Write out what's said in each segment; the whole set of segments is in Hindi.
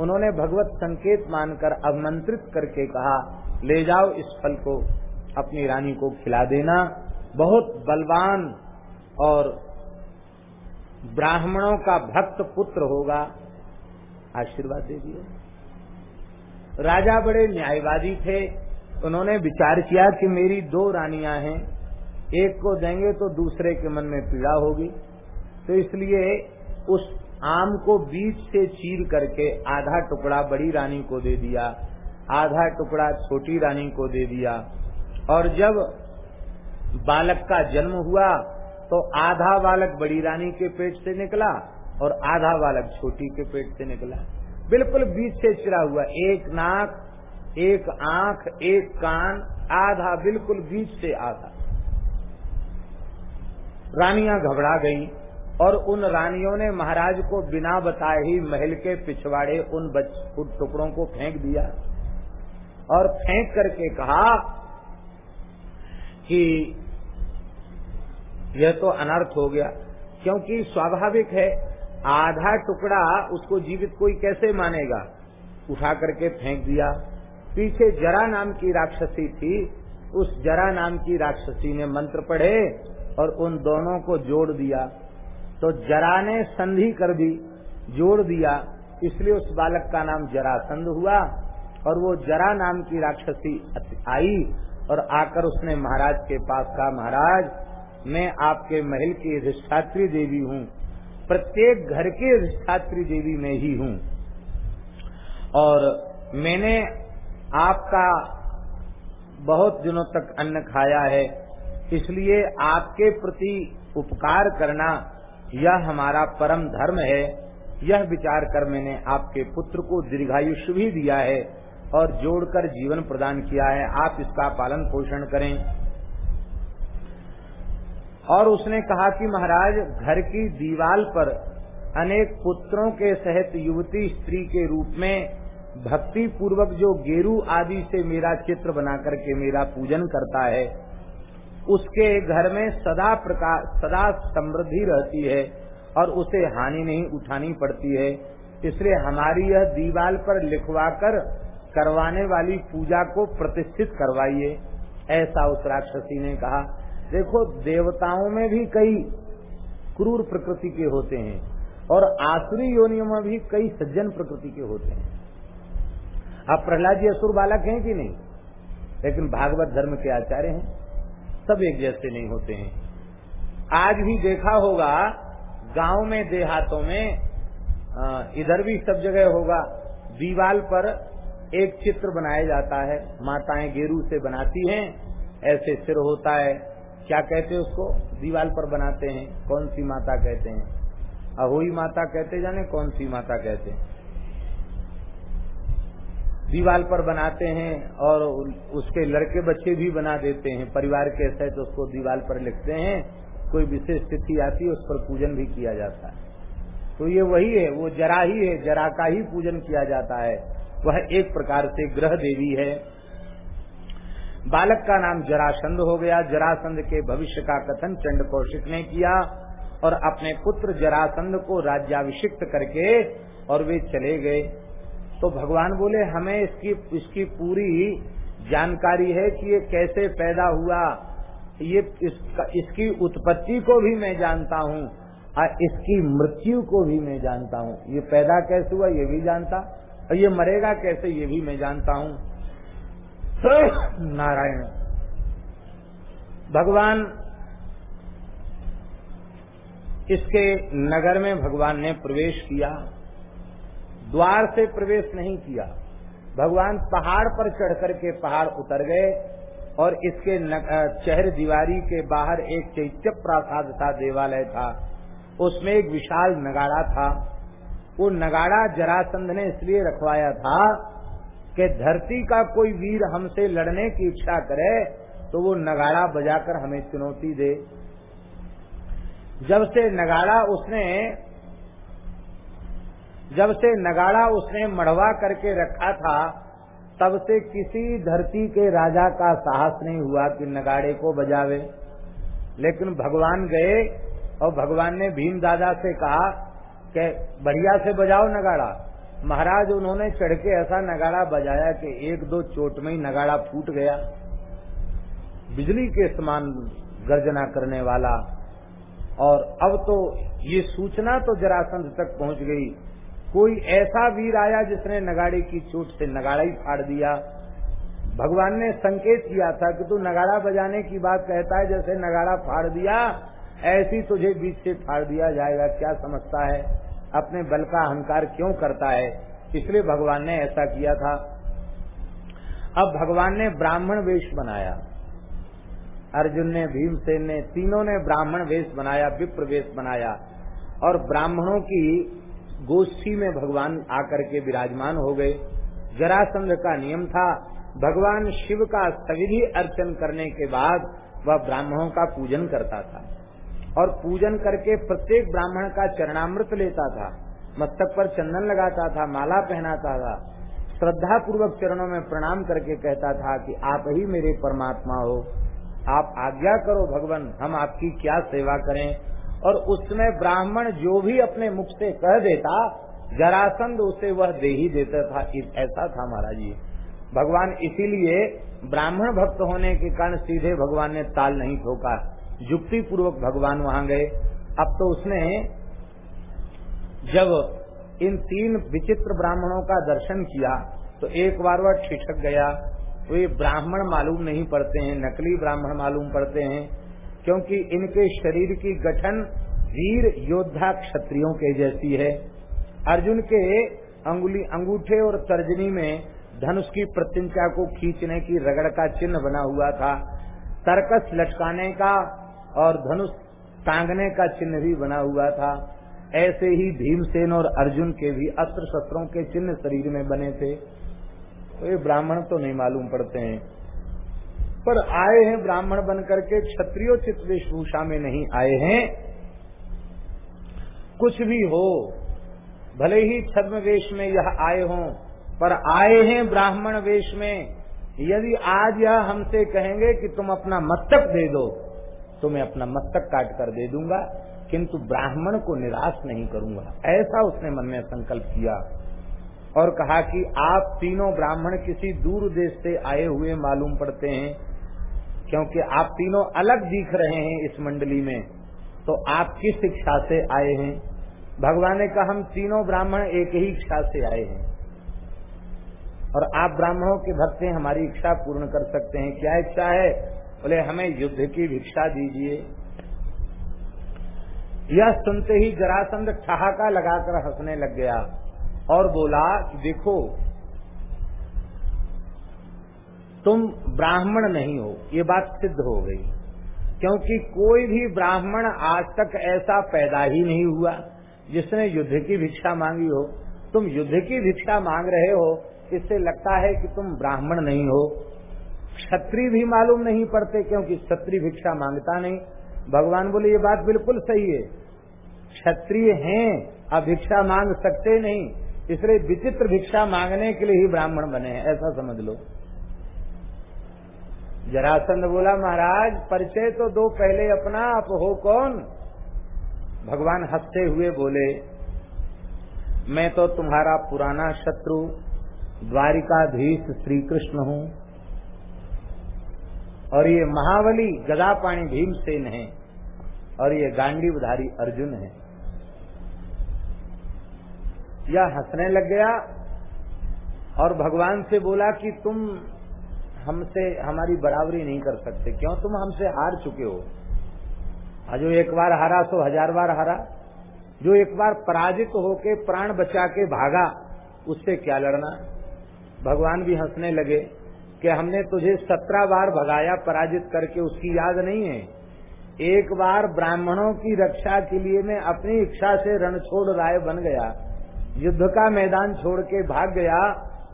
उन्होंने भगवत संकेत मानकर अभिमंत्रित करके कहा, ले जाओ इस फल को, अपनी रानी को खिला देना। बहुत बलवान और ब्राह्मणों का भक्त पुत्र होगा, आशीर्वाद दे दिया। राजा बड़े न्यायवादी थे। उन्होंने विचार किया कि मेरी दो रानियाँ हैं, एक को देंगे तो दूसरे के मन में पीड़ा होगी। तो इसलिए उस आम को बीच से चीर करके आधा टुकड़ा बड़ी रानी को दे दिया, आधा टुकड़ा छोटी रानी को दे दिया। और जब बालक का जन्म हुआ तो आधा बालक बड़ी रानी के पेट से निकला और आधा बालक छोटी के पेट से निकला। बिल्कुल बीच से चिरा हुआ, एक नाक, एक आँख, एक कान, आधा, बिल्कुल बीच से आधा। रानियाँ घबरा गईं और उन रानियों ने महाराज को बिना बताए ही महल के पिछवाड़े उन टुकड़ों को फेंक दिया और फेंक करके कहा कि यह तो अनर्थ हो गया। क्योंकि स्वाभाविक है, आधा टुकड़ा उसको जीवित कोई कैसे मानेगा? उठा करके फेंक दिया। पीछे जरा नाम की राक्षसी थी। उस जरा नाम की राक्षसी ने मंत्र पढ़े और उन दोनों को जोड़ दिया। तो जरा ने संधि कर दी, जोड़ दिया। इसलिए उस बालक का नाम जरासंध हुआ और वो जरा नाम की राक्षसी आई और आकर उसने महाराज के पास कहा, महाराज मैं आपके महल की अधिष्ठात्री देवी हूँ। प्रत्येक घर की अधिष्ठात्री देवी में ही हूँ। और मैंने आपका बहुत दिनों तक अन्न खाया है, इसलिए आपके प्रति उपकार करना यह हमारा परम धर्म है। यह विचार कर मैंने आपके पुत्र को दीर्घायुष भी दिया है और जोड़कर जीवन प्रदान किया है। आप इसका पालन पोषण करें। और उसने कहा कि महाराज, घर की दीवाल पर अनेक पुत्रों के सहित युवती, स्त्री के रूप में भक्ति पूर्वक जो गेरू आदि से मेरा चित्र बना करके मेरा पूजन करता है, उसके घर में सदा प्रकार सदा समृद्धि रहती है और उसे हानि नहीं उठानी पड़ती है। इसलिए हमारी यह दीवाल पर लिखवा कर करवाने वाली पूजा को प्रतिष्ठित करवाइए, ऐसा उस राक्षसी ने कहा। देखो, देवताओं में भी कई क्रूर प्रकृति के होते हैं और आसुरी योनियों में भी कई सज्जन प्रकृति के होते हैं। आप प्रहलाद जी असुर बालक हैं कि नहीं? लेकिन भागवत धर्म के आचार्य हैं। सब एक जैसे नहीं होते हैं। आज भी देखा होगा, गाँव में, देहातों में इधर भी सब जगह होगा। दीवाल पर एक चित्र बनाया जाता है। माताएँ गेरू से बनाती हैं, ऐसे सिर होता है। क्या कहते हैं उसको? दीवाल पर बनाते हैं। कौन सी माता कहते हैं? अहोई माता कहते जाने कौन सी माता कहते हैं? दीवाल पर बनाते हैं और उसके लड़के बच्चे भी बना देते हैं। परिवार के सहित उसको दीवाल पर लिखते हैं। कोई विशेष स्थिति आती है, उस पर पूजन भी किया जाता है। तो ये वही है, वो जरा ही है, जरा का ही पूजन किया जाता है। वह एक प्रकार से ग्रह देवी है। बालक का नाम जरासंध हो गया। जरासंध के भविष्य का कथन चंड कौशिक ने किया और अपने पुत्र जरासंध को राज्याभिषिक्त करके और वे चले गए। तो भगवान बोले हमें इसकी इसकी पूरी जानकारी है कि ये कैसे पैदा हुआ। ये इसका, इसकी उत्पत्ति को भी मैं जानता हूँ और इसकी मृत्यु को भी मैं जानता हूँ। ये पैदा कैसे हुआ ये भी जानता। और ये मरेगा कैसे ये भी मैं जानता हूँ। नारायण। भगवान इसके नगर में भगवान ने प्रवेश किया, द्वार से प्रवेश नहीं किया। भगवान पहाड़ पर चढ़ करके पहाड़ उतर गए और इसके चहर दीवारी के बाहर एक चैत्य प्रासाद था, देवालय था। उसमें एक विशाल नगाड़ा था। वो नगाड़ा जरासंध ने इसलिए रखवाया था कि धरती का कोई वीर हमसे लड़ने की इच्छा करे तो वो नगाड़ा बजाकर हमें चुनौती दे। जब से नगाड़ा उसने, जब से नगाड़ा उसने मढ़वा करके रखा था, तब से किसी धरती के राजा का साहस नहीं हुआ कि नगाड़े को बजावे। लेकिन भगवान गए और भगवान ने भीम दादा से कहा कि बढ़िया से बजाओ नगाड़ा। महाराज, उन्होंने चढ़ के ऐसा नगाड़ा बजाया कि एक दो चोट में ही नगाड़ा फूट गया। बिजली के समान गर्जना करने वाला। और अब तो ये सूचना तो जरासंध तक पहुँच गई। कोई ऐसा वीर आया जिसने नगाड़े की चोट से नगाड़ा ही फाड़ दिया। भगवान ने संकेत किया था कि तू नगाड़ा बजाने की बात कहता है, जैसे नगाड़ा फाड़ दिया, ऐसी तुझे बीच से फाड़ दिया जाएगा। क्या समझता है? अपने बल का अहंकार क्यों करता है? इसलिए भगवान ने ऐसा किया था। अब भगवान ने ब्राह्मण वेश बनाया। अर्जुन ने, भीमसेन ने, तीनों ने ब्राह्मण वेश बनाया, विप्र वेश बनाया। और ब्राह्मणों की गोष्ठी में भगवान आकर के विराजमान हो गए। जरासंध का नियम था, भगवान शिव का सविधि अर्चन करने के बाद वह ब्राह्मणों का पूजन करता था। और पूजन करके प्रत्येक ब्राह्मण का चरणामृत लेता था। मस्तक पर चंदन लगाता था, माला पहनाता था। श्रद्धा पूर्वक चरणों में प्रणाम करके कहता था कि आप ही मेरे परमात्मा हो। आप आज्ञा करो भगवान, हम आपकी क्या सेवा करें। और उसमें ब्राह्मण जो भी अपने मुख से कह देता जरासंध उसे वह दे ही देता था। ऐसा था महाराज जी। भगवान इसीलिए ब्राह्मण भक्त होने के कारण सीधे भगवान ने ताल नहीं ठोका। युक्ति पूर्वक भगवान वहाँ गए। अब तो उसने जब इन तीन विचित्र ब्राह्मणों का दर्शन किया तो एक बार वह ठिठक गया। तो ब्राह्मण मालूम नहीं पड़ते हैं, नकली ब्राह्मण मालूम पड़ते हैं, क्योंकि इनके शरीर की गठन वीर योद्धा क्षत्रियों के जैसी है। अर्जुन के अंगुली, अंगूठे और तर्जनी में धनुष की प्रत्यंचा को खींचने की रगड़ का चिन्ह बना हुआ था। तरकस लटकाने का और धनुष टांगने का चिन्ह भी बना हुआ था। ऐसे ही भीमसेन और अर्जुन के भी अस्त्र शस्त्रों के चिन्ह शरीर में बने थे। तो ये ब्राह्मण तो नहीं मालूम पड़ते हैं। पर आए हैं ब्राह्मण बन करके क्षत्रियो चित्त वेशभूषा में नहीं आए हैं। कुछ भी हो, भले ही छद्म वेश में यह आए हों, पर आए हैं ब्राह्मण वेश में। यदि आज यह हमसे कहेंगे कि तुम अपना मस्तक दे दो तो मैं अपना मस्तक काट कर दे दूँगा, किंतु ब्राह्मण को निराश नहीं करूँगा। ऐसा उसने मन में संकल्प किया और कहा कि आप तीनों ब्राह्मण किसी दूर देश से आए हुए मालूम पड़ते हैं, क्योंकि आप तीनों अलग दिख रहे हैं इस मंडली में तो आप किस इच्छा से आए हैं? भगवान ने कहा, हम तीनों ब्राह्मण एक ही इच्छा से आए हैं। और आप ब्राह्मणों के भक्त हमारी इच्छा पूर्ण कर सकते हैं। क्या इच्छा है? बोले, हमें युद्ध की भिक्षा दीजिए। यह सुनते ही जरासंध ठहाका लगाकर हंसने लग गया और बोला देखो, तुम ब्राह्मण नहीं हो, ये बात सिद्ध हो गई, क्योंकि कोई भी ब्राह्मण आज तक ऐसा पैदा ही नहीं हुआ जिसने युद्ध की भिक्षा मांगी हो। तुम युद्ध की भिक्षा मांग रहे हो, इससे लगता है कि तुम ब्राह्मण नहीं हो। क्षत्रिय भी मालूम नहीं पड़ते क्योंकि क्षत्रिय भिक्षा माँगता नहीं। भगवान बोले, ये बात बिल्कुल सही है। क्षत्रिय हैं अब भिक्षा मांग सकते नहीं। इसलिए विचित्र भिक्षा मांगने के लिए ही ब्राह्मण बने हैं, ऐसा समझ लो। जरासंध बोला, महाराज, परिचय तो दो पहले अपना, आप हो कौन? भगवान हँसते हुए बोले, मैं तो तुम्हारा पुराना शत्रु, द्वारिकाधीश श्री कृष्ण हूँ। और ये महावली गदापाणी भीमसेन है, और ये गांडीवधारी अर्जुन है। या हंसने लग गया और भगवान से बोला कि तुम हमसे, हमारी बराबरी नहीं कर सकते। क्यों? तुम हमसे हार चुके हो। जो एक बार हारा, सो हज़ार बार हारा। जो एक बार पराजित होके प्राण बचा के भागा, उससे क्या लड़ना? भगवान भी हंसने लगे। कि हमने तुझे सत्रह बार भगाया, पराजित करके उसकी याद नहीं है। एक बार ब्राह्मणों की रक्षा के लिए मैं अपनी इच्छा से रणछोड़ राय बन गया। युद्ध का मैदान छोड़ के भाग गया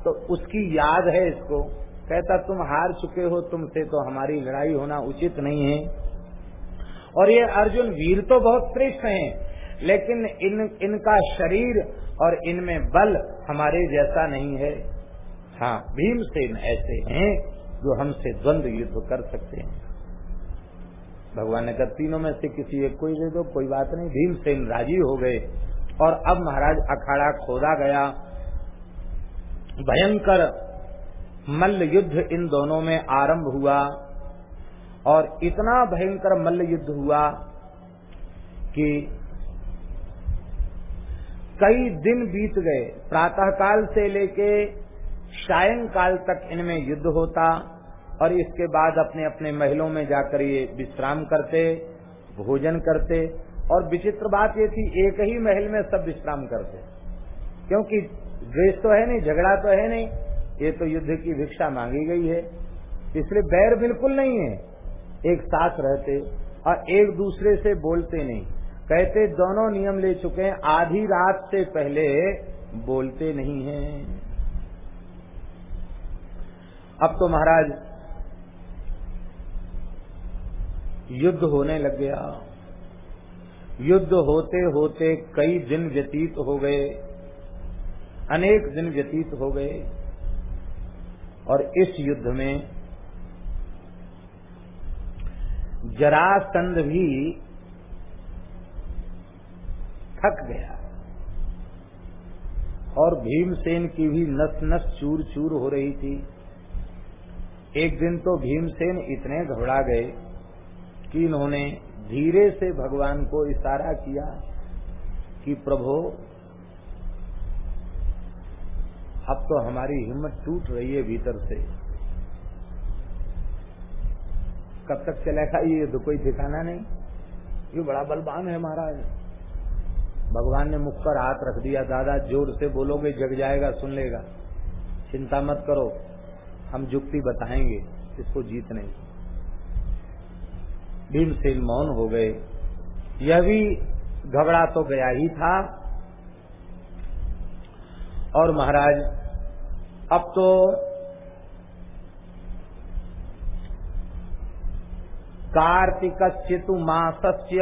तो उसकी याद है इसको। कहता, तुम हार चुके हो, तुमसे तो हमारी लड़ाई होना उचित नहीं है। और ये अर्जुन वीर तो बहुत श्रेष्ठ हैं, लेकिन इन, इनका शरीर और इनमें बल हमारे जैसा नहीं है। हाँ भीमसेन ऐसे हैं जो हमसे द्वंद युद्ध कर सकते हैं। भगवान ने कहा, तीनों में से किसी एक कोई दे दो, कोई बात नहीं। भीमसेन राज़ी हो गए और अब महाराज अखाड़ा खोदा गया। भयंकर मल्ल युद्ध इन दोनों में आरंभ हुआ और इतना भयंकर मल्ल युद्ध हुआ कि कई दिन बीत गए। प्रातःकाल से लेके सायंकाल तक इनमें युद्ध होता और इसके बाद अपने अपने महलों में जाकर ये विश्राम करते, भोजन करते और विचित्र बात ये थी, एक ही महल में सब विश्राम करते। क्योंकि द्वेष तो है नहीं, झगड़ा तो है नहीं, ये तो युद्ध की भिक्षा मांगी गई है। इसलिए बैर बिल्कुल नहीं है। एक साथ रहते और एक दूसरे से बोलते नहीं। कहते, दोनों नियम ले चुके हैं, आधी रात से पहले बोलते नहीं हैं। अब तो महाराज, युद्ध होने लग गया। युद्ध होते होते कई दिन व्यतीत हो गए, अनेक दिन व्यतीत हो गए, और इस युद्ध में जरासंध भी थक गया और भीमसेन की भी नस नस चूर चूर हो रही थी। एक दिन तो भीमसेन इतने घबरा गए कि इन्होंने धीरे से भगवान को इशारा किया कि प्रभु, अब तो हमारी हिम्मत टूट रही है भीतर से। कब तक चलेगा ये? तो कोई ठिकाना नहीं। ये बड़ा बलवान है महाराज। भगवान ने मुख पर हाथ रख दिया, दादा, ज़ोर से बोलोगे, जग जाएगा, सुन लेगा। चिंता मत करो। हम जुक्ति बताएँगे, इसको जीतने भीमसेन मौन हो गए। यह भी घबरा तो गया ही था। और महाराज, अब तो कार्तिक चितु मासस्य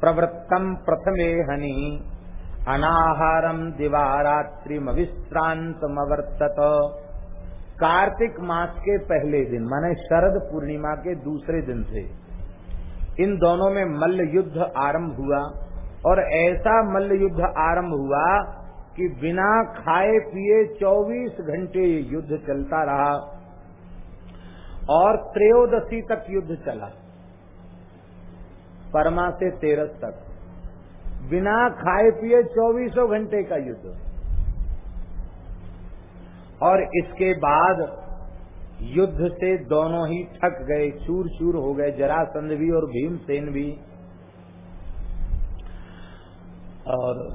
प्रवृत्तम प्रथमे हनि। अनाहारम दिवारात्रिमविश्रांतमवर्तत कार्तिक मास के पहले दिन, माने शरद पूर्णिमा के दूसरे दिन से, इन दोनों में मल्ल युद्ध आरंभ हुआ। और ऐसा मल्ल युद्ध आरंभ हुआ कि बिना खाए पिए 24 घंटे युद्ध चलता रहा और त्रयोदशी तक युद्ध चला, परमा से तेरस तक। बिना खाए पिए चौबीसों घंटे का युद्ध। और इसके बाद युद्ध से दोनों ही थक गए चूर चूर हो गए, जरासंध भी और भीमसेन भी। और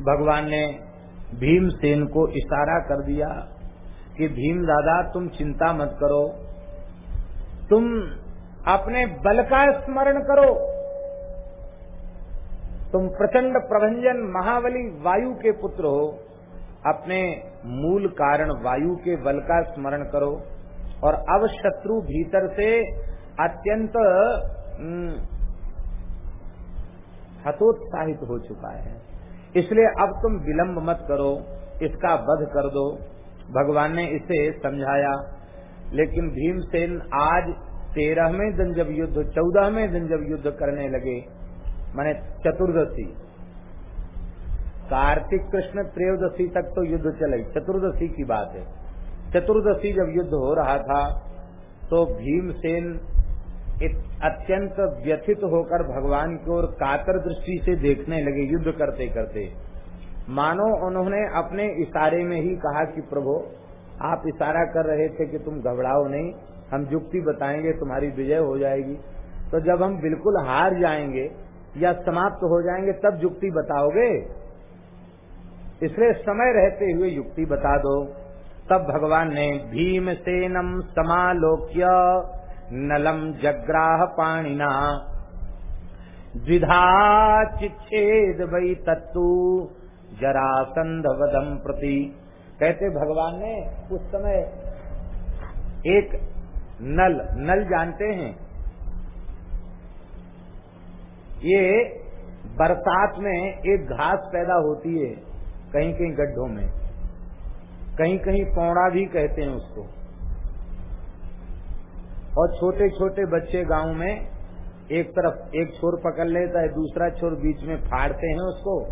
भगवान ने भीमसेन को इशारा कर दिया कि, भीम दादा, तुम चिंता मत करो। तुम अपने बल का स्मरण करो। तुम प्रचंड प्रभंजन महाबली वायु के पुत्र हो, अपने मूल कारण वायु के बल का स्मरण करो और अब शत्रु भीतर से अत्यंत हतोत्साहित हो चुका है। इसलिए अब तुम विलंब मत करो, इसका वध कर दो। भगवान ने इसे समझाया, लेकिन भीमसेन आज तेरहवें दिन जब युद्ध, चौदहवें दिन जब युद्ध करने लगे। माने चतुर्दशी। कार्तिक कृष्ण त्रयोदशी तक तो युद्ध चले। चतुर्दशी की बात है। चतुर्दशी जब युद्ध हो रहा था तो भीमसेन अत्यंत व्यथित होकर भगवान की ओर कातर दृष्टि से देखने लगे युद्ध करते करते। मानो उन्होंने अपने इशारे में ही कहा कि प्रभु, आप इशारा कर रहे थे कि तुम घबराओ नहीं, हम युक्ति बताएँगे, तुम्हारी विजय हो जाएगी। तो जब हम बिल्कुल हार जाएँगे या समाप्त हो जाएँगे, तब युक्ति बताओगे। इसलिए समय रहते हुए युक्ति बता दो। तब भगवान ने, भीमसेनम समालोक्य नलम जग्राह पाणिना। द्विधा चिच्छेद वै तत्तु जरासंध वदम प्रति। कहते भगवान ने, उस समय एक नल नल जानते हैं। ये बरसात में एक घास पैदा होती है कहीं कहीं गड्ढों में। कहीं कहीं पौड़ा भी कहते हैं उसको। और छोटे छोटे बच्चे गाँव में एक तरफ़ एक छोर पकड़ लेता है, दूसरा छोर बीच में फाड़ते हैं उसको।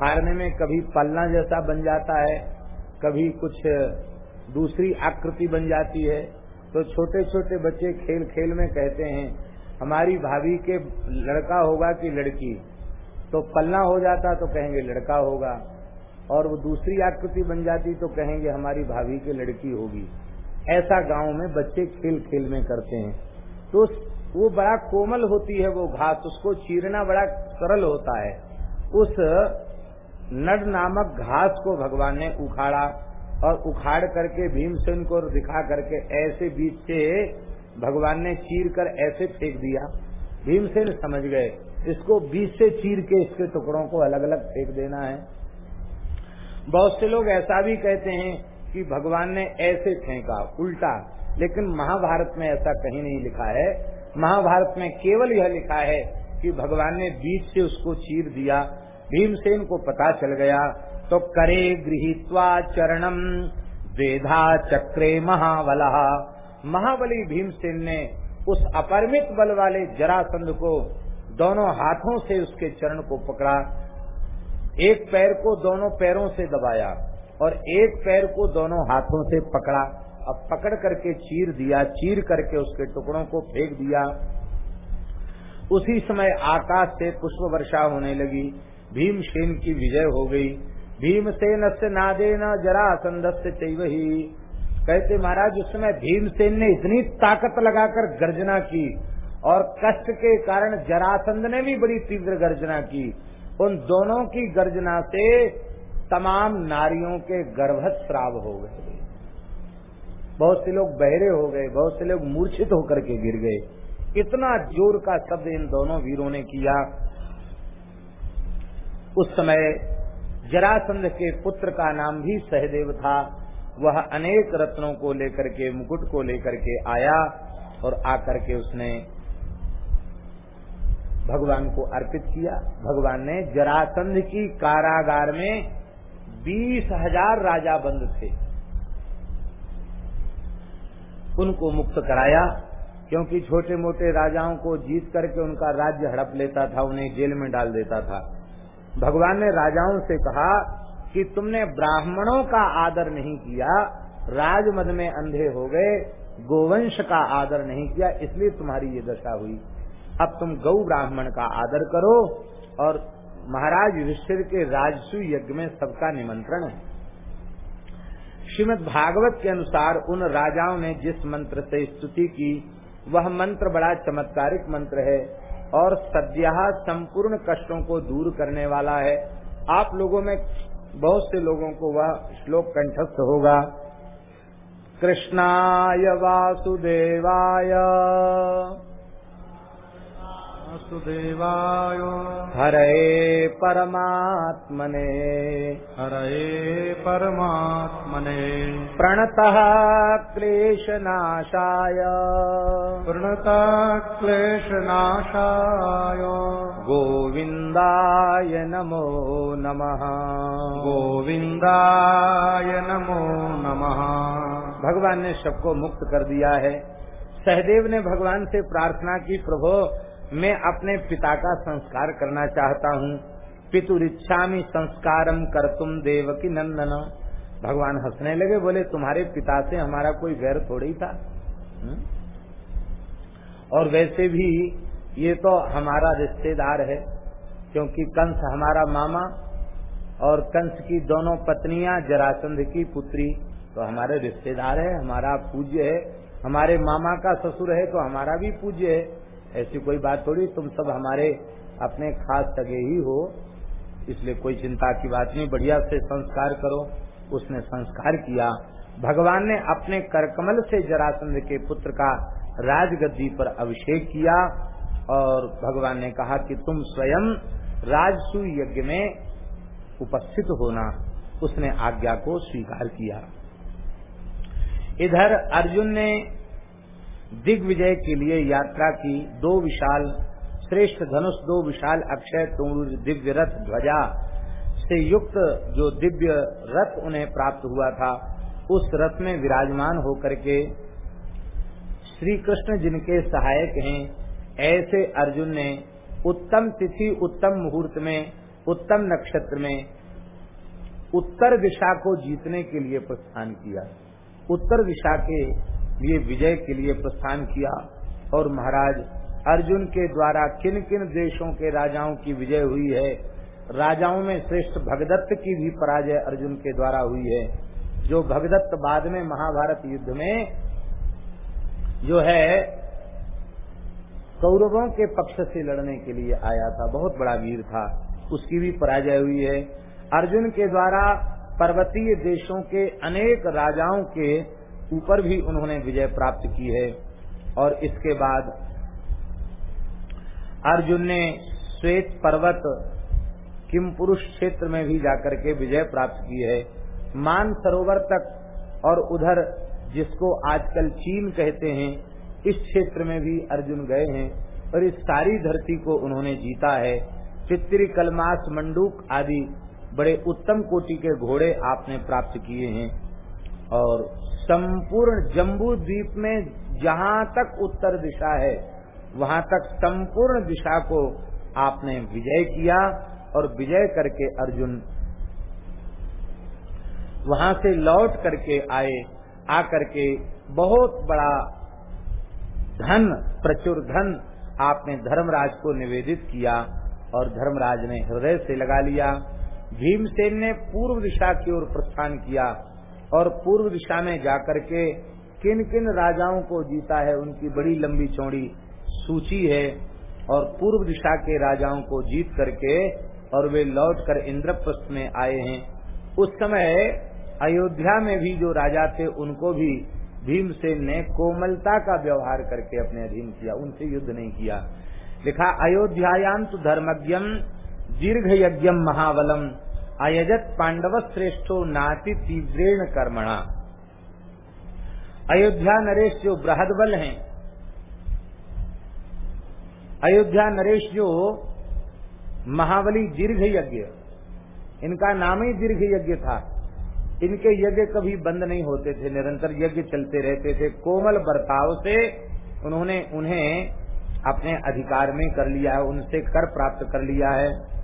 फाड़ने में कभी पलना जैसा बन जाता है, कभी कुछ दूसरी आकृति बन जाती है। तो छोटे छोटे बच्चे खेल खेल में कहते हैं हमारी भाभी के लड़का होगा कि लड़की? तो पलना हो जाता तो कहेंगे लड़का होगा। और वो दूसरी आकृति बन जाती तो कहेंगे हमारी भाभी की लड़की होगी। ऐसा गाँव में बच्चे खेल खेल में करते हैं। तो वो बड़ा कोमल होती है वो घास, उसको चीरना बड़ा सरल होता है। उस नड नामक घास को भगवान ने उखाड़ा और उखाड़ करके भीमसेन को दिखा करके ऐसे बीच से भगवान ने चीर कर ऐसे फेंक दिया। भीमसेन समझ गए, इसको बीच से चीर के इसके टुकड़ों को अलग अलग फेंक देना है। बहुत से लोग ऐसा भी कहते हैं कि भगवान ने ऐसे फेंका, उल्टा, लेकिन महाभारत में ऐसा कहीं नहीं लिखा है। महाभारत में केवल यह लिखा है कि भगवान ने बीच से उसको चीर दिया। भीमसेन को पता चल गया तो करे गृहित्वा चरणम वेधा चक्रे महावला महाबली भीमसेन ने उस अपरमित बल वाले जरासंध को दोनों हाथों से उसके चरण को पकड़ा, एक पैर को दोनों पैरों से दबाया और एक पैर को दोनों हाथों से पकड़ा। अब पकड़ करके चीर दिया, चीर करके उसके टुकड़ों को फेंक दिया। उसी समय आकाश से पुष्प वर्षा होने लगी। भीमसेन की विजय हो गई। भीमसेन से नादे न जरा से वही कहते महाराज, उस समय भीमसेन ने इतनी ताकत लगाकर गर्जना की और कष्ट के कारण जरासंध ने भी बड़ी तीव्र गर्जना की। उन दोनों की गर्जना से तमाम नारियों के गर्भस्राव हो गए। बहुत से लोग बहरे हो गए, बहुत से लोग मूर्छित होकर के गिर गए। इतना ज़ोर का शब्द इन दोनों वीरों ने किया। उस समय जरासंध के पुत्र का नाम भी सहदेव था। वह अनेक रत्नों को लेकर के, मुकुट को लेकर के आया और आकर के उसने भगवान को अर्पित किया। भगवान ने जरासंध की कारागार में बीस हज़ार राजा बंद थे। उनको मुक्त कराया, क्योंकि छोटे मोटे राजाओं को जीत करके उनका राज्य हड़प लेता था, उन्हें जेल में डाल देता था। भगवान ने राजाओं से कहा कि तुमने ब्राह्मणों का आदर नहीं किया, राजमद में अंधे हो गए, गोवंश का आदर नहीं किया, इसलिए तुम्हारी ये दशा हुई। अब तुम गौ ब्राह्मण का आदर करो और महाराज युधिष्ठिर के राजसु यज्ञ में सबका निमंत्रण है। श्रीमद भागवत के अनुसार उन राजाओं ने जिस मंत्र से स्तुति की, वह मंत्र बड़ा चमत्कारिक मंत्र है और सद्या संपूर्ण कष्टों को दूर करने वाला है। आप लोगों में बहुत से लोगों को वह श्लोक कंठस्थ होगा। कृष्णाय वासुदेवाय। वासुदेवाय हरे परमात्मने। हरे परमात्मने। प्रणतः क्लेशनाशाय। प्रणतः क्लेशनाशाय। गोविन्दाय नमो नमः। गोविन्दाय नमो नमः। भगवान ने सबको मुक्त कर दिया है। सहदेव ने भगवान से प्रार्थना की प्रभु मैं अपने पिता का संस्कार करना चाहता हूँ। पितुरिच्छा संस्कारम कर तुम देव की नंदन। भगवान हंसने लगे, बोले, तुम्हारे पिता से हमारा कोई गैर थोड़ी था? हुँ? और वैसे भी ये तो हमारा रिश्तेदार है, क्योंकि कंस हमारा मामा और कंस की दोनों पत्नियाँ जरासंध की पुत्री। तो हमारे रिश्तेदार है, हमारा पूज्य है। हमारे मामा का ससुर है तो हमारा भी पूज्य है। ऐसी कोई बात थोड़ी, तुम सब हमारे अपने खास सगे ही हो। इसलिए कोई चिंता की बात नहीं, बढ़िया से संस्कार करो। उसने संस्कार किया। भगवान ने अपने करकमल से जरासंध के पुत्र का राजगद्दी पर अभिषेक किया और भगवान ने कहा कि तुम स्वयं राजसु यज्ञ में उपस्थित होना। उसने आज्ञा को स्वीकार किया। इधर अर्जुन ने दिग्विजय के लिए यात्रा की दो विशाल श्रेष्ठ धनुष, दो विशाल अक्षय तुंग दिव्य रथ ध्वजा से युक्त जो दिव्य रथ उन्हें प्राप्त हुआ था, उस रथ में विराजमान होकर के श्री कृष्ण जिनके सहायक हैं, ऐसे अर्जुन ने उत्तम तिथि, उत्तम मुहूर्त में, उत्तम नक्षत्र में उत्तर दिशा को जीतने के लिए प्रस्थान किया। उत्तर दिशा के लिए विजय के लिए प्रस्थान किया और महाराज अर्जुन के द्वारा किन किन देशों के राजाओं की विजय हुई है? राजाओं में श्रेष्ठ भगदत्त की भी पराजय अर्जुन के द्वारा हुई है। जो भगदत्त बाद में महाभारत युद्ध में जो है, कौरवों के पक्ष से लड़ने के लिए आया था। बहुत बड़ा वीर था। उसकी भी पराजय हुई है। अर्जुन के द्वारा पर्वतीय देशों के अनेक राजाओं के ऊपर भी उन्होंने विजय प्राप्त की है और इसके बाद अर्जुन ने श्वेत पर्वत किम पुरुष क्षेत्र में भी जाकर के विजय प्राप्त की है। मान सरोवर तक और उधर जिसको आजकल चीन कहते हैं, इस क्षेत्र में भी अर्जुन गए हैं और इस सारी धरती को उन्होंने जीता है। चित्री कलमास मंडूक आदि बड़े उत्तम कोटि के घोड़े आपने प्राप्त किए हैं और संपूर्ण जम्बू द्वीप में जहाँ तक उत्तर दिशा है, वहाँ तक संपूर्ण दिशा को आपने विजय किया और विजय करके अर्जुन वहाँ से लौट करके आए, आकर के बहुत बड़ा धन प्रचुर धन आपने धर्मराज को निवेदित किया और धर्मराज ने हृदय से लगा लिया। भीमसेन ने पूर्व दिशा की ओर प्रस्थान किया। और पूर्व दिशा में जाकर के किन किन राजाओं को जीता है, उनकी बड़ी लंबी चौड़ी सूची है और पूर्व दिशा के राजाओं को जीत करके और वे लौट कर इंद्रप्रस्थ में आए हैं। उस समय अयोध्या में भी जो राजा थे, उनको भी भीमसेन ने कोमलता का व्यवहार करके अपने अधीन किया, उनसे युद्ध नहीं किया। लिखा अयोध्यायांत धर्मज्ञम दीर्घ यज्ञम महाबलम। अयजत पांडव श्रेष्ठो नाति तीव्रेण कर्मणा। अयोध्या नरेश जो बृहद बल है, अयोध्या नरेश जो महाबली दीर्घ यज्ञ, इनका नाम ही दीर्घ यज्ञ था। इनके यज्ञ कभी बंद नहीं होते थे, निरंतर यज्ञ चलते रहते थे। कोमल बर्ताव से उन्होंने उन्हें अपने अधिकार में कर लिया है, उनसे कर प्राप्त कर लिया है।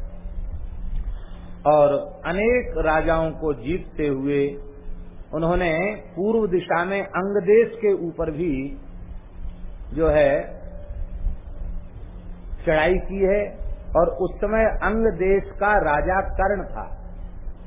और अनेक राजाओं को जीतते हुए उन्होंने पूर्व दिशा में अंग देश के ऊपर भी जो है चढ़ाई की है और उस समय अंग देश का राजा कर्ण था।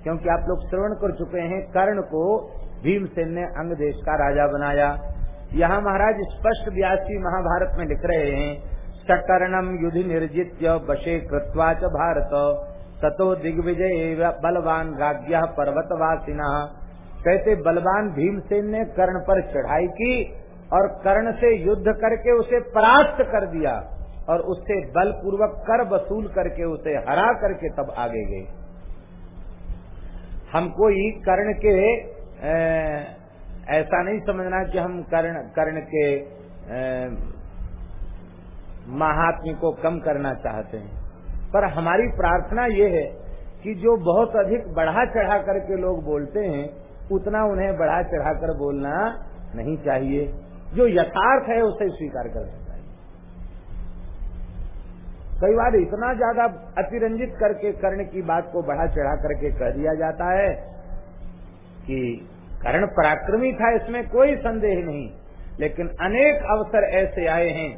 क्योंकि आप लोग श्रवण कर चुके हैं, कर्ण को भीमसेन ने अंग देश का राजा बनाया। यहाँ महाराज स्पष्ट व्यासी महाभारत में लिख रहे हैं सकर्णम युद्ध निर्जित बशे कृत्वा च भारत। ततो दिग्विजय बलवान राज्य पर्वतवासिना। कहते बलवान भीमसेन ने कर्ण पर चढ़ाई की और कर्ण से युद्ध करके उसे परास्त कर दिया और उससे बलपूर्वक कर वसूल करके उसे हरा करके तब आगे गए हम कोई कर्ण के ऐसा नहीं समझना कि हम कर्ण कर्ण के महात्म्य को कम करना चाहते हैं। पर हमारी प्रार्थना ये है कि जो बहुत अधिक बढ़ा चढ़ा करके लोग बोलते हैं, उतना उन्हें बढ़ा चढ़ा कर बोलना नहीं चाहिए। जो यथार्थ है, उसे स्वीकार करना कई बार इतना ज़्यादा अतिरंजित करके कर्ण की बात को बढ़ा चढ़ा करके कह दिया जाता है कि कर्ण पराक्रमी था, इसमें कोई संदेह नहीं। लेकिन अनेक अवसर ऐसे आए हैं,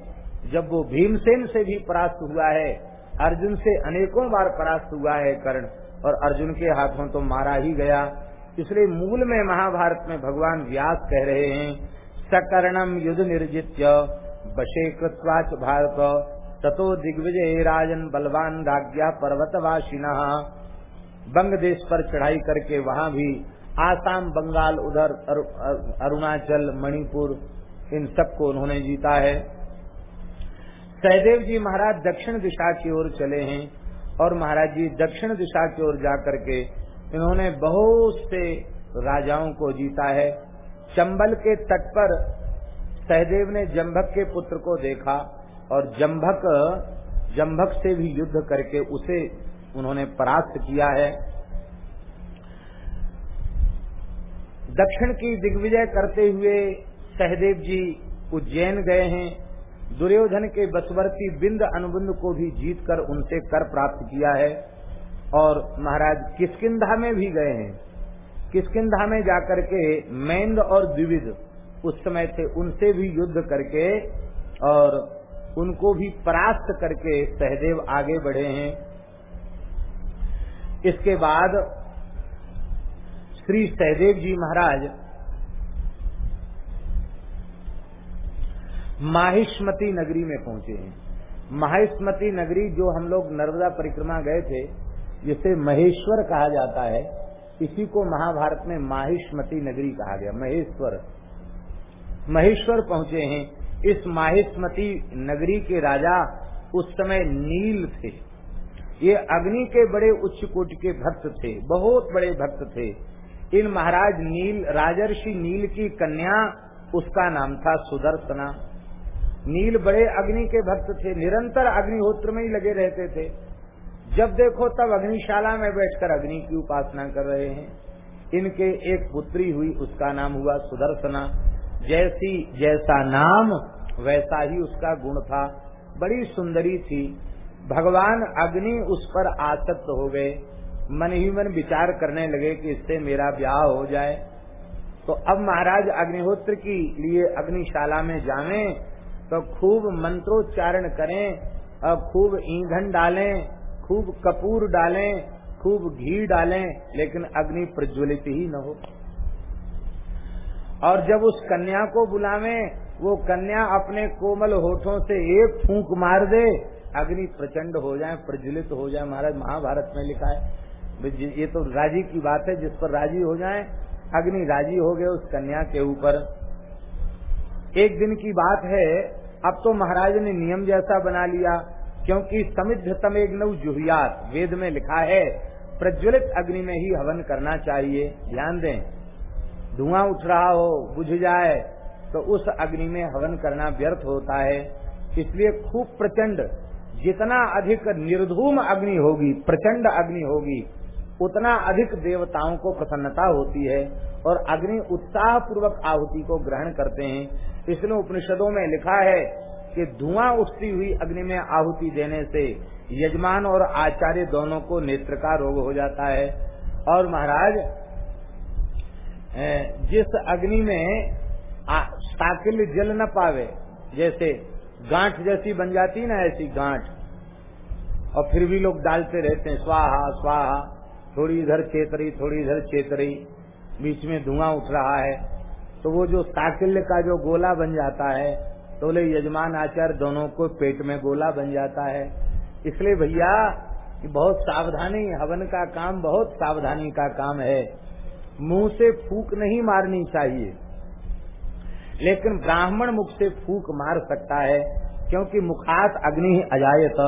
जब वो भीमसेन से भी परास्त हुआ है अर्जुन से अनेकों बार परास्त हुआ है कर्ण, और अर्जुन के हाथों तो मारा ही गया। इसलिए मूल में महाभारत में भगवान व्यास कह रहे हैं सकर्णम युद्ध निर्जित्य बशे कृत्वाच भारत, ततो दिग्विजय राजन बलवान राज्ञा पर्वतवासिना। बंग देश पर चढ़ाई करके वहाँ भी आसाम, बंगाल, उधर अरुणाचल, मणिपुर, इन सबको उन्होंने जीता है। सहदेव जी महाराज दक्षिण दिशा की ओर चले हैं और महाराज जी दक्षिण दिशा की ओर जाकर के इन्होंने बहुत से राजाओं को जीता है। चंबल के तट पर सहदेव ने जम्भक के पुत्र को देखा और जम्भक जम्भक से भी युद्ध करके उसे उन्होंने परास्त किया है। दक्षिण की दिग्विजय करते हुए सहदेव जी उज्जैन गए हैं। दुर्योधन के बसवर्ती बिंद अनुबंध को भी जीत कर उनसे कर प्राप्त किया है। और महाराज किसकिधा में भी गए हैं। किसकिधा में जाकर के मैंद और द्विविध उस समय थे उनसे भी युद्ध करके और उनको भी परास्त करके सहदेव आगे बढ़े हैं। इसके बाद श्री सहदेव जी महाराज माहिष्मती नगरी में पहुँचे हैं। माहिष्मती नगरी जो हम लोग नर्मदा परिक्रमा गए थे, जिसे महेश्वर कहा जाता है, इसी को महाभारत में माहिष्मती नगरी कहा गया, महेश्वर। महेश्वर पहुँचे हैं। इस माहिष्मती नगरी के राजा उस समय नील थे। ये अग्नि के बड़े उच्च कोटि के भक्त थे, बहुत बड़े भक्त थे। इन महाराज नील, राजर्षि नील की कन्या, उसका नाम था सुदर्शना। नील बड़े अग्नि के भक्त थे, निरंतर अग्निहोत्र में ही लगे रहते थे। जब देखो तब अग्निशाला में बैठकर अग्नि की उपासना कर रहे हैं। इनके एक पुत्री हुई, उसका नाम हुआ सुदर्शना। जैसी, जैसा नाम, वैसा ही उसका गुण था। बड़ी सुंदरी थी। भगवान अग्नि उस पर आसक्त हो गए। मन ही मन विचार करने लगे कि इससे मेरा ब्याह हो जाए। तो अब महाराज अग्निहोत्र की लिए अग्निशाला में जावे तो खूब मंत्रोच्चारण करें और खूब ईंधन डालें, खूब कपूर डालें, खूब घी डालें, लेकिन अग्नि प्रज्वलित ही न हो। और जब उस कन्या को बुलावे, वो कन्या अपने कोमल होठों से एक फूंक मार दे, अग्नि प्रचंड हो जाए, प्रज्वलित हो जाए। महाराज, महाभारत में लिखा है ये तो राज़ी की बात है, जिस पर राज़ी हो जाए, अग्नि राज़ी हो गए उस कन्या के ऊपर। एक दिन की बात है अब तो महाराज ने नियम जैसा बना लिया, क्योंकि समिध तमेग नव जुहियात वेद में लिखा है, प्रज्वलित अग्नि में ही हवन करना चाहिए। ध्यान दें, धुआँ उठ रहा हो, बुझ जाए तो उस अग्नि में हवन करना व्यर्थ होता है। इसलिए खूब प्रचंड, जितना अधिक निर्धूम अग्नि होगी, प्रचंड अग्नि होगी उतना अधिक देवताओं को प्रसन्नता होती है और अग्नि उत्साह पूर्वक आहुति को ग्रहण करते हैं। इसलिए उपनिषदों में लिखा है कि धुआँ उठती हुई अग्नि में आहुति देने से यजमान और आचार्य दोनों को नेत्र का रोग हो जाता है। और महाराज जिस अग्नि में साकिल जल न पावे, जैसे गांठ जैसी बन जाती ना ऐसी गांठ, और फिर भी लोग डालते रहते हैं, स्वाहा स्वाहा थोड़ी इधर चेतरी, थोड़ी इधर चेतरी, बीच में धुआँ उठ रहा है। तो वो जो साकिल्य का जो गोला बन जाता है तो बोले यजमान आचार्य दोनों को पेट में गोला बन जाता है। इसलिए भैया बहुत सावधानी, हवन का काम बहुत सावधानी का काम है। मुँह से फूक नहीं मारनी चाहिए। लेकिन ब्राह्मण मुख से फूक मार सकता है, क्योंकि मुखात अग्नि अजायत,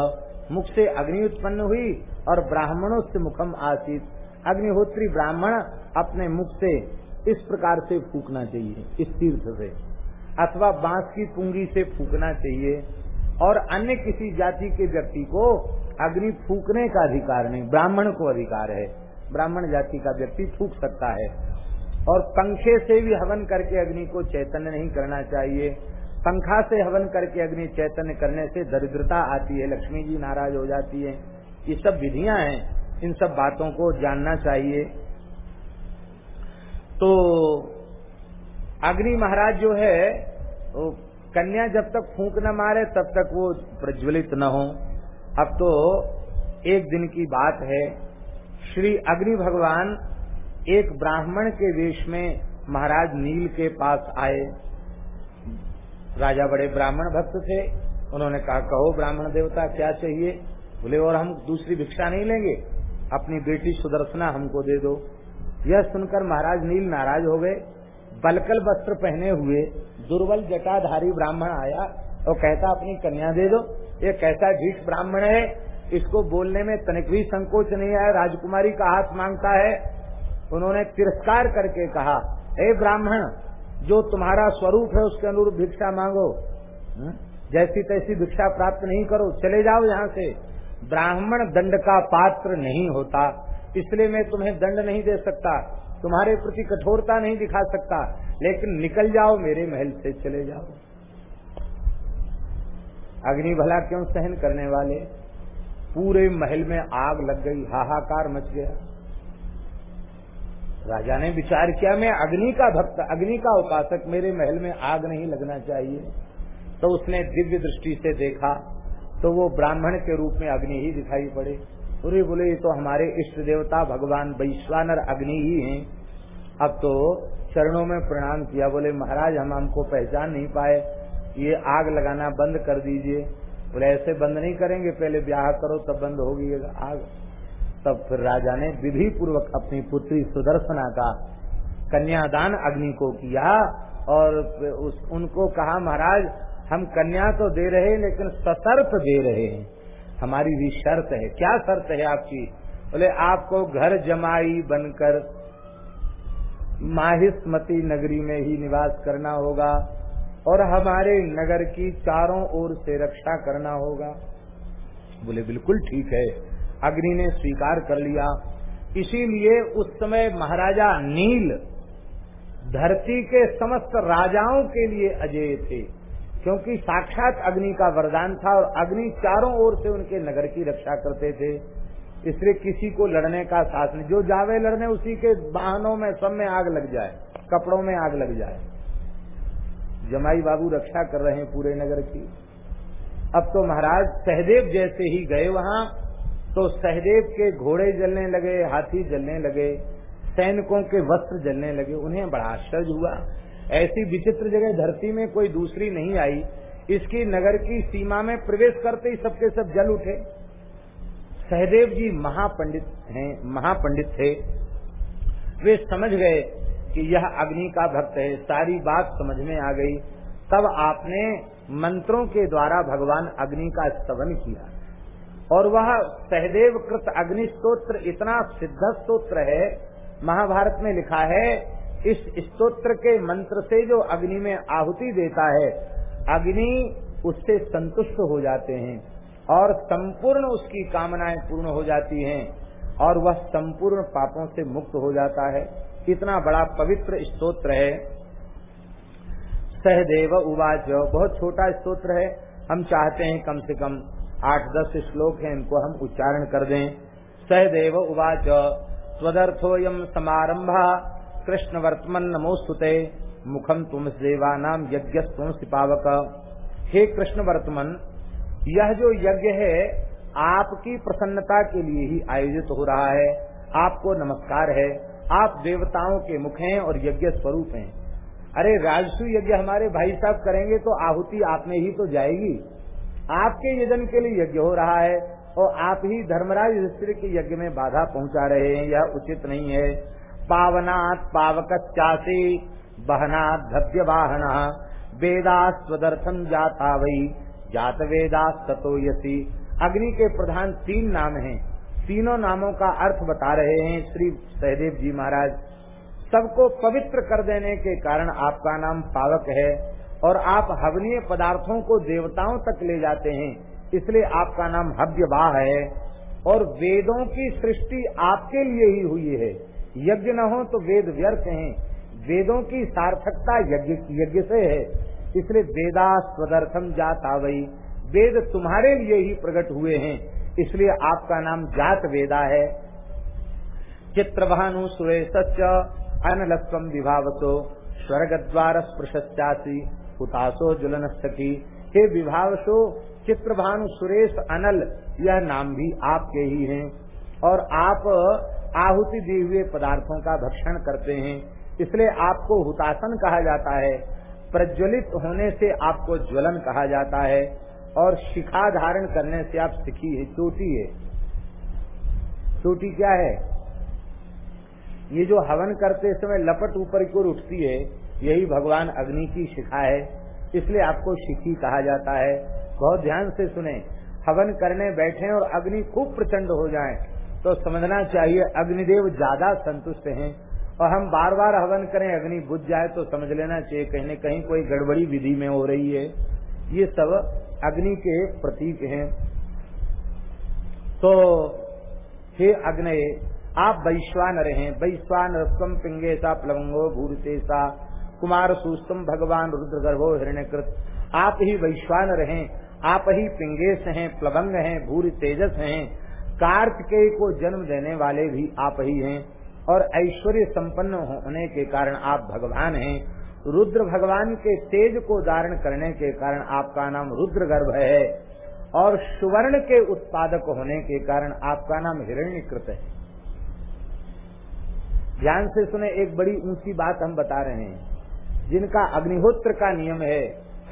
मुख से अग्नि उत्पन्न हुई और ब्राह्मणों से मुखम आसित। अग्निहोत्री ब्राह्मण अपने मुख से इस प्रकार से फूकना चाहिए, इस तीर्थ से। अथवा बाँस की पुंगी से फूकना चाहिए और अन्य किसी जाति के व्यक्ति को अग्नि फूकने का अधिकार नहीं, ब्राह्मण को अधिकार है। ब्राह्मण जाति का व्यक्ति फूक सकता है। और पंखे से भी हवन करके अग्नि को चैतन्य नहीं करना चाहिए। पंखा से हवन करके अग्नि चैतन्य करने से दरिद्रता आती है, लक्ष्मी जी नाराज़ हो जाती है। ये सब विधियाँ हैं, इन सब बातों को जानना चाहिए। तो अग्नि महाराज जो है, वो कन्या जब तक फूंक न मारे, तब तक वो प्रज्वलित न हो। अब तो एक दिन की बात है, श्री अग्नि भगवान एक ब्राह्मण के वेश में महाराज नील के पास आए। राजा बड़े ब्राह्मण भक्त थे, उन्होंने कहा, कहो ब्राह्मण देवता, क्या चाहिए? बोले, और हम दूसरी भिक्षा नहीं लेंगे? अपनी बेटी सुदर्शना हमको दे दो। यह सुनकर महाराज नील नाराज़ हो गए। बलकल वस्त्र पहने हुए दुर्बल जटाधारी ब्राह्मण आया और कहता, अपनी कन्या दे दो। ये कैसा ढीठ ब्राह्मण है? इसको बोलने में तनिक भी संकोच नहीं आया। राजकुमारी का हाथ माँगता है। उन्होंने तिरस्कार करके कहा, हे ब्राह्मण, जो तुम्हारा स्वरूप है, उसके अनुरूप भिक्षा मांगो। हम्म? जैसी तैसी भिक्षा प्राप्त नहीं करो। चले जाओ यहाँ से। ब्राह्मण दंड का पात्र नहीं होता, इसलिए मैं तुम्हें दंड नहीं दे सकता, तुम्हारे प्रति कठोरता नहीं दिखा सकता, लेकिन निकल जाओ मेरे महल से चले जाओ। अग्नि भला क्यों सहन करने वाले? पूरे महल में आग लग गई, हाहाकार मच गया। राजा ने विचार किया, मैं अग्नि का भक्त, अग्नि का उपासक, मेरे महल में आग नहीं लगना चाहिए। तो उसने दिव्य दृष्टि से देखा तो वो ब्राह्मण के रूप में अग्नि ही दिखाई पड़े। अरे बोले, ये तो हमारे इष्ट देवता भगवान वैश्वानर अग्नि ही हैं। अब तो चरणों में प्रणाम किया, बोले, महाराज, हम हमको पहचान नहीं पाए। ये आग लगाना बंद कर दीजिए। बोले, ऐसे बंद नहीं करेंगे, पहले ब्याह करो, तब बंद होगी आग। तब फिर राजा ने विधि पूर्वक अपनी पुत्री सुदर्शना का कन्यादान अग्नि को किया और उस, उनको कहा, महाराज हम कन्या तो दे रहे हैं, लेकिन सशर्त दे रहे हैं। हमारी भी शर्त है। क्या शर्त है आपकी? बोले, आपको घर जमाई बनकर माहिस्मती नगरी में ही निवास करना होगा और हमारे नगर की चारों ओर से रक्षा करना होगा। बोले, बिल्कुल ठीक है। अग्नि ने स्वीकार कर लिया। इसीलिए उस समय महाराजा नील धरती के समस्त राजाओं के लिए अजय थे। क्योंकि साक्षात अग्नि का वरदान था और अग्नि चारों ओर से उनके नगर की रक्षा करते थे। इसलिए किसी को लड़ने का साथ नहीं। जो जावे लड़ने, उसी के वाहनों में, सब में आग लग जाए, कपड़ों में आग लग जाए। जमाई बाबू रक्षा कर रहे हैं पूरे नगर की। अब तो महाराज सहदेव जैसे ही गए वहाँ तो सहदेव के घोड़े जलने लगे, हाथी जलने लगे, सैनिकों के वस्त्र जलने लगे, उन्हें बड़ा आश्चर्य हुआ ऐसी विचित्र जगह धरती में कोई दूसरी नहीं आई। इसकी नगर की सीमा में प्रवेश करते ही सबके सब जल उठे। सहदेव जी महापंडित हैं, महापंडित थे। वे समझ गए कि यह अग्नि का भक्त है। सारी बात समझ में आ गई। तब आपने मंत्रों के द्वारा भगवान अग्नि का स्तवन किया। और वह सहदेव कृत अग्नि स्त्रोत्र इतना सिद्ध स्त्रोत्र है, महाभारत में लिखा है इस स्तोत्र के मंत्र से जो अग्नि में आहुति देता है, अग्नि उससे संतुष्ट हो जाते हैं और संपूर्ण उसकी कामनाएँ पूर्ण हो जाती हैं और वह संपूर्ण पापों से मुक्त हो जाता है। इतना बड़ा पवित्र स्तोत्र है। सहदेव उवाच, बहुत छोटा स्तोत्र है। हम चाहते हैं कम से कम आठ दस श्लोक हैं, इनको हम उच्चारण कर दें। सहदेव उवाच स्वदर्थोयम समारंभा। कृष्ण वर्तमन नमोस्तुते मुखम तुम सेवा नाम यज्ञ तुम सिपावक हे कृष्ण वर्तमन यह जो यज्ञ है, आपकी प्रसन्नता के लिए ही आयोजित हो रहा है। आपको नमस्कार है। आप देवताओं के मुख हैं और यज्ञ स्वरूप हैं। अरे, राजसु यज्ञ हमारे भाई साहब करेंगे तो आहुति आप में ही तो जाएगी। आपके यजन के लिए यज्ञ हो रहा है और आप ही धर्मराज स्त्री के यज्ञ में बाधा पहुँचा रहे हैं। यह उचित नहीं है। पावनात् पावकश्चासी बहनात् धव्य वाहन वेदास्वदर्थम जाता वही जात वेदास ततो यसी। अग्नि के प्रधान तीन नाम हैं। तीनों नामों का अर्थ बता रहे हैं श्री सहदेव जी महाराज। सबको पवित्र कर देने के कारण आपका नाम पावक है और आप हवनीय पदार्थों को देवताओं तक ले जाते हैं। इसलिए आपका नाम हव्यवाह है और वेदों की सृष्टि आपके लिए ही हुई है। यज्ञ न हो तो वेद व्यर्थ हैं। वेदों की सार्थकता यज्ञ यज्ञ से है। इसलिए वेदा स्वदर्थम जाता वही। वेद तुम्हारे लिए ही प्रकट हुए हैं। इसलिए आपका नाम जात वेदा है। चित्रभानु सुरेश अनलस्वम विभावतो। स्वर्ग द्वार स्पृशासी हुतासो जुलन सखी हे विभावसो चित्रभानु सुरेश अनल, यह नाम भी आपके ही हैं। और आप आहुति दिए हुए पदार्थों का भक्षण करते हैं। इसलिए आपको हुतासन कहा जाता है। प्रज्वलित होने से आपको ज्वलन कहा जाता है और शिखा धारण करने से आप सिखी है। चोटी है। चोटी क्या है? ये जो हवन करते समय लपट ऊपर की ओर उठती है, यही भगवान अग्नि की शिखा है। इसलिए आपको शिखी कहा जाता है। बहुत ध्यान से सुने। हवन करने बैठे और अग्नि खूब प्रचंड हो जाए। तो समझना चाहिए, अग्निदेव ज़्यादा संतुष्ट हैं। और हम बार बार हवन करें, अग्नि बुझ जाए तो समझ लेना चाहिए, कहीं न कहीं कोई गड़बड़ी विधि में हो रही है। ये सब अग्नि के प्रतीक हैं। तो हे अग्नि, आप वैश्वान रहे। वैश्वान रस्वम पिंगेसा प्लवंगो भूरतेसा कुमार सुस्तम भगवान रुद्र गर्भो हिरण्यकृत। आप ही वैश्वान रहे। आप ही पिंगेश हैं, प्लवंग हैं, भूर तेजस हैं। कार्तिकेय को जन्म देने वाले भी आप ही हैं और ऐश्वर्य संपन्न होने के कारण आप भगवान हैं। रुद्र भगवान के तेज को धारण करने के कारण आपका नाम रुद्र गर्भ है और सुवर्ण के उत्पादक होने के कारण आपका नाम हिरण्यकृत है। ध्यान से सुने, एक बड़ी ऊँची बात हम बता रहे हैं, जिनका अग्निहोत्र का नियम है।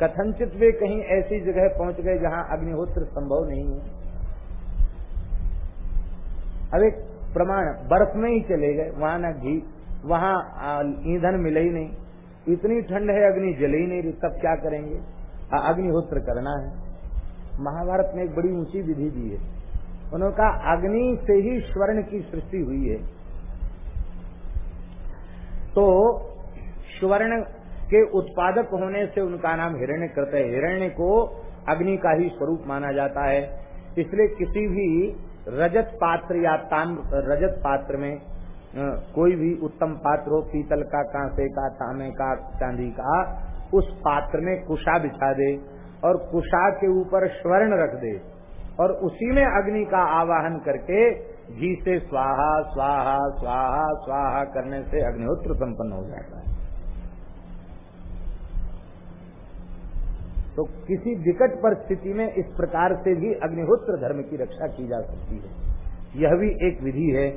कथनचित वे कहीं ऐसी जगह पहुँच गए जहाँ अग्निहोत्र संभव नहीं है। अब एक प्रमाण, बर्फ़ में ही चले गए, वहाँ न घी, वहाँ ईंधन मिले ही नहीं। इतनी ठंड है, अग्नि जले ही नहीं तब क्या करेंगे? अग्निहोत्र करना है। महाभारत में एक बड़ी ऊँची विधि दी है। उन्होंने कहा, अग्नि से ही स्वर्ण की सृष्टि हुई है। तो स्वर्ण के उत्पादक होने से उनका नाम हिरण्य करते है। हिरण्य को अग्नि का ही स्वरूप माना जाता है। इसलिए किसी भी रजत पात्र या ताम्र, रजत पात्र में कोई भी उत्तम पात्र हो, पीतल का, कांसे का तांबे का, चांदी का, उस पात्र में कुशा बिछा दे और कुशा के ऊपर स्वर्ण रख दे और उसी में अग्नि का आवाहन करके घी से स्वाहा स्वाहा स्वाहा स्वाहा करने से अग्निहोत्र संपन्न हो जाता है। तो किसी विकट परिस्थिति में इस प्रकार से भी अग्निहोत्र धर्म की रक्षा की जा सकती है। यह भी एक विधि है।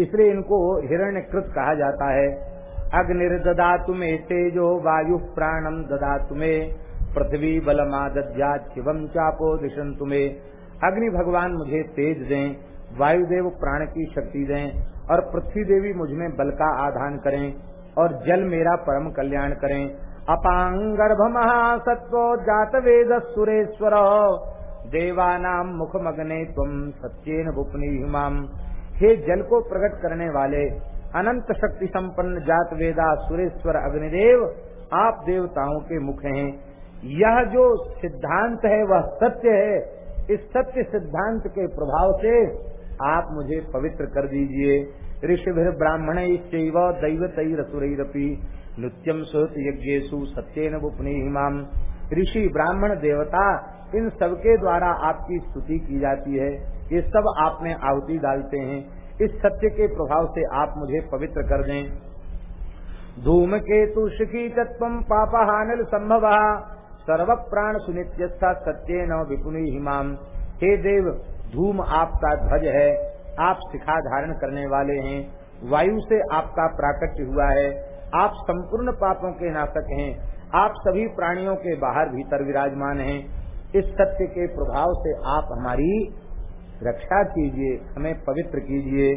इसलिए इनको हिरण्यकृत कहा जाता है। अग्निर्ददा तुम्हें तेजो वायु प्राणम ददा तुम्हें पृथ्वी बलमाद्या शिवम चापो दिशन तुम्हें अग्नि भगवान मुझे तेज दें, वायुदेव प्राण की शक्ति दें और पृथ्वी देवी मुझमें बल का आधान करें और जल मेरा परम कल्याण करें। अपांगर्भ महासत्व जात वेद सुरेश्वर देवानाम मुखमग्ने तुम सत्येन बुपनी हिमाम हे जल को प्रकट करने वाले, अनंत शक्ति संपन्न जात वेदा सुरेश्वर अग्निदेव, आप देवताओं के मुख हैं। यह जो सिद्धांत है, वह सत्य है। इस सत्य सिद्धांत के प्रभाव से आप मुझे पवित्र कर दीजिए। ऋषि ब्राह्मण दैव दैवत रसुरपी नृत्यम सोत यज्ञेशु सत्यन उपनी हिमाम ऋषि, ब्राह्मण, देवता, इन सबके द्वारा आपकी स्तुति की जाती है। ये सब आप में आहुति डालते हैं। इस सत्य के प्रभाव से आप मुझे पवित्र कर दें। धूम के तुषकी तत्व पापहानिल संभव। सर्व प्राण सुनित्यस्था सत्य न विपुनी हिमाम हे देव, धूम आपका ध्वज है। आप शिखा धारण करने वाले हैं। वायु से आपका प्राकट्य हुआ है। आप संपूर्ण पापों के नाशक हैं। आप सभी प्राणियों के बाहर भीतर विराजमान हैं। इस सत्य के प्रभाव से आप हमारी रक्षा कीजिए, हमें पवित्र कीजिए।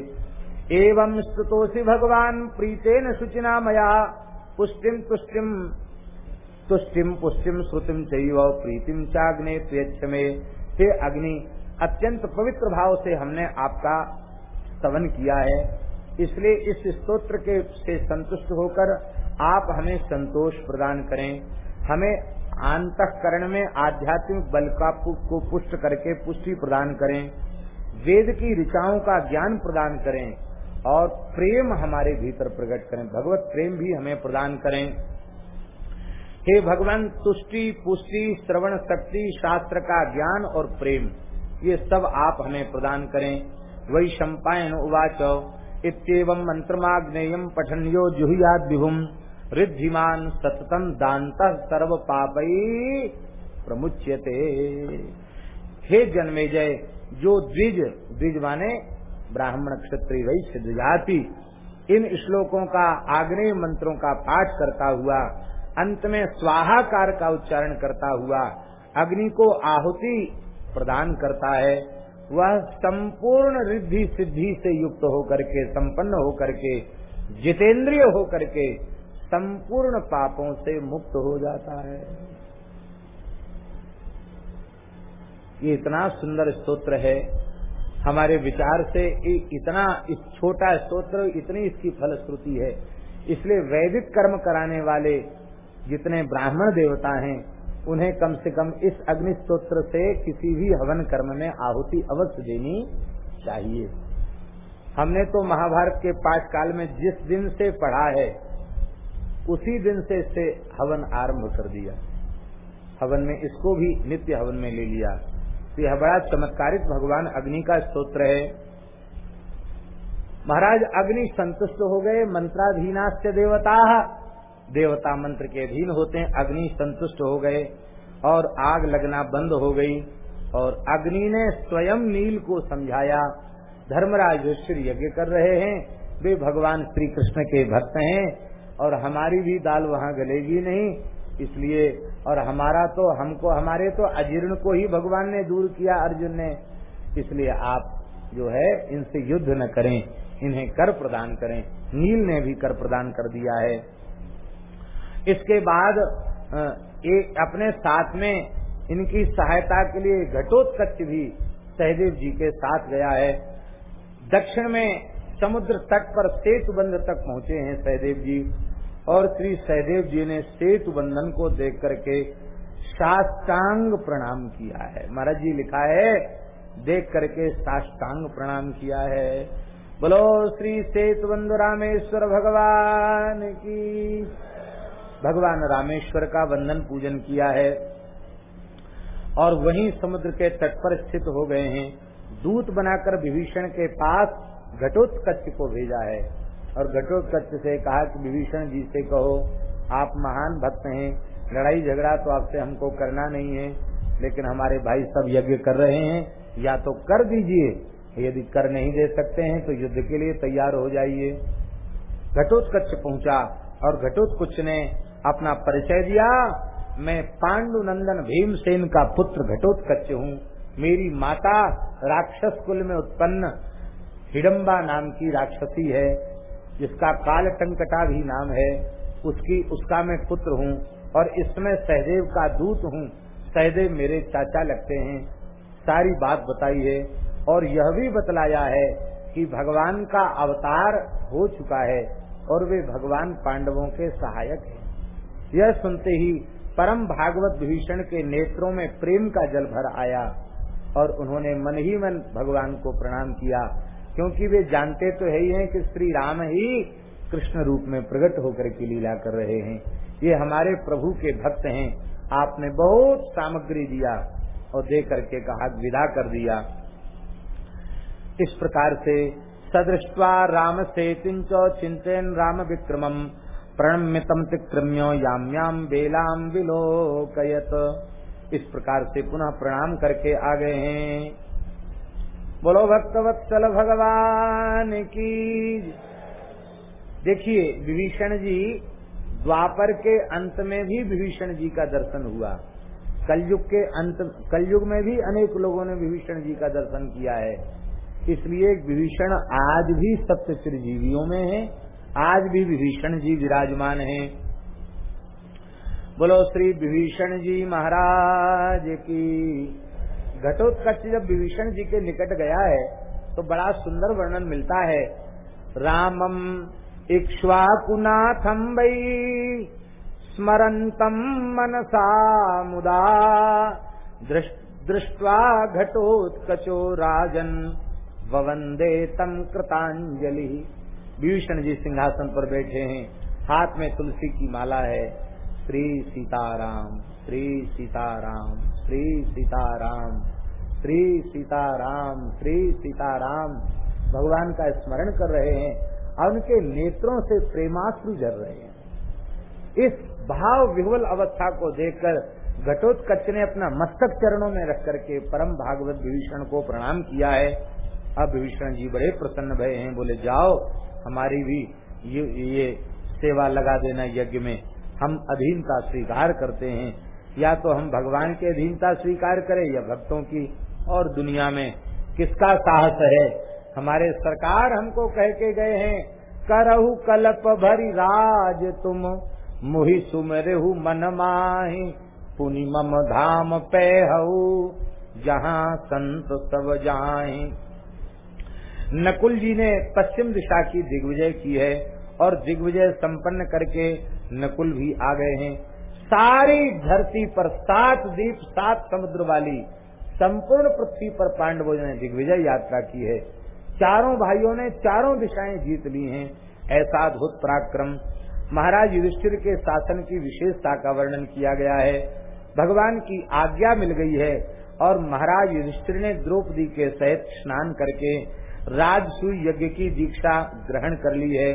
एवं स्तुतोषि भगवान, प्रीतेन शुचिना मया। पुष्टिम तुष्टिम तुष्टिम पुष्टिम श्रुतिम चैव प्रीतिम चाग्ने प्रियच्छ में हे अग्नि, अत्यंत पवित्र भाव से हमने आपका स्तवन किया है। इसलिए इस स्तोत्र के से संतुष्ट होकर आप हमें संतोष प्रदान करें। हमें आंतकरण में आध्यात्मिक बल का को पुष्ट करके पुष्टि प्रदान करें। वेद की ऋचाओं का ज्ञान प्रदान करें और प्रेम हमारे भीतर प्रकट करें। भगवत प्रेम भी हमें प्रदान करें। हे भगवान, तुष्टि, पुष्टि, श्रवण शक्ति, शास्त्र का ज्ञान और प्रेम, ये सब आप हमें प्रदान करें। वही शंपायन उवाच। इतम मंत्रमाग्नेयम पठन यो जुहियाद विभुम रिद्धिमान सततम दात सर्व पापई प्रमुच्यते। हे जन्मे जय जो द्विज द्विज माने ब्राह्मण क्षत्रिय वैश्य द्विजाति इन श्लोकों का आग्नेय मंत्रों का पाठ करता हुआ, अंत में स्वाहाकार का उच्चारण करता हुआ, अग्नि को आहुति प्रदान करता है। वह संपूर्ण रिद्धि सिद्धि से युक्त होकर के, संपन्न होकर के, जितेंद्रिय होकर के संपूर्ण पापों से मुक्त हो जाता है। ये इतना सुंदर स्तोत्र है। हमारे विचार से इतना, इस छोटा स्तोत्र, इतनी इसकी फलश्रुति है। इसलिए वैदिक कर्म कराने वाले जितने ब्राह्मण देवता हैं उन्हें कम से कम इस अग्नि स्त्रोत्र से किसी भी हवन कर्म में आहुति अवश्य देनी चाहिए। हमने तो महाभारत के पाठ काल में जिस दिन से पढ़ा है, उसी दिन से इससे हवन आरंभ कर दिया। हवन में इसको भी नित्य हवन में ले लिया। तो यह बड़ा चमत्कारिक भगवान अग्नि का स्त्रोत्र है। महाराज, अग्नि संतुष्ट हो गए मंत्राधीनास्य देवता। देवता मंत्र के अधीन होते हैं, अग्नि संतुष्ट हो गए और आग लगना बंद हो गई और अग्नि ने स्वयं नील को समझाया, धर्मराज युष्ठ यज्ञ कर रहे हैं, वे भगवान श्री कृष्ण के भक्त हैं और हमारी भी दाल वहाँ गलेगी नहीं, इसलिए और हमारा तो हमको, हमारे तो अजीर्ण को ही भगवान ने दूर किया अर्जुन ने, इसलिए आप जो है, इनसे युद्ध न करें, इन्हें कर प्रदान करें। नील ने भी कर प्रदान कर दिया है। इसके बाद एक अपने साथ में इनकी सहायता के लिए घटोत्कच भी सहदेव जी के साथ गया है। दक्षिण में समुद्र तट पर सेतु बंध तक पहुँचे हैं सहदेव जी और श्री सहदेव जी ने सेतु बंधन को देख करके साष्टांग प्रणाम किया है। महाराज जी लिखा है, देख करके साष्टांग प्रणाम किया है। बोलो, श्री सेतु बंधु रामेश्वर भगवान की भगवान रामेश्वर का वंदन पूजन किया है और वहीं समुद्र के तट पर स्थित हो गए हैं। दूत बनाकर विभीषण के पास घटोत्कच को भेजा है और घटोत्कच से कहा कि विभीषण जी से कहो, आप महान भक्त हैं, लड़ाई झगड़ा तो आपसे हमको करना नहीं है, लेकिन हमारे भाई सब यज्ञ कर रहे हैं, या तो कर दीजिए, यदि कर नहीं दे सकते हैं तो युद्ध के लिए तैयार हो जाइए। घटोत्कच पहुँचा और घटोत्कुच ने अपना परिचय दिया, मैं पांडु नंदन भीमसेन का पुत्र घटोत्कच हूँ। मेरी माता राक्षस कुल में उत्पन्न हिडम्बा नाम की राक्षसी है, जिसका काल टंकटा भी नाम है। उसकी, उसका मैं पुत्र हूँ और इसमें सहदेव का दूत हूँ। सहदेव मेरे चाचा लगते हैं। सारी बात बताई है और यह भी बतलाया है कि भगवान का अवतार हो चुका है और वे भगवान पांडवों के सहायक हैं। यह सुनते ही परम भागवत भीषण के नेत्रों में प्रेम का जल भर आया और उन्होंने मन ही मन भगवान को प्रणाम किया, क्योंकि वे जानते तो है ही हैं कि श्री राम ही कृष्ण रूप में प्रकट होकर के लीला कर रहे हैं। ये हमारे प्रभु के भक्त हैं। आपने बहुत सामग्री दिया और दे करके कहा, विदा कर दिया। इस प्रकार से सदृष्टवा राम से चिंतन राम विक्रमम। प्रणमितम तिक्रम्यो याम्याम बेलाम विलोकयत। इस प्रकार से पुनः प्रणाम करके आ गए हैं। बोलो, भक्तवत्सल भगवान की देखिए, विभीषण जी द्वापर के अंत में भी विभीषण जी का दर्शन हुआ। कलयुग के अंत, कलयुग में भी अनेक लोगों ने विभीषण जी का दर्शन किया है। इसलिए विभीषण आज भी सत्य चिरजीवियों में है। आज भी विभीषण जी विराजमान हैं। बोलो श्री विभीषण जी महाराज की। घटोत्कच जब विभीषण जी के निकट गया है तो बड़ा सुंदर वर्णन मिलता है। रामम इक्ष्वाकुनाथम वही स्मरंतम मनसा मुदा। दृष्टवा घटोत्कचो राजन। वंदे तम कृतांजलि विभीषण जी सिंहासन पर बैठे हैं। हाथ में तुलसी की माला है। श्री सीताराम श्री सीताराम श्री सीताराम श्री सीताराम श्री सीताराम। भगवान का स्मरण कर रहे हैं और उनके नेत्रों से प्रेमाश्रु जर रहे हैं। इस भाव विह्वल अवस्था को देखकर घटोत्कच ने अपना मस्तक चरणों में रख करके परम भागवत विभीषण को प्रणाम किया है। अब विभीषण जी बड़े प्रसन्न भय हैं, बोले, जाओ हमारी भी ये, ये सेवा लगा देना यज्ञ में। हम अधीनता स्वीकार करते हैं। या तो हम भगवान की अधीनता स्वीकार करें या भक्तों की। और दुनिया में किसका साहस है? हमारे सरकार हमको कह के गए हैं करहु कलप भरी राज तुम मुहि सुमरेहु मन माही पुनि मम धाम पे हऊ जहाँ संत सब जाए नकुल जी ने पश्चिम दिशा की दिग्विजय की है और दिग्विजय संपन्न करके नकुल भी आ गए हैं। सारी धरती पर सात द्वीप, सात समुद्र वाली संपूर्ण पृथ्वी पर पांडवों ने दिग्विजय यात्रा की है। चारों भाइयों ने चारों दिशाएँ जीत ली हैं। ऐसा अद्भुत पराक्रम महाराज युधिष्ठिर के शासन की विशेषता का वर्णन किया गया है। भगवान की आज्ञा मिल गई है और महाराज युधिष्ठिर ने द्रौपदी के सहित स्नान करके राजसु यज्ञ की दीक्षा ग्रहण कर ली है।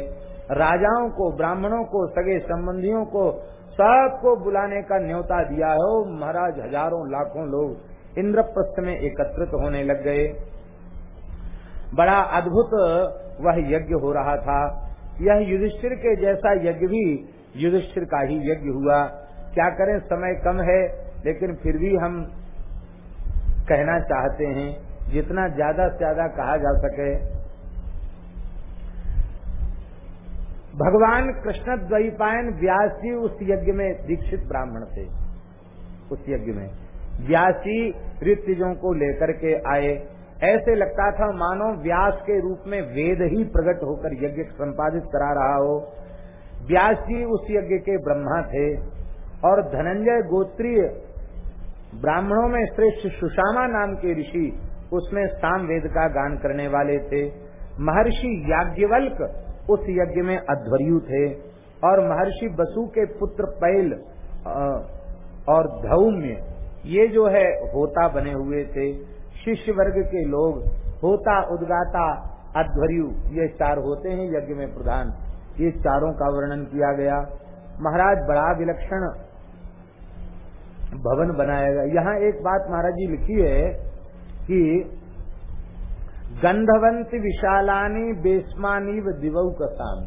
राजाओं को, ब्राह्मणों को, सगे संबंधियों को, सबको बुलाने का न्योता दिया हो। महाराज, हज़ारों, लाखों लोग इंद्रप्रस्थ में एकत्रित होने लग गए। बड़ा अद्भुत वह यज्ञ हो रहा था। यह युधिष्ठिर के जैसा यज्ञ भी युधिष्ठिर का ही यज्ञ हुआ। क्या करें, समय कम है, लेकिन फिर भी हम कहना चाहते हैं, जितना ज़्यादा से ज़्यादा कहा जा सके। भगवान कृष्ण द्वैपायन व्यास जी उस यज्ञ में दीक्षित ब्राह्मण थे। उस यज्ञ में व्यासी ऋतिजों को लेकर के आए। ऐसे लगता था मानो व्यास के रूप में वेद ही प्रकट होकर यज्ञ संपादित करा रहा हो। व्यास जी उस यज्ञ के ब्रह्मा थे और धनंजय गोत्रीय ब्राह्मणों में श्रेष्ठ सुषामा नाम के ऋषि उसमें साम वेद का गान करने वाले थे। महर्षि याज्ञवल्क उस यज्ञ में अध्वर्यु थे और महर्षि बसु के पुत्र पैल और धौम्य, ये जो है होता बने हुए थे। शिष्य वर्ग के लोग होता, उदगाता, अध्वर्यु, ये चार होते हैं यज्ञ में प्रधान। ये चारों का वर्णन किया गया। महाराज बड़ा विलक्षण भवन बनाया गया यहाँ एक बात महाराज जी लिखी है कि गंधवंत विशालानी बेस्मानी व दिवऊ कसाम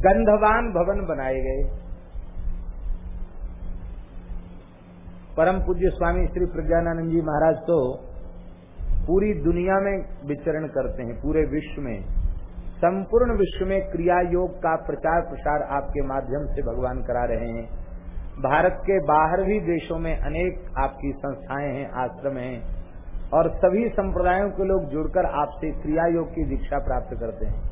गंधवान भवन बनाए गए। परम पूज्य स्वामी श्री प्रज्ञानंद जी महाराज तो पूरी दुनिया में विचरण करते हैं, पूरे विश्व में। संपूर्ण विश्व में क्रिया योग का प्रचार प्रसार आपके माध्यम से भगवान करा रहे हैं। भारत के बाहर भी देशों में अनेक आपकी संस्थाएँ हैं, आश्रम हैं, और सभी संप्रदायों के लोग जुड़कर आपसे क्रिया योग की दीक्षा प्राप्त करते हैं।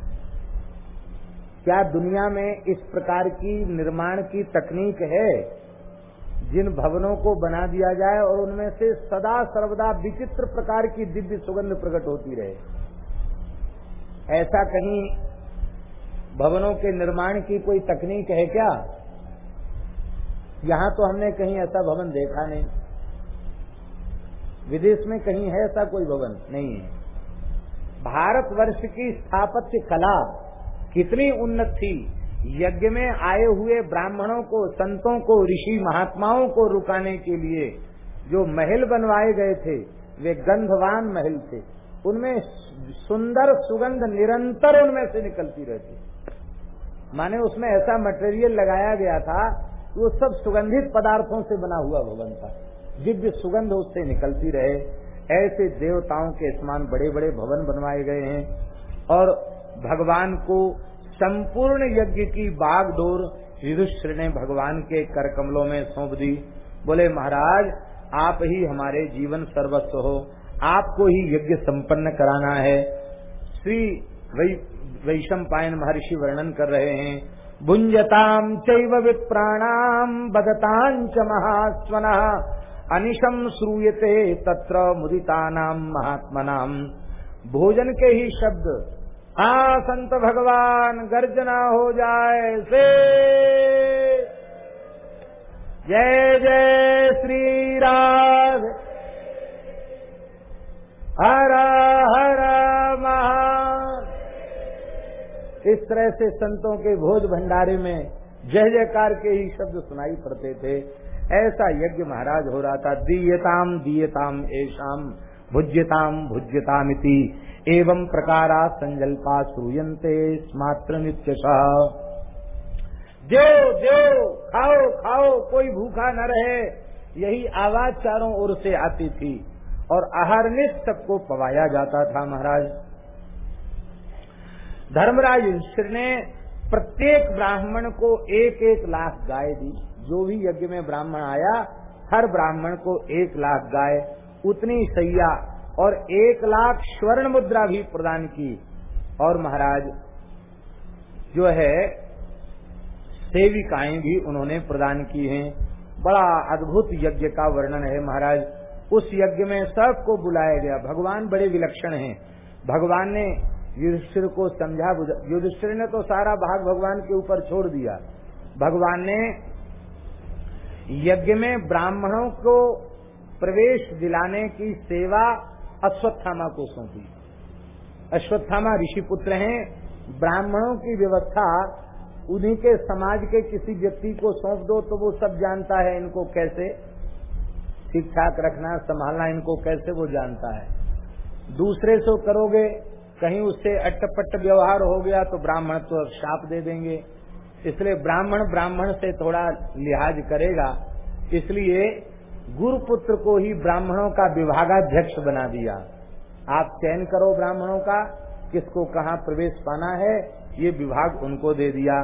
क्या दुनिया में इस प्रकार की निर्माण की तकनीक है, जिन भवनों को बना दिया जाए और उनमें से सदा सर्वदा विचित्र प्रकार की दिव्य सुगंध प्रकट होती रहे? ऐसा कहीं भवनों के निर्माण की कोई तकनीक है क्या? यहाँ तो हमने कहीं ऐसा भवन देखा नहीं। विदेश में कहीं है ऐसा कोई भवन? नहीं है। भारतवर्ष की स्थापत्य कला कितनी उन्नत थी। यज्ञ में आए हुए ब्राह्मणों को, संतों को, ऋषि महात्माओं को रुकाने के लिए जो महल बनवाए गए थे, वे गंधवान महल थे। उनमें सुंदर सुगंध निरंतर उनमें से निकलती रहती। माने उसमें ऐसा मटेरियल लगाया गया था वो सब सुगंधित पदार्थों से बना हुआ भवन था। दिव्य सुगंध उससे निकलती रहे। ऐसे देवताओं के समान बड़े बड़े भवन बनवाए गए हैं और भगवान को संपूर्ण यज्ञ की बागडोर युधिष्ठिर ने भगवान के कर कमलों में सौंप दी। बोले, महाराज, आप ही हमारे जीवन सर्वस्व हो। आपको ही यज्ञ संपन्न कराना है। श्री वैशम पायन महर्षि वर्णन कर रहे हैं भुंजताम चैव विप्राणाम बदतांच महास्वन अनिशम श्रूयते तत्र मुदिता महात्मनाम। भोजन के ही शब्द। हाँ संत भगवान, गर्जना हो जाए से। जय जय श्री राध हर हर महान इस तरह से संतों के भोज भंडारे में जय जयकार के ही शब्द सुनाई पड़ते थे। ऐसा यज्ञ महाराज हो रहा था, दीयताम दीयताम एशाम भुज्यताम, भुज्यतामिति, एवं प्रकारा संजल्पा श्रूयते मात्र जो जो, खाओ खाओ, कोई भूखा न रहे, यही आवाज़ चारों ओर से आती थी, और आहार आहारनिष्ठ सबको पवाया जाता था महाराज। धर्मराज युधिष्ठिर ने प्रत्येक ब्राह्मण को एक एक लाख गाय दी। जो भी यज्ञ में ब्राह्मण आया, हर ब्राह्मण को एक लाख गाय, उतनी सैया और एक लाख स्वर्ण मुद्रा भी प्रदान की। और महाराज, जो है, सेविकाएँ भी उन्होंने प्रदान की हैं। बड़ा अद्भुत यज्ञ का वर्णन है महाराज। उस यज्ञ में सबको बुलाया गया। भगवान बड़े विलक्षण हैं। भगवान ने युधिष्ठिर को समझा बुझा, युधिष्ठिर ने तो सारा भाग भगवान के ऊपर छोड़ दिया। भगवान ने यज्ञ में ब्राह्मणों को प्रवेश दिलाने की सेवा अश्वत्थामा को सौंपी। अश्वत्थामा ऋषि पुत्र हैं। ब्राह्मणों की व्यवस्था उन्हीं के समाज के किसी व्यक्ति को सौंप दो तो वो सब जानता है इनको कैसे। ठीक ठाक रखना, संभालना इनको कैसे वो जानता है। दूसरे से करोगे कहीं उससे अट्टपट्ट व्यवहार हो गया तो ब्राह्मण तो शाप दे देंगे। इसलिए ब्राह्मण ब्राह्मण से थोड़ा लिहाज करेगा। इसलिए गुरुपुत्र को ही ब्राह्मणों का विभागाध्यक्ष बना दिया। आप चयन करो ब्राह्मणों का, किसको कहाँ प्रवेश पाना है, ये विभाग उनको दे दिया।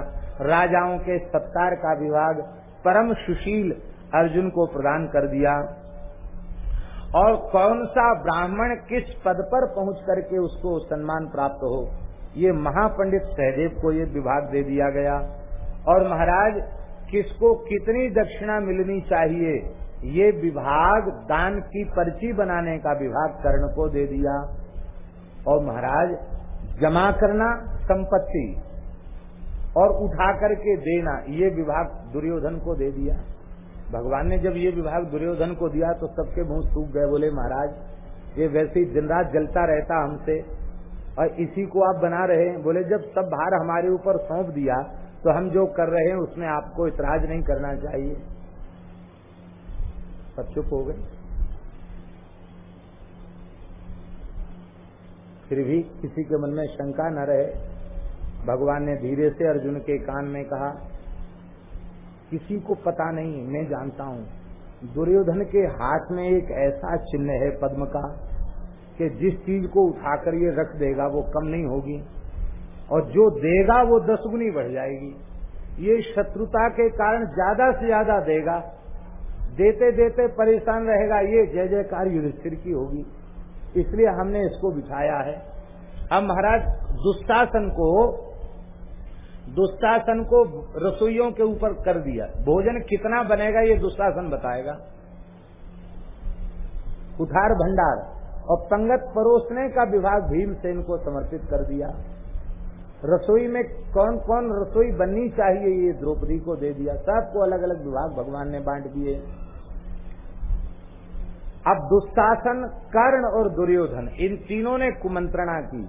राजाओं के सत्कार का विभाग परम सुशील अर्जुन को प्रदान कर दिया। और कौन सा ब्राह्मण किस पद पर पहुँच करके उसको सम्मान प्राप्त हो? ये महापंडित सहदेव को ये विभाग दे दिया गया। और महाराज, किसको कितनी दक्षिणा मिलनी चाहिए? ये विभाग दान की पर्ची बनाने का विभाग कर्ण को दे दिया। और महाराज, जमा करना संपत्ति और उठा करके देना, ये विभाग दुर्योधन को दे दिया। भगवान ने जब ये विभाग दुर्योधन को दिया तो सबके मुँह सूख गए, बोले, महाराज, ये वैसे ही दिन रात जलता रहता हमसे, और इसी को आप बना रहे हैं। बोले, जब सब भार हमारे ऊपर सौंप दिया तो हम जो कर रहे हैं, उसमें आपको इतराज नहीं करना चाहिए। सब चुप हो गए। फिर भी किसी के मन में शंका न रहे। भगवान ने धीरे से अर्जुन के कान में कहा किसी को पता नहीं, मैं जानता हूँ। दुर्योधन के हाथ में एक ऐसा चिन्ह है पद्म का, कि जिस चीज़ को उठाकर ये रख देगा वो कम नहीं होगी, और जो देगा वो दस गुनी बढ़ जाएगी। ये शत्रुता के कारण ज़्यादा से ज़्यादा देगा। देते देते परेशान रहेगा, ये जय जयकार युधिष्ठिर की होगी। इसलिए हमने इसको बिठाया है। अब महाराज दुस्तासन को दुस्तासन को रसोइयों के ऊपर कर दिया। भोजन कितना बनेगा, ये दुस्तासन बताएगा। उधार भंडार। और पंगत परोसने का विभाग भीमसेन को समर्पित कर दिया। रसोई में कौन कौन रसोई बननी चाहिए, ये द्रौपदी को दे दिया। सबको अलग अलग विभाग भगवान ने बांट दिए। अब दुस्शासन, कर्ण और दुर्योधन, इन तीनों ने कुमंत्रणा की।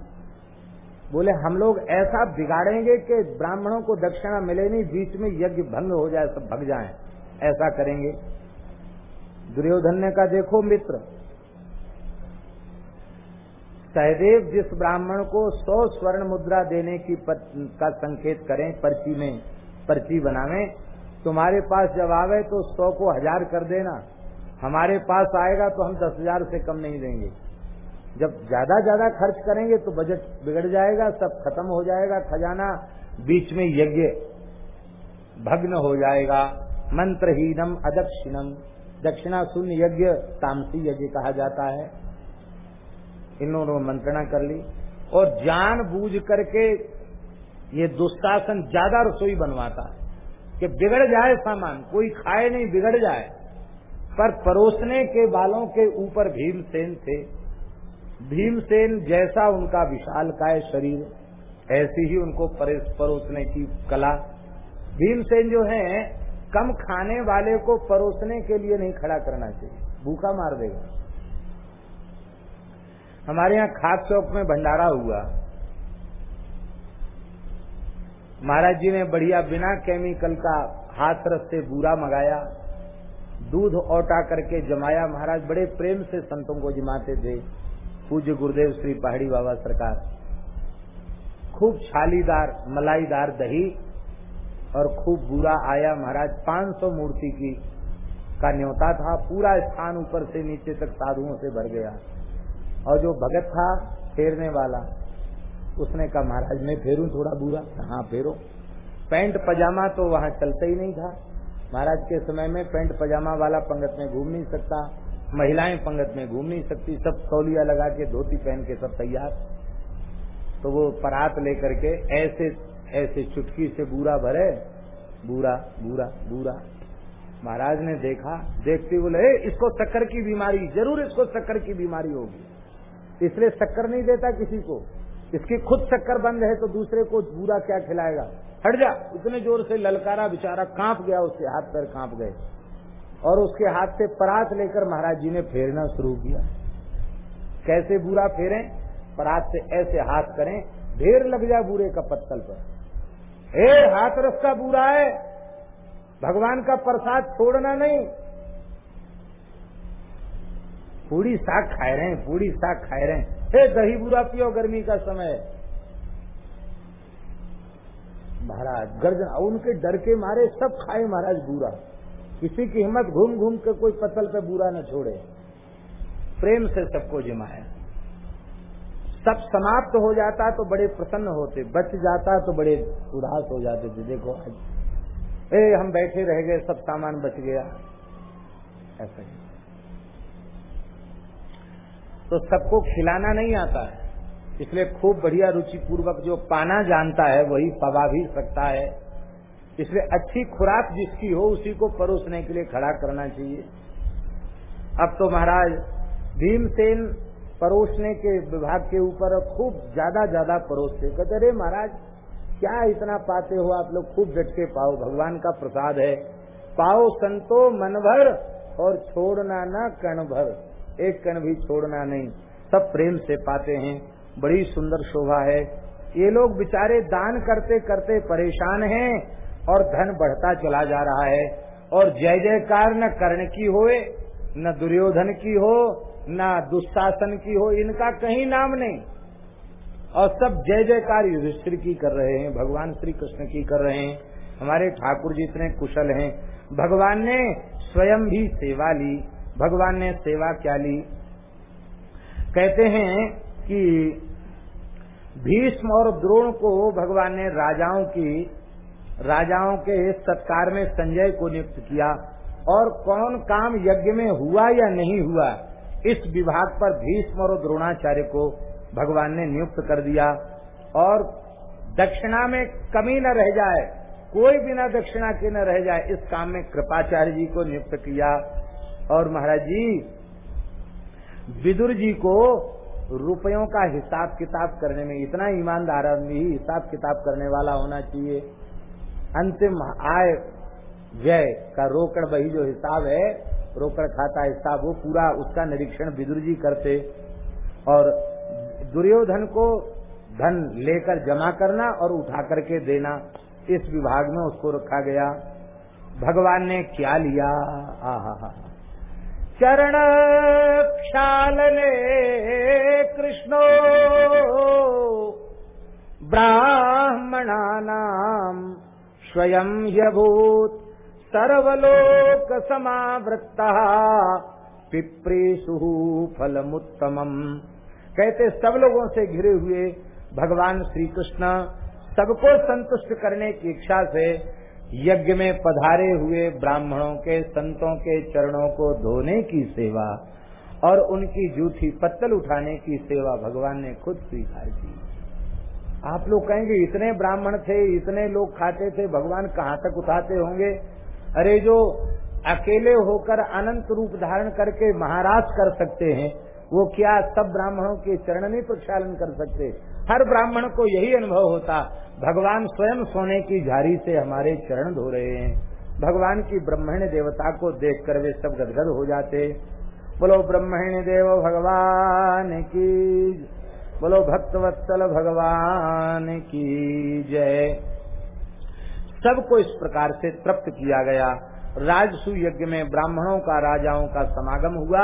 बोले हम लोग ऐसा बिगाड़ेंगे कि ब्राह्मणों को दक्षिणा मिले नहीं बीच में यज्ञ भंग हो जाए सब भग जाए। ऐसा करेंगे। दुर्योधन ने कहा देखो मित्र सहदेव जिस ब्राह्मण को सौ स्वर्ण मुद्रा देने की पत, का संकेत करें पर्ची में पर्ची बनावे तुम्हारे पास जब आवे तो सौ को हज़ार कर देना। हमारे पास आएगा तो हम दस हज़ार से कम नहीं देंगे। जब ज़्यादा ज़्यादा खर्च करेंगे तो बजट बिगड़ जाएगा, सब खत्म हो जाएगा, खजाना बीच में यज्ञ भग्न हो जाएगा। मंत्रहीनम अदक्षिणम। दक्षिणा शून्य यज्ञ तामसी यज्ञ कहा जाता है। इन लोगों ने मंत्रणा कर ली। और जान बूझ करके ये दुस्तासन ज़्यादा रसोई बनवाता है कि बिगड़ जाए सामान, कोई खाए नहीं, बिगड़ जाए। पर परोसने के बालों के ऊपर भीमसेन थे। भीमसेन जैसा उनका विशाल काय शरीर, ऐसी ही उनको परोसने की कला। भीमसेन जो है, कम खाने वाले को परोसने के लिए नहीं खड़ा करना चाहिए। भूखा मार देगा। हमारे यहाँ खाद चौक में भंडारा हुआ। महाराज जी ने बढ़िया बिना केमिकल का हाथ रस से बूरा मंगाया, दूध औटा करके जमाया। महाराज बड़े प्रेम से संतों को जमाते थे। पूज्य गुरुदेव श्री पहाड़ी बाबा सरकार। खूब छालीदार, मलाईदार दही और खूब बुरा आया महाराज 500 मूर्ति की का न्योता था, पूरा स्थान ऊपर से नीचे तक साधुओं से भर गया। और जो भगत था, फेरने वाला, उसने कहा, महाराज, मैं फेरू थोड़ा बुरा हाँ फेरो। पैंट पजामा तो वहाँ चलता ही नहीं था। महाराज के समय में पेंट पजामा वाला पंगत में घूम नहीं सकता। महिलाएँ पंगत में घूम नहीं सकती, सब तौलिया लगा के धोती पहन के सब तैयार। तो वो परात लेकर के ऐसे ऐसे चुटकी से बूरा भरे, बूरा बूरा बूरा। महाराज ने देखा, देखते बोले इसको शक्कर की बीमारी, ज़रूर इसको शक्कर की बीमारी होगी। इसलिए शक्कर नहीं देता किसी को। इसकी खुद शक्कर बंद है तो दूसरे को बूरा क्या खिलाएगा? हट जा, इतने ज़ोर से ललकारा बेचारा काँप गया, उसके हाथ पैर काँप गए। और उसके हाथ से परात लेकर महाराज जी ने फेरना शुरू किया। कैसे बुरा फेरें? परात से ऐसे हाथ करें, ढेर लग जाए बूरे का पत्तल पर। हे, हाथ रस का बुरा है। भगवान का प्रसाद छोड़ना नहीं। पूरी साग खाए रहे हैं पूरी साग खाए रहे। हैं हे, दही बुरा पियो गर्मी का समय। महाराज, गर्जन, उनके डर के मारे सब खाए महाराज बुरा। किसी की हिम्मत घूम घूम के कोई पतल पे बुरा न छोड़े। प्रेम से सबको जिमाया सब समाप्त हो जाता तो बड़े प्रसन्न होते, बच जाता तो बड़े उदास हो जाते। थे देखो, आज, ए, हम बैठे रह गए, सब सामान बच गया। ऐसा ही। तो सबको खिलाना नहीं आता है। इसलिए खूब बढ़िया रुचि पूर्वक जो पाना जानता है, वही पवा भी सकता है। इसलिए अच्छी खुराक जिसकी हो, उसी को परोसने के लिए खड़ा करना चाहिए। अब तो महाराज, भीमसेन परोसने के विभाग के ऊपर खूब ज़्यादा ज़्यादा परोसते। कहते, अरे महाराज, क्या इतना पाते हो आप लोग? खूब डट के पाओ। भगवान का प्रसाद है। पाओ संतो मन भर और छोड़ना न कण भर एक कण भी छोड़ना नहीं। सब प्रेम से पाते हैं। बड़ी सुंदर शोभा है। ये लोग बेचारे दान करते करते परेशान हैं। और धन बढ़ता चला जा रहा है। और जय जयकार न कर्ण की होए, न दुर्योधन की हो, न दुशासन की हो, इनका कहीं नाम नहीं। और सब जय जयकार युधिष्ठिर की कर रहे हैं, भगवान श्री कृष्ण की कर रहे हैं। हमारे ठाकुर जी इतने कुशल हैं। भगवान ने स्वयं भी सेवा ली, भगवान ने सेवा क्या ली? कहते हैं कि भीष्म और द्रोण को भगवान ने राजाओं की राजाओं के इस सत्कार में संजय को नियुक्त किया। और कौन काम यज्ञ में हुआ या नहीं हुआ, इस विभाग पर भीष्म और द्रोणाचार्य को भगवान ने नियुक्त कर दिया। और दक्षिणा में कमी न रह जाए, कोई बिना दक्षिणा के न रह जाए, इस काम में कृपाचार्य जी को नियुक्त किया। और महाराज जी, विदुर जी को रुपयों का हिसाब किताब करने में इतना ईमानदार आदमी ही हिसाब किताब करने वाला होना चाहिए। अंतिम आय व्यय का रोकड़ वही जो हिसाब है, रोकड़ खाता हिसाब, वो पूरा उसका निरीक्षण विदुर जी करते। और दुर्योधन को धन लेकर जमा करना और उठा करके देना, इस विभाग में उसको रखा गया। भगवान ने क्या लिया? आहा चरण क्षालने कृष्णो, ब्राह्मणा स्वयं यभूत सर्वलोक समावृत्ता पिप्रेशु फलमुत्तमम। कहते, सब लोगों से घिरे हुए भगवान श्री कृष्ण सबको संतुष्ट करने की इच्छा से यज्ञ में पधारे हुए ब्राह्मणों के, संतों के चरणों को धोने की सेवा और उनकी जूठी पत्तल उठाने की सेवा भगवान ने खुद स्वीकार की। आप लोग कहेंगे, इतने ब्राह्मण थे, इतने लोग खाते थे, भगवान कहाँ तक उठाते होंगे? अरे जो अकेले होकर अनंत रूप धारण करके महाराज कर सकते हैं, वो क्या सब ब्राह्मणों के चरण में प्रक्षालन कर सकते? हर ब्राह्मण को यही अनुभव होता, भगवान स्वयं सोने की झारी से हमारे चरण धो रहे हैं। भगवान की ब्रह्मण्य देवता को देख कर वे सब गदगद हो जाते। बोलो, ब्रह्मण्य देव भगवान की बोलो, भक्तवत्सल भगवान की जय। सबको इस प्रकार से तृप्त किया गया। राजसु यज्ञ में ब्राह्मणों का, राजाओं का समागम हुआ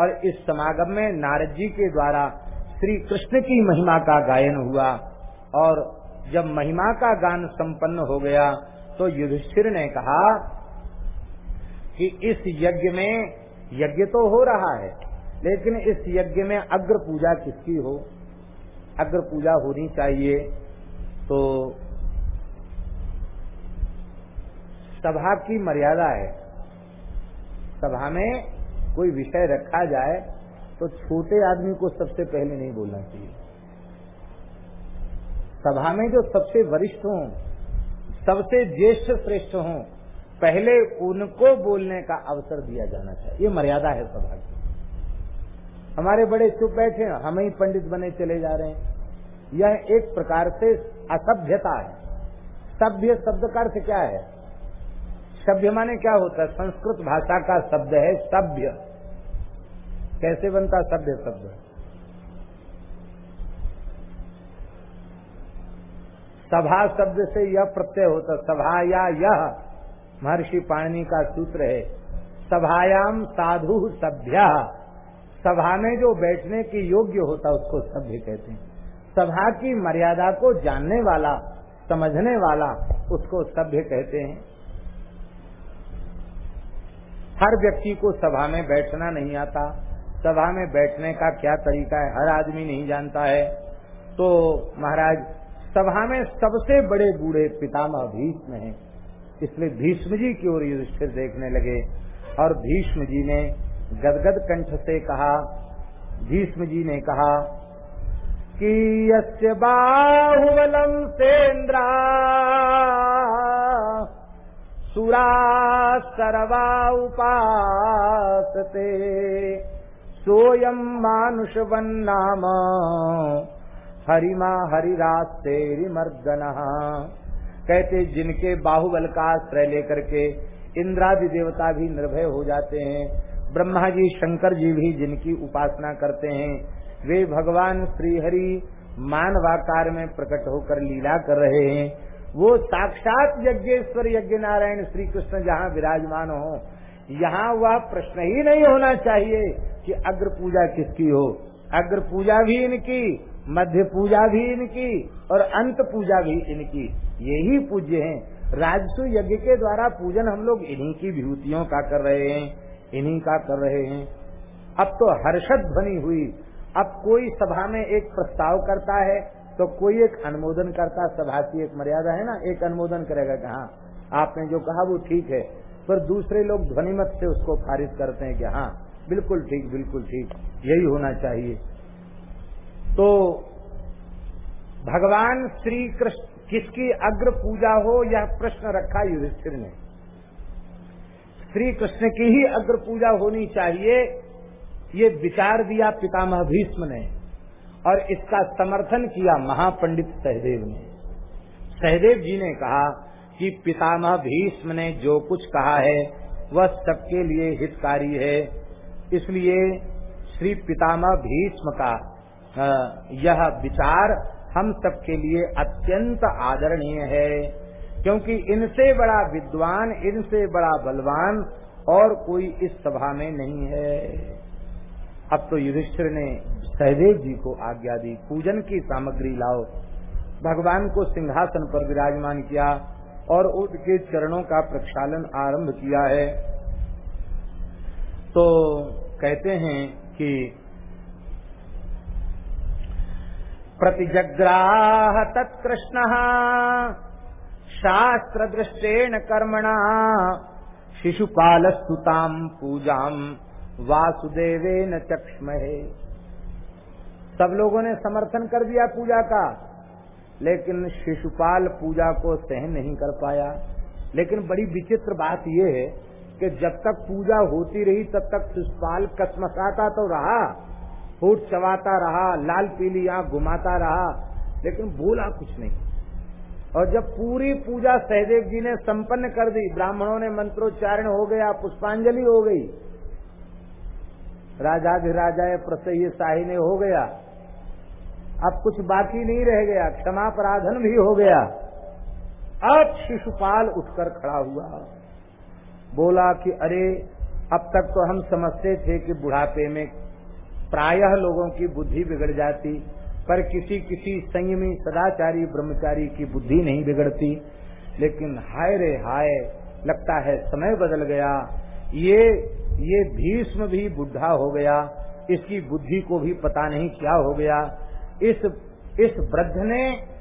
और इस समागम में नारद जी के द्वारा श्री कृष्ण की महिमा का गायन हुआ। और जब महिमा का गान संपन्न हो गया तो युधिष्ठिर ने कहा कि इस यज्ञ में, यज्ञ तो हो रहा है, लेकिन इस यज्ञ में अग्र पूजा किसकी हो? अग्र पूजा होनी चाहिए तो सभा की मर्यादा है। सभा में कोई विषय रखा जाए तो छोटे आदमी को सबसे पहले नहीं बोलना चाहिए। सभा में जो सबसे वरिष्ठ हों, सबसे ज्येष्ठ श्रेष्ठ हों, पहले उनको बोलने का अवसर दिया जाना चाहिए। ये मर्यादा है सभा की। हमारे बड़े चुप बैठे हम ही पंडित बने चले जा रहे हैं। यह एक प्रकार से असभ्यता है। सभ्य शब्द का अर्थ क्या है? सभ्य माने क्या होता है? संस्कृत भाषा का शब्द है सभ्य। कैसे बनता सभ्य शब्द? सभा शब्द से यह प्रत्यय होता सभा या यह। महर्षि पाणनी का सूत्र है सभायाम साधु सभ्य। सभा में जो बैठने के योग्य होता उसको सभ्य कहते हैं। सभा की मर्यादा को जानने वाला, समझने वाला, उसको सभ्य कहते हैं। हर व्यक्ति को सभा में बैठना नहीं आता। सभा में बैठने का क्या तरीका है? हर आदमी नहीं जानता है। तो महाराज, सभा में सबसे बड़े बूढ़े पितामह भीष्म हैं। इसलिए भीष्म जी की ओर युधिष्ठिर देखने लगे और भीष्म जी ने गदगद कंठ से कहा, भीष्म जी ने कहा कि यस्य बाहुबलम सेन्द्रा, सुरा सर्वा उपासते सोयम मानुषवन्नाम, हरिमा हरिरास्तेरिमर्दन कहते, जिनके बाहुबल का आश्रय लेकर के इंद्रादि देवता भी निर्भय हो जाते हैं ब्रह्मा जी, शंकर जी भी जिनकी उपासना करते हैं, वे भगवान श्रीहरि मानवाकार में प्रकट होकर लीला कर रहे हैं। वो साक्षात यज्ञेश्वर यज्ञ नारायण श्री कृष्ण जहाँ विराजमान हो, यहाँ वह प्रश्न ही नहीं होना चाहिए कि अग्र पूजा किसकी हो। अग्र पूजा भी इनकी, मध्य पूजा भी इनकी और अंत पूजा भी इनकी। यही पूज्य हैं। राजसु यज्ञ के द्वारा पूजन हम लोग इन्हीं की विभूतियों का कर रहे हैं। इन्हीं का कर रहे हैं। अब तो हर्षद ध्वनि हुई। अब कोई सभा में एक प्रस्ताव करता है तो कोई एक अनुमोदन करता। सभा की एक मर्यादा है ना, एक अनुमोदन करेगा कि हाँ आपने जो कहा वो ठीक है। पर दूसरे लोग ध्वनिमत से उसको खारिज करते हैं कि हाँ बिल्कुल ठीक बिल्कुल ठीक, यही होना चाहिए। तो भगवान श्री कृष्ण, किसकी अग्र पूजा हो यह प्रश्न रखा युधिष्ठिर ने? श्री कृष्ण की ही अग्र पूजा होनी चाहिए। ये विचार दिया पितामह भीष्म ने और इसका समर्थन किया महापंडित सहदेव ने। सहदेव जी ने कहा कि पितामह भीष्म ने जो कुछ कहा है, वह सबके लिए हितकारी है। इसलिए श्री पितामह भीष्म का यह विचार हम सबके लिए अत्यंत आदरणीय है। क्योंकि इनसे बड़ा विद्वान, इनसे बड़ा बलवान और कोई इस सभा में नहीं है। अब तो युधिष्ठिर ने सहदेव जी को आज्ञा दी, पूजन की सामग्री लाओ। भगवान को सिंहासन पर विराजमान किया और उनके चरणों का प्रक्षालन आरंभ किया है। तो कहते हैं कि प्रतिजग्राह तत्कृष्ण शास्त्र दृष्टेन कर्मणा। शिशुपालस्तुताम पूजाम। वासुदेवे न चक्ष्महे। सब लोगों ने समर्थन कर दिया पूजा का, लेकिन शिशुपाल पूजा को सहन नहीं कर पाया। लेकिन बड़ी विचित्र बात यह है कि जब तक पूजा होती रही, तब तक शिशुपाल कसमसाता तो रहा फूट चबाता रहा, लाल पीली आँख घुमाता रहा, लेकिन बोला कुछ नहीं। और जब पूरी पूजा सहदेव जी ने संपन्न कर दी, ब्राह्मणों ने मंत्रोच्चारण हो गया, पुष्पांजलि हो गई राजा प्रसह्य शाही ने हो गया, अब कुछ बाकी नहीं रह गया क्षमा प्राधन भी हो गया। अब शिशुपाल उठकर खड़ा हुआ। बोला कि अरे, अब तक तो हम समझते थे कि बुढ़ापे में प्रायः लोगों की बुद्धि बिगड़ जाती पर किसी किसी संयमी सदाचारी, ब्रह्मचारी की बुद्धि नहीं बिगड़ती। लेकिन हाय रे हाय, लगता है समय बदल गया। ये ये भीष्म भी बुढ़ा हो गया। इसकी बुद्धि को भी पता नहीं क्या हो गया। इस इस वृद्ध ने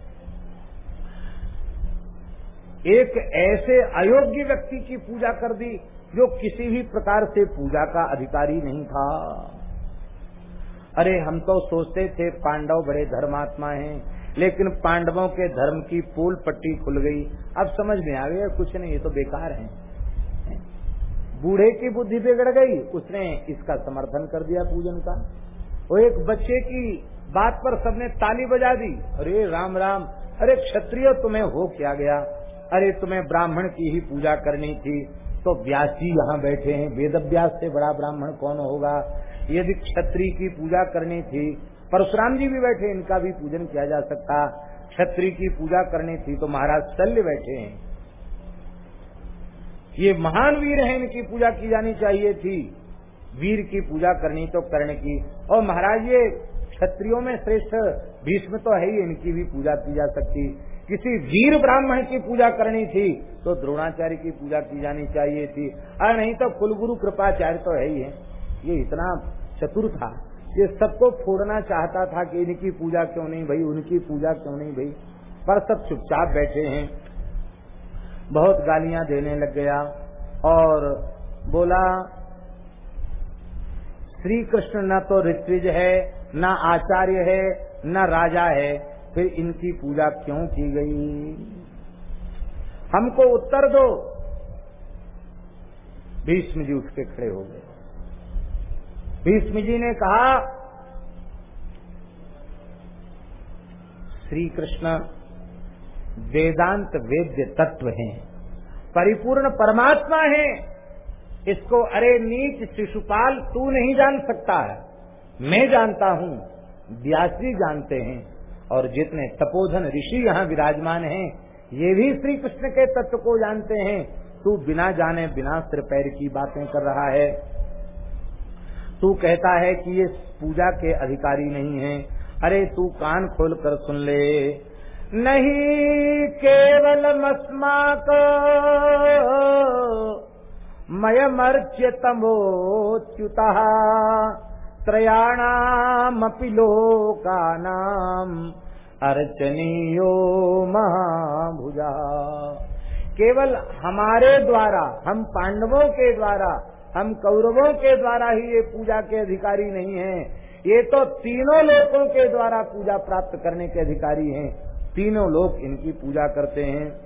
एक ऐसे अयोग्य व्यक्ति की पूजा कर दी, जो किसी भी प्रकार से पूजा का अधिकारी नहीं था। अरे हम तो सोचते थे पांडव बड़े धर्मात्मा हैं, लेकिन पांडवों के धर्म की पोल पट्टी खुल गई। अब समझ में आ गया, कुछ नहीं, ये तो बेकार है। बूढ़े की बुद्धि बिगड़ गई, उसने इसका समर्थन कर दिया पूजन का। वो एक बच्चे की बात पर सबने ताली बजा दी। अरे राम राम, अरे क्षत्रिय, तुम्हें हो क्या गया? अरे तुम्हें ब्राह्मण की ही पूजा करनी थी। तो व्यास जी यहाँ बैठे हैं वेद व्यास से बड़ा ब्राह्मण कौन होगा? यदि क्षत्रिय की पूजा करनी थी, परशुराम जी भी बैठे, इनका भी पूजन किया जा सकता। क्षत्रिय की पूजा करनी थी तो महाराज शल्य बैठे हैं। ये महान वीर हैं, इनकी पूजा की जानी चाहिए थी। वीर की पूजा करनी तो करने की। और महाराज, ये क्षत्रियों में श्रेष्ठ भीष्म तो है ही, इनकी भी पूजा की जा सकती। किसी वीर ब्राह्मण की पूजा करनी थी तो द्रोणाचार्य की पूजा की जानी चाहिए थी। अरे नहीं तो कुलगुरु कृपाचार्य तो है ही है। ये इतना चतुर था। ये सबको फोड़ना चाहता था कि इनकी पूजा क्यों नहीं भाई, उनकी पूजा क्यों नहीं भाई। पर सब चुपचाप बैठे हैं। बहुत गालियाँ देने लग गया और बोला श्री कृष्ण न तो ऋत्विज है, न आचार्य है, न राजा है। फिर इनकी पूजा क्यों की गई? हमको उत्तर दो। भीष्म जी उठ के खड़े हो गए। भीष्म जी ने कहा श्री कृष्ण वेदांत वेद्य तत्व हैं, परिपूर्ण परमात्मा है। इसको अरे नीच शिशुपाल तू नहीं जान सकता है। मैं जानता हूँ, व्यास जानते हैं, और जितने तपोधन ऋषि यहाँ विराजमान हैं, ये भी श्री कृष्ण के तत्व को जानते हैं। तू बिना जाने बिना सिर पैर की बातें कर रहा है। तू कहता है कि ये पूजा के अधिकारी नहीं है। अरे तू कान खोल कर सुन ले। नहीं केवल मस्मा मस्माक मयमर्च्य तमोच्युता त्रयाणामपि लोकानाम अर्चनीयो महाभुजा। केवल हमारे द्वारा, हम पांडवों के द्वारा हम कौरवों के द्वारा ही ये पूजा के अधिकारी नहीं हैं। ये तो तीनों लोगों के द्वारा पूजा प्राप्त करने के अधिकारी हैं। तीनों लोग इनकी पूजा करते हैं।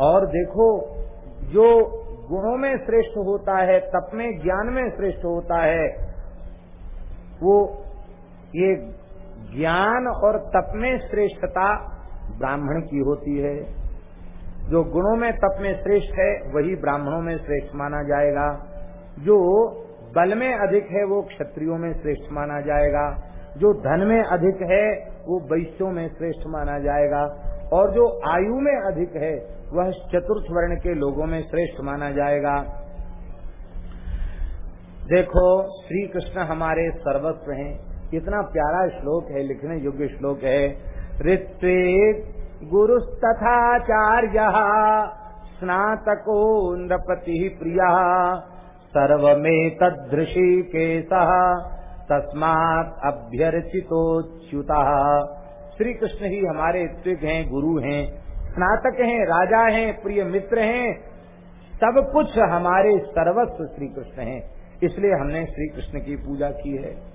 और देखो, जो गुणों में श्रेष्ठ होता है, तप में ज्ञान में श्रेष्ठ होता है, वो ये ज्ञान और तप में श्रेष्ठता ब्राह्मण की होती है। जो गुणों में तप में श्रेष्ठ है, वही ब्राह्मणों में श्रेष्ठ माना जाएगा। जो बल में अधिक है, वो क्षत्रियों में श्रेष्ठ माना जाएगा। जो धन में अधिक है, वो वैश्यों में श्रेष्ठ माना जाएगा। और जो आयु में अधिक है, वह चतुर्थ वर्ण के लोगों में श्रेष्ठ माना जाएगा। देखो श्री कृष्ण हमारे सर्वस्व हैं। कितना प्यारा श्लोक है, लिखने योग्य श्लोक है। ऋत्विक गुरुस्तथाचार्य स्नातको नृपति प्रिय। सर्वे तदृशी केश तस्मात अभ्यर्चितोच्युता। श्री कृष्ण ही हमारे ऋत्विक हैं, गुरु हैं, स्नातक हैं, राजा हैं, प्रिय मित्र हैं। सब कुछ हमारे सर्वस्व श्री कृष्ण हैं। इसलिए हमने श्री कृष्ण की पूजा की है।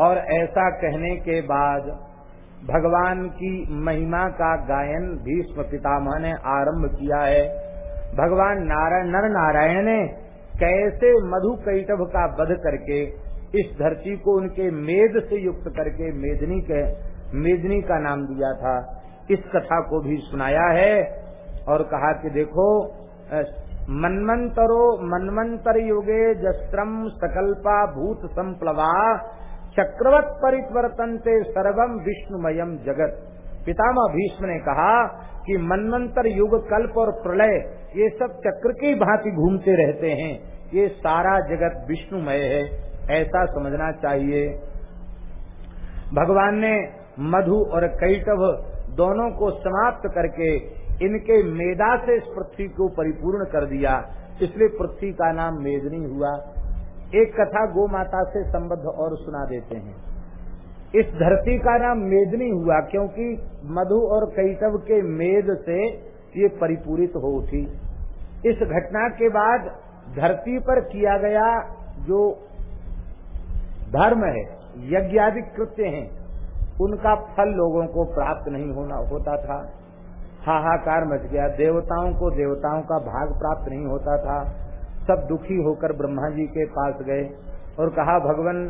और ऐसा कहने के बाद भगवान की महिमा का गायन भीष्म पितामह ने आरंभ किया है। भगवान नारायण, नर नारायण ने कैसे मधु कैटभ का वध करके, इस धरती को उनके मेद से युक्त करके मेदनी के, मेदनी का नाम दिया था, इस कथा को भी सुनाया है और कहा कि देखो मनमंतरो, मनमंतर युगे जस्त्रम सकल्पा भूत संप्लवा चक्रवत परिवर्तन परिवर्तनते सर्वम विष्णुमयम जगत। पितामह भीष्म ने कहा कि मनमंत्र युग, कल्प और प्रलय, ये सब चक्र की भांति घूमते रहते हैं। ये सारा जगत विष्णुमय है, ऐसा समझना चाहिए। भगवान ने मधु और कैटव दोनों को समाप्त करके इनके मेदा से इस पृथ्वी को परिपूर्ण कर दिया। इसलिए पृथ्वी का नाम मेदनी हुआ। एक कथा गो माता से संबद्ध और सुना देते हैं। इस धरती का नाम मेदनी हुआ क्योंकि मधु और कैटव के मेद से ये परिपूरित हो उठी। इस घटना के बाद धरती पर किया गया जो धर्म है यज्ञादि कृत्य हैं, उनका फल लोगों को प्राप्त नहीं होना होता था। हाहाकार मच गया, देवताओं को देवताओं का भाग प्राप्त नहीं होता था। सब दुखी होकर ब्रह्मा जी के पास गए और कहा, भगवान,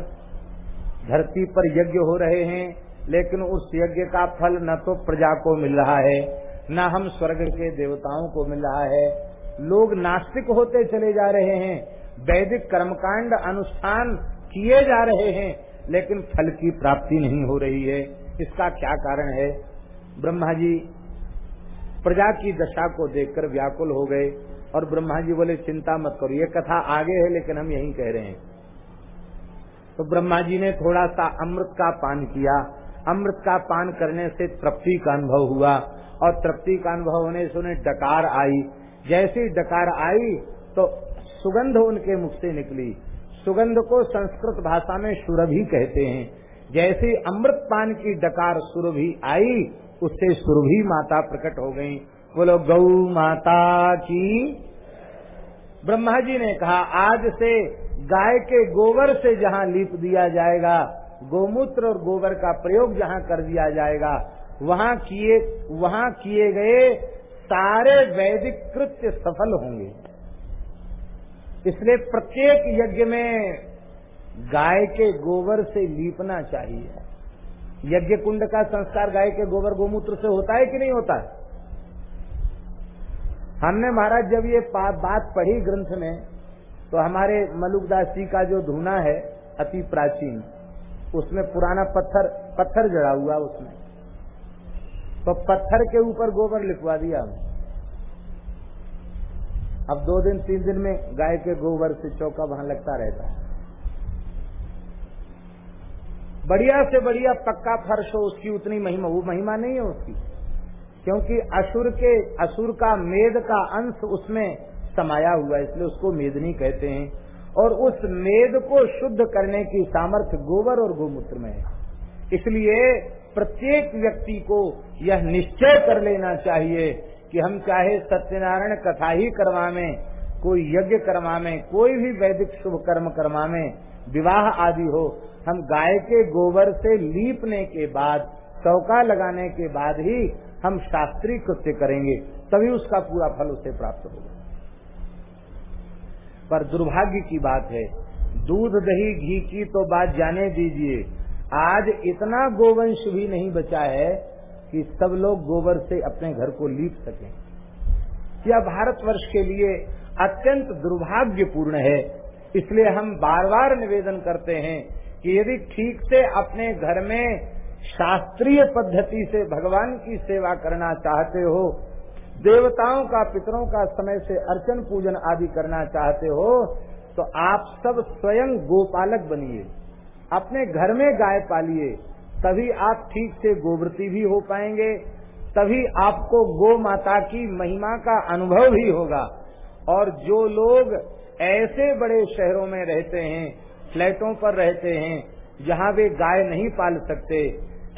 धरती पर यज्ञ हो रहे हैं, लेकिन उस यज्ञ का फल न तो प्रजा को मिल रहा है, न हम स्वर्ग के देवताओं को मिल रहा है। लोग नास्तिक होते चले जा रहे हैं, वैदिक कर्मकांड अनुष्ठान किए जा रहे हैं, लेकिन फल की प्राप्ति नहीं हो रही है। इसका क्या कारण है? ब्रह्मा जी प्रजा की दशा को देखकर व्याकुल हो गए। और ब्रह्मा जी बोले, चिंता मत करो, ये कथा आगे है, लेकिन हम यही कह रहे हैं। तो ब्रह्मा जी ने थोड़ा सा अमृत का पान किया। अमृत का पान करने से तृप्ति का अनुभव हुआ, और तृप्ति का अनुभव होने से उन्हें डकार आई। जैसी डकार आई तो सुगंध उनके मुख से निकली। सुगंध को संस्कृत भाषा में सुरभि कहते हैं। जैसे अमृत पान की डकार सुरभि आई, उससे सुरभि माता प्रकट हो गई। बोलो गौ माता की। ब्रह्मा जी ने कहा, आज से गाय के गोबर से जहाँ लीप दिया जाएगा, गोमूत्र और गोबर का प्रयोग जहाँ कर दिया जाएगा, वहाँ किए वहाँ किए गए सारे वैदिक कृत्य सफल होंगे। इसलिए प्रत्येक यज्ञ में गाय के गोबर से लीपना चाहिए। यज्ञ कुंड का संस्कार गाय के गोबर गोमूत्र से होता है कि नहीं होता है? हमने महाराज जब ये बात पढ़ी ग्रंथ में तो हमारे मलुकदास जी का जो धुना है, अति प्राचीन, उसमें पुराना पत्थर पत्थर जड़ा हुआ उसमें। तो पत्थर के ऊपर गोबर लिखवा दिया अब दो दिन, तीन दिन में गाय के गोबर से चौका वहाँ लगता रहता है। बढ़िया से बढ़िया पक्का फर्श हो, उसकी उतनी महिमा, वो महिमा नहीं है उसकी। क्योंकि असुर के, असुर का मेद का अंश उसमें समाया हुआ इसलिए उसको मेदनी कहते हैं। और उस मेद को शुद्ध करने की सामर्थ्य गोबर और गोमूत्र में है। इसलिए प्रत्येक व्यक्ति को यह निश्चय कर लेना चाहिए कि हम चाहे सत्यनारायण कथा ही करवा में कोई यज्ञ कर्मा में कोई भी वैदिक शुभ कर्म में विवाह आदि हो, हम गाय के गोबर से लीपने के बाद चौका लगाने के बाद ही हम शास्त्रीय कृत्य करेंगे, तभी उसका पूरा फल उसे प्राप्त होगा। पर दुर्भाग्य की बात है, दूध, दही, घी की तो बात जाने दीजिए। आज इतना गोवंश भी नहीं बचा है कि सब लोग गोबर से अपने घर को लीप सकें। यह भारतवर्ष के लिए अत्यंत दुर्भाग्यपूर्ण है। इसलिए हम बार बार निवेदन करते हैं कि यदि ठीक से अपने घर में शास्त्रीय पद्धति से भगवान की सेवा करना चाहते हो, देवताओं का, पितरों का समय से अर्चन पूजन आदि करना चाहते हो तो आप सब स्वयं गोपालक बनिए। अपने घर में गाय पालिए, तभी आप ठीक से गोवृती भी हो पाएँगे, तभी आपको गो माता की महिमा का अनुभव भी होगा। और जो लोग ऐसे बड़े शहरों में रहते हैं, फ्लैटों पर रहते हैं, जहाँ वे गाय नहीं पाल सकते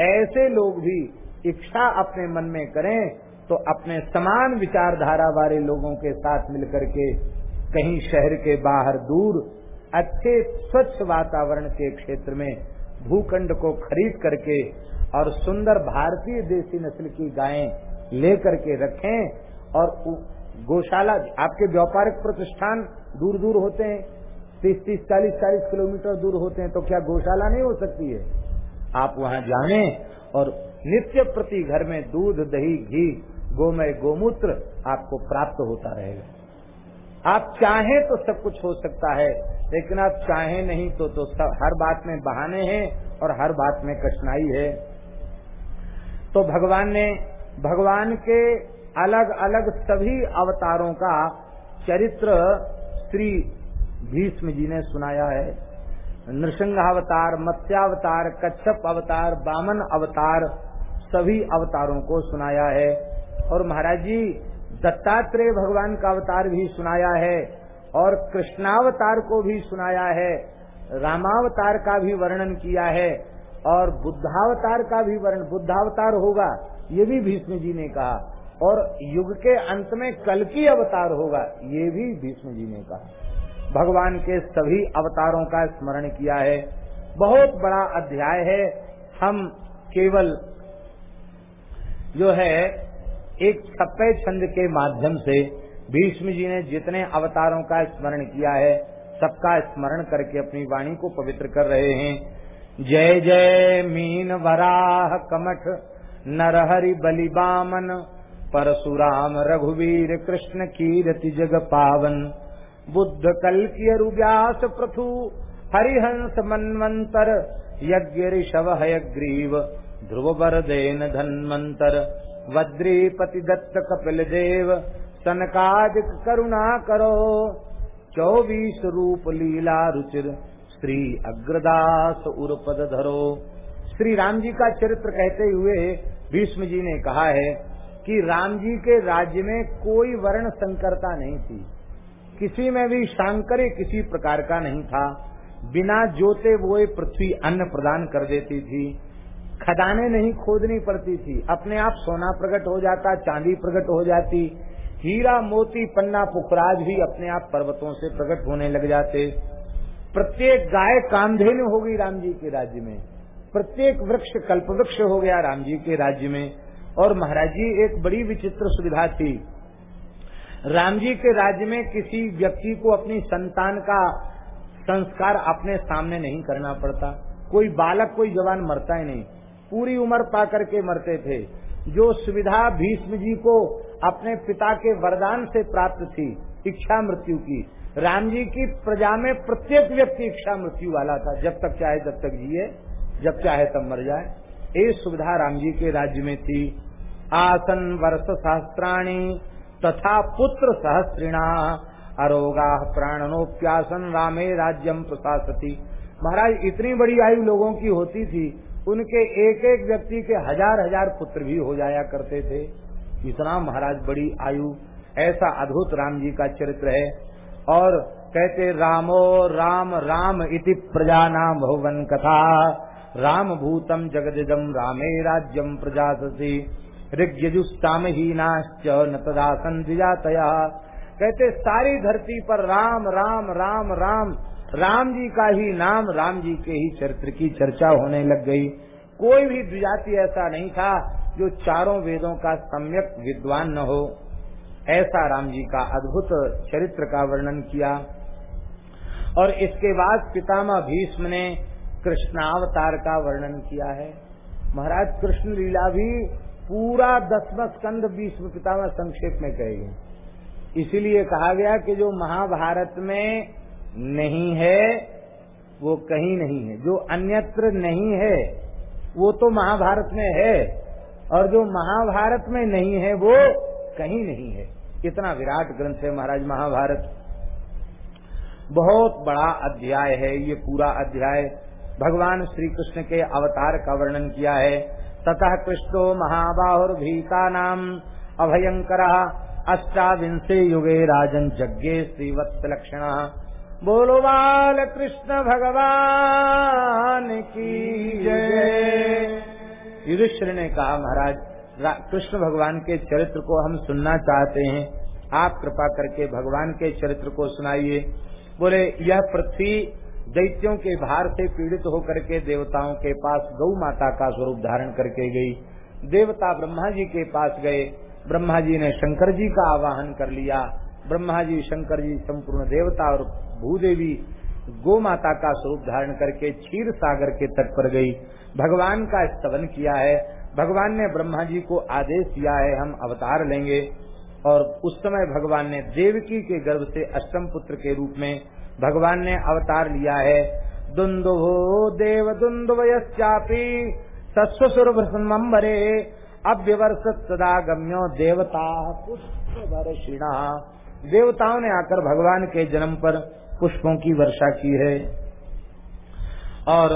ऐसे लोग भी इच्छा अपने मन में करें तो अपने समान विचारधारा वाले लोगों के साथ मिलकर के कहीं शहर के बाहर दूर, अच्छे स्वच्छ वातावरण के क्षेत्र में भूखंड को खरीद करके और सुंदर भारतीय देसी नस्ल की गायें लेकर के रखें और गौशाला, आपके व्यापारिक प्रतिष्ठान दूर दूर होते हैं, तीस तीस चालीस चालीस किलोमीटर दूर होते हैं तो क्या गौशाला नहीं हो सकती है? आप वहाँ जाने और नित्य प्रति घर में दूध, दही, घी, गोमय, गोमूत्र आपको प्राप्त होता रहेगा। आप चाहें तो सब कुछ हो सकता है, लेकिन आप चाहें नहीं तो तो सब हर बात में बहाने हैं और हर बात में कठिनाई है। तो भगवान ने, भगवान के अलग अलग सभी अवतारों का चरित्र श्री भीष्म जी ने सुनाया है। नृसिंहावतार, मत्स्यावतार, कच्छप अवतार, बामन अवतार, सभी अवतारों को सुनाया है। और महाराज जी, दत्तात्रेय भगवान का अवतार भी सुनाया है और कृष्णावतार को भी सुनाया है, रामावतार का भी वर्णन किया है और बुद्धावतार का भी वर्णन, बुद्धावतार होगा, ये भी भीष्म जी ने कहा। और युग के अंत में कल की अवतार होगा, ये भी भीष्म जी ने कहा। भगवान के सभी अवतारों का स्मरण किया है। बहुत बड़ा अध्याय है। हम केवल जो है, एक छप्पे छंद के माध्यम से भीष्म जी ने जितने अवतारों का स्मरण किया है, सबका स्मरण करके अपनी वाणी को पवित्र कर रहे हैं। जय जय मीन वराह कमठ, नरहरि बलि बामन परशुराम रघुवीर कृष्ण कीरति जग पावन। बुद्ध कल की व्यास प्रथु हरिहंस मनवंतर यज्ञ ऋषभ हयग्रीव ध्रुव बरदेन धन्वंतर वज्रीपति दत्त कपिल देव सनकादिक करुणा करो चौबीस रूप लीला रुचिर श्री अग्रदास उर्पद धरो श्री राम जी का चरित्र कहते हुए भीष्म जी ने कहा है कि राम जी के राज्य में कोई वर्ण संकरता नहीं थी। किसी में भी शांकर्य किसी प्रकार का नहीं था। बिना जोते बोए पृथ्वी अन्न प्रदान कर देती थी। खदाने नहीं खोदनी पड़ती थी। अपने आप सोना प्रकट हो जाता, चांदी प्रकट हो जाती। हीरा, मोती, पन्ना, पुखराज भी अपने आप पर्वतों से प्रकट होने लग जाते। प्रत्येक गाय कामधेनु हो गई राम जी के राज्य में। प्रत्येक वृक्ष कल्प वृक्ष हो गया राम जी के राज्य में। और महाराज जी, एक बड़ी विचित्र सुविधा थी। राम जी के राज्य में किसी व्यक्ति को अपनी संतान का संस्कार अपने सामने नहीं करना पड़ता। कोई बालक, कोई जवान मरता ही नहीं। पूरी उम्र पा करके मरते थे। जो सुविधा भीष्म जी को अपने पिता के वरदान से प्राप्त थी, इच्छा मृत्यु की राम जी की प्रजा में प्रत्येक व्यक्ति इच्छा मृत्यु वाला था। जब तक चाहे जब तक जिए, जब चाहे तब मर जाए। ये सुविधा राम जी के राज्य में थी। आसन वर्ष सहस्त्राणी तथा पुत्र सहस्त्रिणा अरोगा प्राणनोप्यासन रामे राज्यम प्रशासती। महाराज, इतनी बड़ी आयु लोगों की होती थी, उनके एक एक व्यक्ति के हज़ार हज़ार पुत्र भी हो जाया करते थे। इतना महाराज बड़ी आयु, ऐसा अद्भुत राम जी का चरित्र है। और कहते, रामो राम राम इति प्रजा नाम भुवन कथा राम भूतम जगदिदम रामे राज्यम प्रजासती। ऋग्यजुस्ताम ही नाश्च न तदासन द्विजातया कहते, सारी धरती पर राम राम राम राम राम जी का ही नाम, राम जी के ही चरित्र की चर्चा होने लग गई। कोई भी द्विजाति ऐसा नहीं था जो चारों वेदों का सम्यक विद्वान न हो। ऐसा राम जी का अद्भुत चरित्र का वर्णन किया। और इसके बाद पितामह भीष्म ने कृष्णावतार का वर्णन किया है। महाराज, कृष्ण लीला भी पूरा दसवा स्कंद भीष्म पितामह संक्षेप में कहेगी। इसीलिए कहा गया कि जो महाभारत में नहीं है, वो कहीं नहीं है। जो अन्यत्र नहीं है, वो तो महाभारत में है। और जो महाभारत में नहीं है, वो कहीं नहीं है। इतना विराट ग्रंथ है महाराज महाभारत। बहुत बड़ा अध्याय है, ये पूरा अध्याय। भगवान श्री कृष्ण के अवतार का वर्णन किया है। ततः कृष्णो महाबाहुर भीता नाम अभयंकर अष्टाविंशे युगे राजन जग्गे श्रीवत्स लक्षण बोलो बाल कृष्ण भगवान की जय। युधिष्ठिर ने कहा, महाराज कृष्ण भगवान के चरित्र को हम सुनना चाहते हैं। आप कृपा करके भगवान के चरित्र को सुनाइए। बोले, यह पृथ्वी दैत्यों के भार से पीड़ित होकर के देवताओं के पास गौ माता का स्वरूप धारण करके गई। देवता ब्रह्मा जी के पास गए। ब्रह्मा जी ने शंकर जी का आवाहन कर लिया। ब्रह्मा जी शंकर जी संपूर्ण देवता और भूदेवी गो माता का स्वरूप धारण करके क्षीर सागर के तट पर गई। भगवान का स्तवन किया है। भगवान ने ब्रह्मा जी को आदेश दिया है, हम अवतार लेंगे। और उस समय भगवान ने देवकी के गर्भ से अष्टम पुत्र के रूप में भगवान ने अवतार लिया है। दुंदो देव दुंदुवयश्चापी सस्वस्वरभरे अव्यवर्ष सदा गम्यो देवता पुष्प वर्षिणा देवताओं ने आकर भगवान के जन्म पर पुष्पों की वर्षा की है। और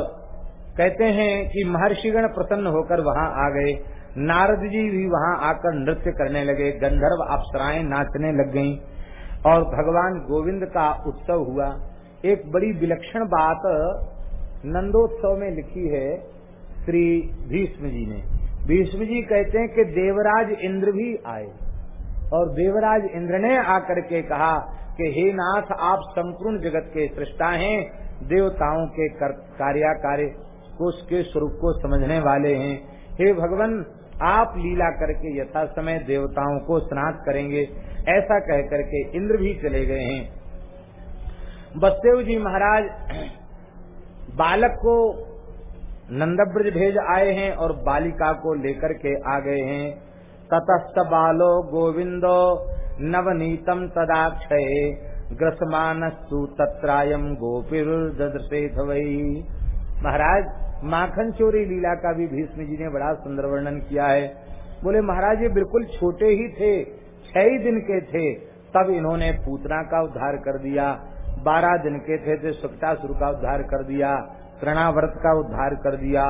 कहते हैं कि महर्षिगण प्रसन्न होकर वहाँ आ गए। नारद जी भी वहाँ आकर नृत्य करने लगे। गंधर्व अप्सराएँ नाचने लग गईं। और भगवान गोविंद का उत्सव हुआ। एक बड़ी विलक्षण बात नंदोत्सव में लिखी है श्री भीष्म जी ने। भीष्म जी कहते हैं कि देवराज इंद्र भी आए और देवराज इंद्र ने आकर के कहा कि, हे नाथ, आप संपूर्ण जगत के सृष्टा हैं, देवताओं के कार्याकार्य को उसके स्वरूप को समझने वाले हैं। हे भगवान, आप लीला करके यथा समय देवताओं को स्नात करेंगे। ऐसा कह करके इंद्र भी चले गए हैं। बसदेव जी महाराज, बालक को नंदब्रज भेज आए हैं और बालिका को लेकर के आ गए हैं। ततस्त बालो गोविंदो नवनीतम तदाक्षय, ग्रसमानस्तु तत्रायम गोपिर ददृशेथ वही महाराज, माखन चोरी लीला का भी भीष्म जी ने बड़ा सुंदर वर्णन किया है। बोले, महाराज, ये बिल्कुल छोटे ही थे। छह दिन के थे, तब इन्होंने पूतना का उद्धार कर दिया। बारह दिन के थे तो सुर का उद्धार कर दिया कृणाव्रत का उद्धार कर दिया,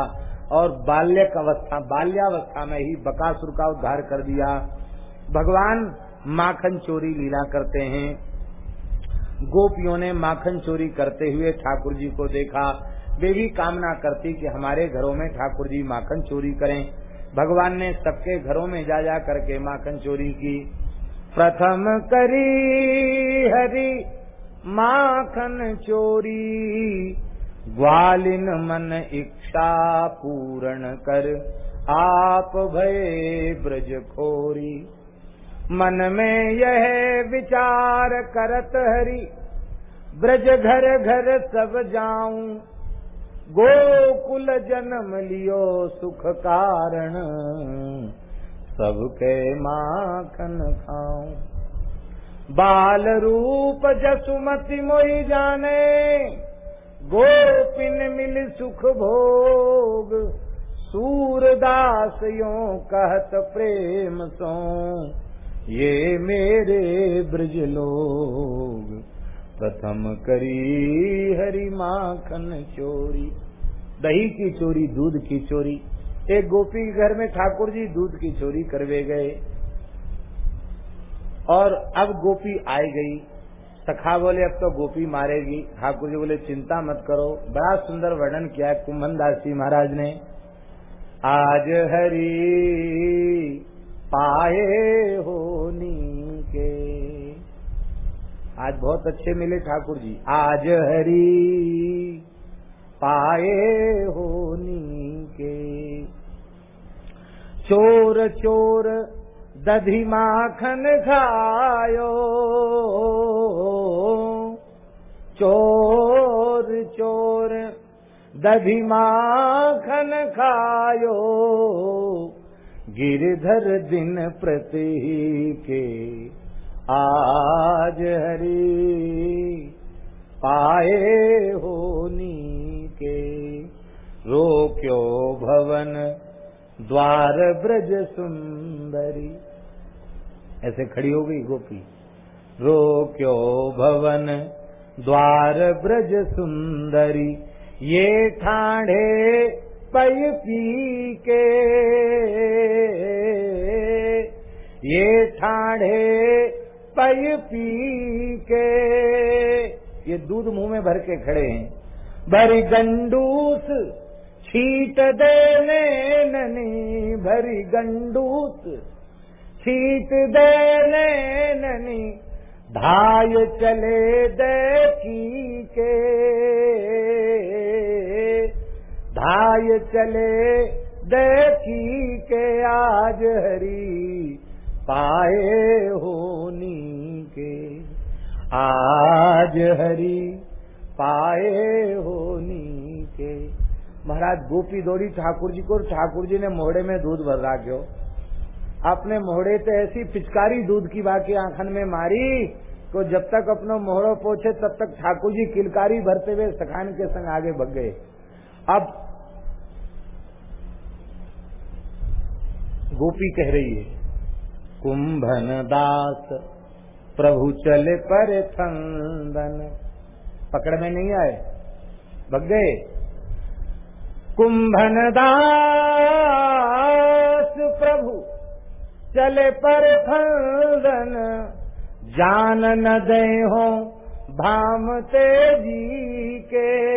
और बाल्यक अवस्था, बाल्यावस्था में ही बकासुर का उद्धार कर दिया। भगवान माखन चोरी लीला करते हैं। गोपियों ने माखन चोरी करते हुए ठाकुर जी को देखा। वे भी कामना करती कि हमारे घरों में ठाकुर जी माखन चोरी करें। भगवान ने सबके घरों में जा जा करके माखन चोरी की। प्रथम करी हरि, माखन चोरी। ग्वालिन मन इच्छा पूर्ण कर, आप भय ब्रज खोरी। मन में यह विचार करत हरि, ब्रज घर घर सब जाऊँ। गोकुल जन्म लियो सुख कारण। सबके माखन खाऊं। बाल रूप जसुमति मोई जाने, गोपिन मिल सुख भोग। सूरदास यो कहत प्रेम सो। ये मेरे ब्रज लोग। प्रथम करी हरि माखन चोरी। दही की चोरी, दूध की चोरी। एक गोपी के घर में ठाकुर जी दूध की चोरी करवे गए। और अब गोपी आई गई। सखा बोले, अब तो गोपी मारेगी। ठाकुर जी बोले, चिंता मत करो। बड़ा सुंदर वर्णन किया कुंभन दास जी महाराज ने। आज हरी पाए होनी के आज बहुत अच्छे मिले ठाकुर जी। आज हरी पाए होनी के। चोर चोर, दधी माखन खायो। चोर चोर, दधी माखन खायो। गिरधर दिन प्रति के आज हरी पाए होनी के। रोक्यो भवन, द्वार ब्रज सुंदरी। ऐसे खड़ी हो गई गोपी। रो क्यो भवन, द्वार ब्रज सुंदरी। ये ठाणे पय पी के। ये ठाणे पय पी के। ये दूध मुँह में भर के खड़े हैं। भरी गंडूस छीट देने ननी भरी गंडूस छीट देने ननी धाय चले देखी के धाय चले देखी के आज हरी पाए होनी के आज हरी पाए होनी के महाराज गोपी दौड़ी ठाकुर जी को ठाकुर जी ने मोहड़े में दूध भर रखो अपने मोहड़े से ऐसी पिचकारी दूध की बाकी आंखन में मारी तो जब तक अपना मोहड़ो पहुँचे तब तक ठाकुर जी किलकारी भरते हुए सखान के संग आगे भग गए। अब गोपी कह रही है, कुंभन दास, प्रभु चले पर पकड़ में नहीं आए? भग गए? कुंभन दास प्रभु, चले पर फंदन जान न दे हो भाम तेज़ी के।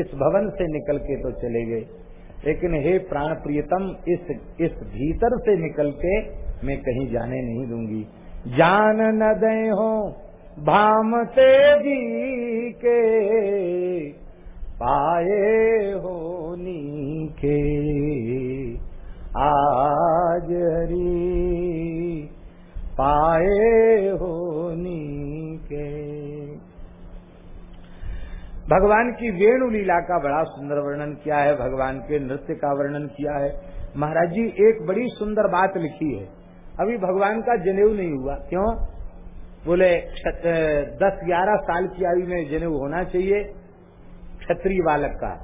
इस भवन से निकल के तो चले गए। लेकिन हे प्राण प्रियतम, इस इस भीतर से निकल के मैं कहीं जाने नहीं दूँगी। जान न दे हो भामते जी के पाए हो के आज हरी, पाए हो के भगवान की वेणु लीला का बड़ा सुंदर वर्णन किया है, भगवान के नृत्य का वर्णन किया है। महाराज जी, एक बड़ी सुंदर बात लिखी है। अभी भगवान का जनेऊ नहीं हुआ। क्यों? बोले दस ग्यारह साल की आयु में जनेऊ होना चाहिए क्षत्रिय बालक का।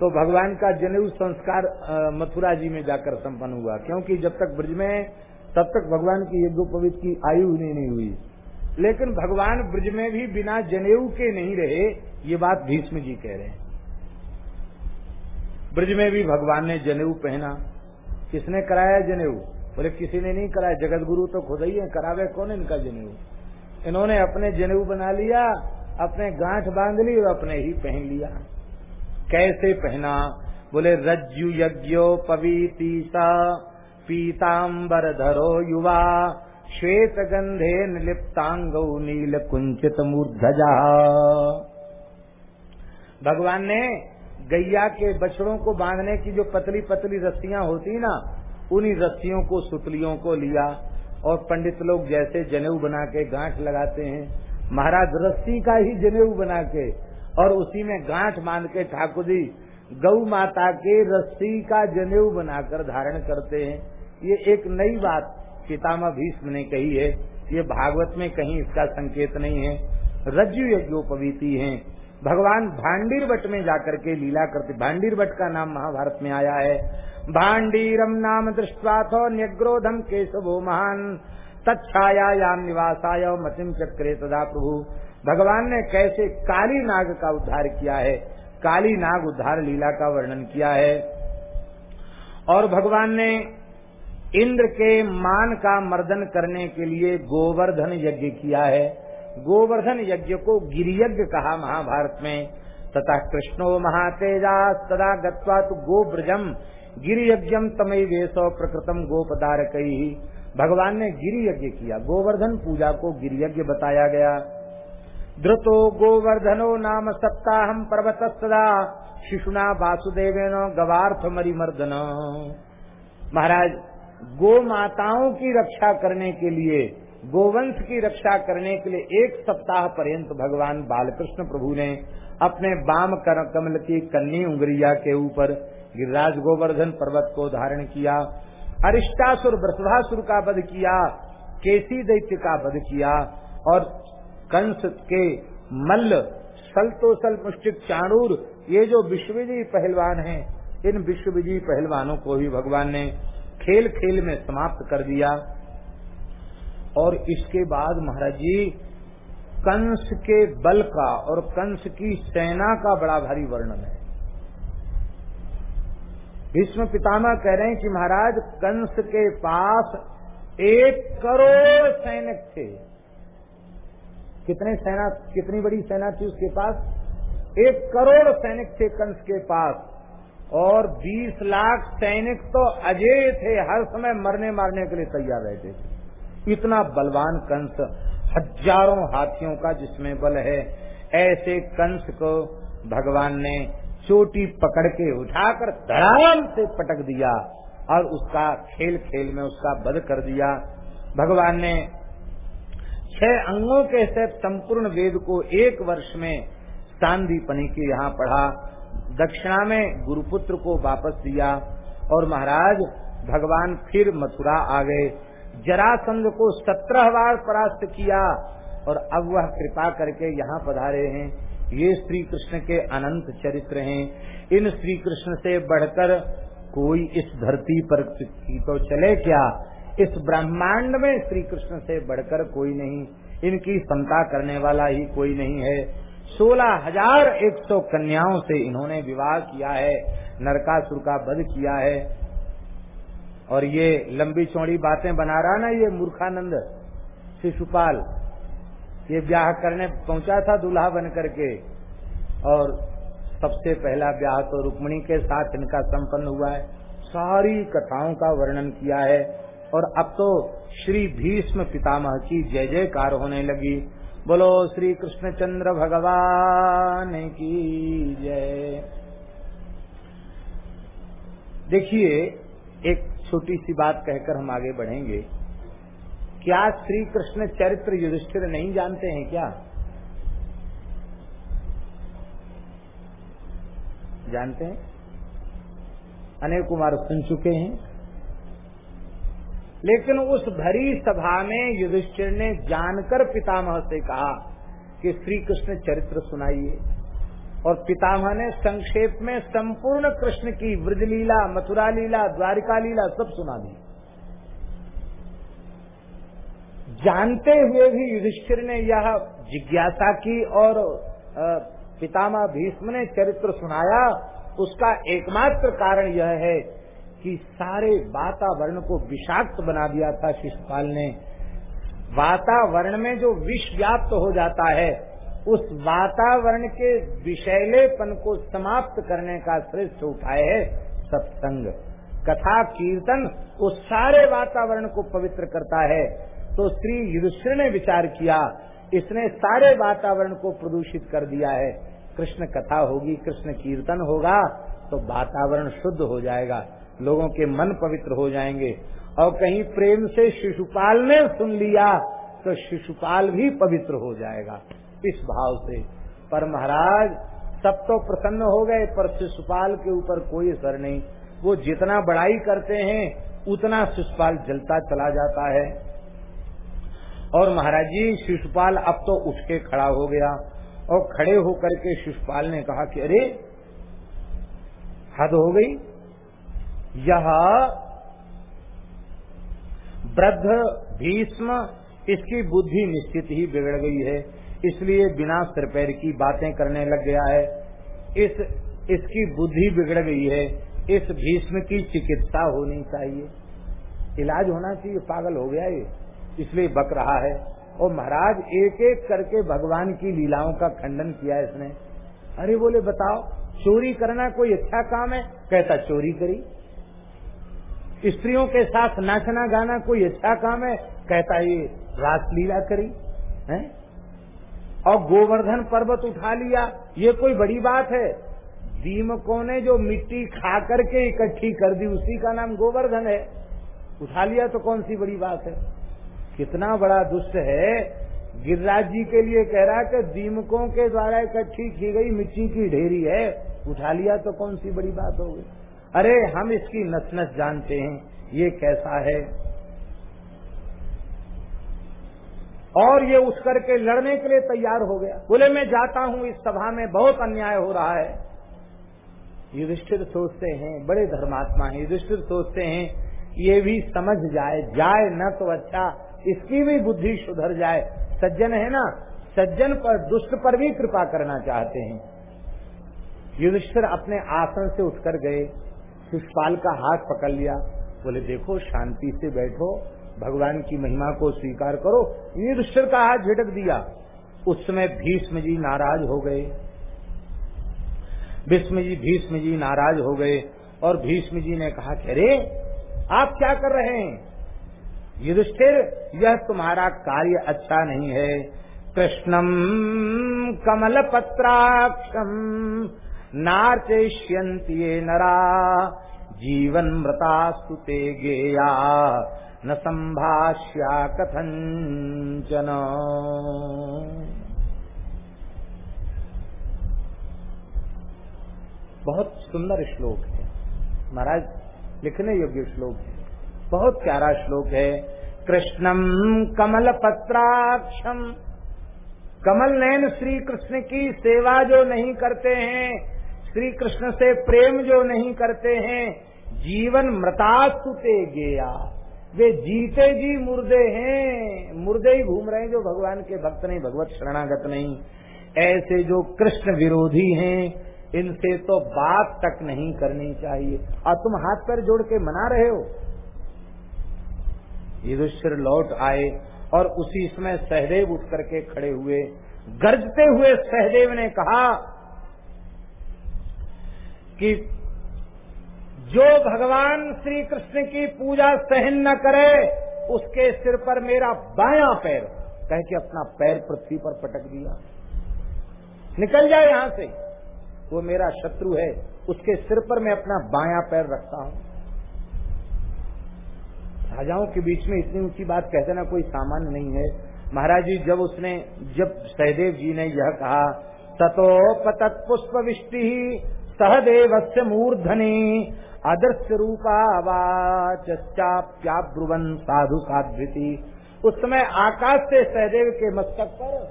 तो भगवान का जनेऊ संस्कार मथुरा जी में जाकर संपन्न हुआ क्योंकि जब तक ब्रज में तब तक भगवान की यज्ञोपवित की आयु नहीं, नहीं हुई। लेकिन भगवान ब्रज में भी बिना जनेऊ के नहीं रहे ये बात भीष्म जी कह रहे हैं। ब्रज में भी भगवान ने जनेऊ पहना। किसने कराया जनेऊ? बोले, किसी ने नहीं कराया जगत गुरु तो खुद ही है, करावे कौन इनका जनेऊ? इन्होंने अपने जनेऊ बना लिया, अपने गांठ बाँध ली और अपने ही पहन लिया। कैसे पहना? बोले, रज्जु यज्ञो पवीतीसा पीताम्बर धरो युवा, श्वेत गंधे निलिप्तांग नील कुंचित मूर्धजा। भगवान ने गैया के बछड़ों को बांधने की जो पतली पतली रस्सियाँ होती ना उन्हीं रस्सियों को, सुतलियों को लिया और पंडित लोग जैसे जनेऊ बना के गांठ लगाते हैं। महाराज रस्सी का ही जनेऊ बना के और उसी में गांठ मान के ठाकुर जी गौ माता के रस्सी का जनेऊ बनाकर धारण करते हैं। ये एक नई बात पितामह भीष्म ने कही है। ये भागवत में कहीं इसका संकेत नहीं है। रज्जु यज्ञोपवीति है। भगवान भांडीर बट में जाकर के लीला करते। भांडीर का नाम महाभारत में आया है। भांडीरम नाम दृष्टवाथो न्यग्रोधम केशवो महान। तत्छायाम निवासाय मतिम चक्रे तदा प्रभु। भगवान ने कैसे काली नाग का उद्धार किया है? काली नाग उद्धार लीला का वर्णन किया है। और भगवान ने इंद्र के मान का मर्दन करने के लिए गोवर्धन यज्ञ किया है। गोवर्धन यज्ञ को गिरियज्ञ कहा महाभारत में। तथा कृष्णो महातेजा सदा गत्वा तो गोब्रजम गिरियज्ञम तमय वेश प्रकृतम गोपदार कई भगवान ने गिरि यज्ञ किया। गोवर्धन पूजा को गिरि यज्ञ बताया गया। धृतो गोवर्धनो नाम सप्ताह पर्वत सदा। शिशुना वासुदेवेन गवार्थ मरिमर्दन महाराज गो माताओं की रक्षा करने के लिए, गोवंश की रक्षा करने के लिए एक सप्ताह पर्यंत भगवान बालकृष्ण प्रभु ने अपने बाम कर कमल की कन्नी उंगरिया के ऊपर गिरिराज गोवर्धन पर्वत को धारण किया, अरिष्टासुर वृषभासुर का वध किया, केसी दैत्य का वध किया, और कंस के मल्ल सलतोसल मुष्टिक चाणूर, ये जो विश्वविजयी पहलवान हैं, इन विश्वविजयी पहलवानों को भी भगवान ने खेल खेल में समाप्त कर दिया। और इसके बाद महाराज जी, कंस के बल का और कंस की सेना का बड़ा भारी वर्णन है। भीष्म पितामह कह रहे हैं कि महाराज, कंस के पास एक करोड़ सैनिक थे। कितने सेना, कितनी बड़ी सेना थी उसके पास? एक करोड़ सैनिक थे कंस के पास। और 20 लाख सैनिक तो अजय थे, हर समय मरने मारने के लिए तैयार रहते थे। इतना बलवान कंस, हज़ारों हाथियों का जिसमें बल है, ऐसे कंस को भगवान ने चोटी पकड़ के उठाकर धड़ाम से पटक दिया और उसका खेल खेल में उसका बध कर दिया। भगवान ने छह अंगों के साथ संपूर्ण वेद को एक वर्ष में सांदीपनी के यहाँ पढ़ा। दक्षिणा में गुरुपुत्र को वापस दिया और महाराज, भगवान फिर मथुरा आ गए। जरासंध को सत्रह बार परास्त किया और अब वह कृपा करके यहाँ पधारे हैं। ये श्री कृष्ण के अनंत चरित्र हैं। इन श्री कृष्ण से बढ़कर कोई इस धरती पर की तो चले क्या? इस ब्रह्मांड में श्री कृष्ण से बढ़कर कोई नहीं। इनकी समता करने वाला ही कोई नहीं है। सोलह हज़ार एक सौ कन्याओं से इन्होंने विवाह किया है। नरकासुर का वध किया है। और ये लंबी चौड़ी बातें बना रहा ना ये मूर्खानंद, शिशुपाल। ये ब्याह करने पहुँचा था दूल्हा बन करके और सबसे पहला ब्याह तो रुक्मणी के साथ इनका संपन्न हुआ है। सारी कथाओं का वर्णन किया है। और अब तो श्री भीष्म पितामह की जय जयकार होने लगी। बोलो श्री कृष्ण चंद्र भगवान की जय। देखिए, एक छोटी सी बात कहकर हम आगे बढ़ेंगे। क्या श्री कृष्ण चरित्र युधिष्ठिर नहीं जानते हैं क्या? जानते हैं? अनिल कुमार सुन चुके हैं। लेकिन उस भरी सभा में युधिष्ठिर ने जानकर पितामह से कहा कि श्री कृष्ण चरित्र सुनाइए। और पितामह ने संक्षेप में संपूर्ण कृष्ण की वृज लीला मथुरा लीला, द्वारिका लीला सब सुना दी। जानते हुए भी युधिष्ठिर ने यह जिज्ञासा की और पितामह भीष्म ने चरित्र सुनाया, उसका एकमात्र कारण यह है कि सारे वातावरण को विषाक्त बना दिया था शिष्यपाल ने। वातावरण में जो विष व्याप्त हो जाता है, उस वातावरण के विषैलेपन को समाप्त करने का श्रेष्ठ उपाय है सत्संग। कथा, कीर्तन उस सारे वातावरण को पवित्र करता है। तो श्री युधिष्ठिर ने विचार किया, इसने सारे वातावरण को प्रदूषित कर दिया है। कृष्ण कथा होगी, कृष्ण कीर्तन होगा तो वातावरण शुद्ध हो जाएगा, लोगों के मन पवित्र हो जाएँगे। और कहीं प्रेम से शिशुपाल ने सुन लिया तो शिशुपाल भी पवित्र हो जाएगा, इस भाव से। पर महाराज, सब तो प्रसन्न हो गए, पर शिशुपाल के ऊपर कोई असर नहीं। वो जितना बड़ाई करते हैं, उतना शिशुपाल जलता चला जाता है। और महाराज जी शिशुपाल अब तो उठ के खड़ा हो गया और खड़े होकर के शिशुपाल ने कहा कि अरे, हद हो गई। यह वृद्ध भीष्म, इसकी बुद्धि निश्चित ही बिगड़ गई है, इसलिए बिना सिर पैर की बातें करने लग गया है। इस, इसकी बुद्धि बिगड़ गई है, इस भीष्म की चिकित्सा होनी चाहिए। इलाज होना चाहिए, पागल हो गया ये। इसलिए बक रहा है। और महाराज एक एक करके भगवान की लीलाओं का खंडन किया इसने। अरे बोले, बताओ, चोरी करना कोई अच्छा काम है? कहता, चोरी करी। स्त्रियों के साथ नाचना गाना कोई अच्छा काम है? कहता, ये रासलीला करी, है? और गोवर्धन पर्वत उठा लिया, ये कोई बड़ी बात है? दीमकों ने जो मिट्टी खा करके इकट्ठी कर दी, उसी का नाम गोवर्धन है। उठा लिया तो कौन सी बड़ी बात है? कितना बड़ा दुष्ट है। गिरिराज जी के लिए कह रहा है कि दीमकों के द्वारा इकट्ठी की गई मिट्टी की ढेरी है। उठा लिया तो कौन सी बड़ी बात हो गई? अरे, हम इसकी नस नस जानते हैं। ये कैसा है? और ये उठ करके लड़ने के लिए तैयार हो गया। बोले, मैं जाता हूँ। इस सभा में बहुत अन्याय हो रहा है। युधिष्ठिर सोचते हैं, बड़े धर्मात्मा हैं। युधिष्ठिर सोचते हैं, ये भी समझ जाए। जाए न तो अच्छा। इसकी भी बुद्धि सुधर जाए। सज्जन है ना? सज्जन पर, दुष्ट पर भी कृपा करना चाहते हैं। युधिष्ठिर अपने आसन से उठकर गए। शिषपाल का हाथ पकड़ लिया। बोले, देखो, शांति से बैठो। भगवान की महिमा को स्वीकार करो। युधिष्ठिर का हाथ झटक दिया। उस समय भीष्म जी नाराज़ हो गए। भीष्म जी भीष्म जी नाराज़ हो गए और भीष्म जी ने कहा अरे आप क्या कर रहे हैं? युधिष्ठिर, यह तुम्हारा कार्य अच्छा नहीं है। कृष्णम कमल पत्राक्षम नार्चयिष्यन्ति नरा। जीवन मृता सुते गेया, न संभाष्या कथंचन बहुत सुंदर श्लोक है। महाराज, लिखने योग्य श्लोक है। बहुत प्यारा श्लोक है। कृष्णम कमल पत्राक्षम कमल नयन श्री कृष्ण की सेवा जो नहीं करते हैं श्री कृष्ण से प्रेम जो नहीं करते हैं, जीवन मृतास्तुते गया। वे जीते जी मुर्दे हैं, मुर्दे ही घूम रहे हैं, जो भगवान के भक्त नहीं, भगवत शरणागत नहीं। ऐसे जो कृष्ण विरोधी हैं, इनसे तो बात तक नहीं करनी चाहिए। और तुम हाथ पर जोड़ के मना रहे हो? युधिष्ठिर लौट आए और उसी समय सहदेव उठ करके खड़े हुए। गर्जते हुए सहदेव ने कहा कि जो भगवान श्री कृष्ण की पूजा सहन न करे, उसके सिर पर मेरा बायां पैर। कह के अपना पैर पृथ्वी पर पटक दिया। निकल जाए यहाँ से। वो मेरा शत्रु है, उसके सिर पर मैं अपना बायां पैर रखता हूँ। राजाओं के बीच में इतनी ऊँची बात कह देना कोई सामान्य नहीं है। महाराज जी, जब उसने, जब सहदेव जी ने यह कहा तथोपत पुष्प विष्टि सहदेव से मूर्धनी अदृश्य रूपा वाचाप्याब्रुवन साधु साधृति उस समय आकाश से सहदेव के मस्तक पर,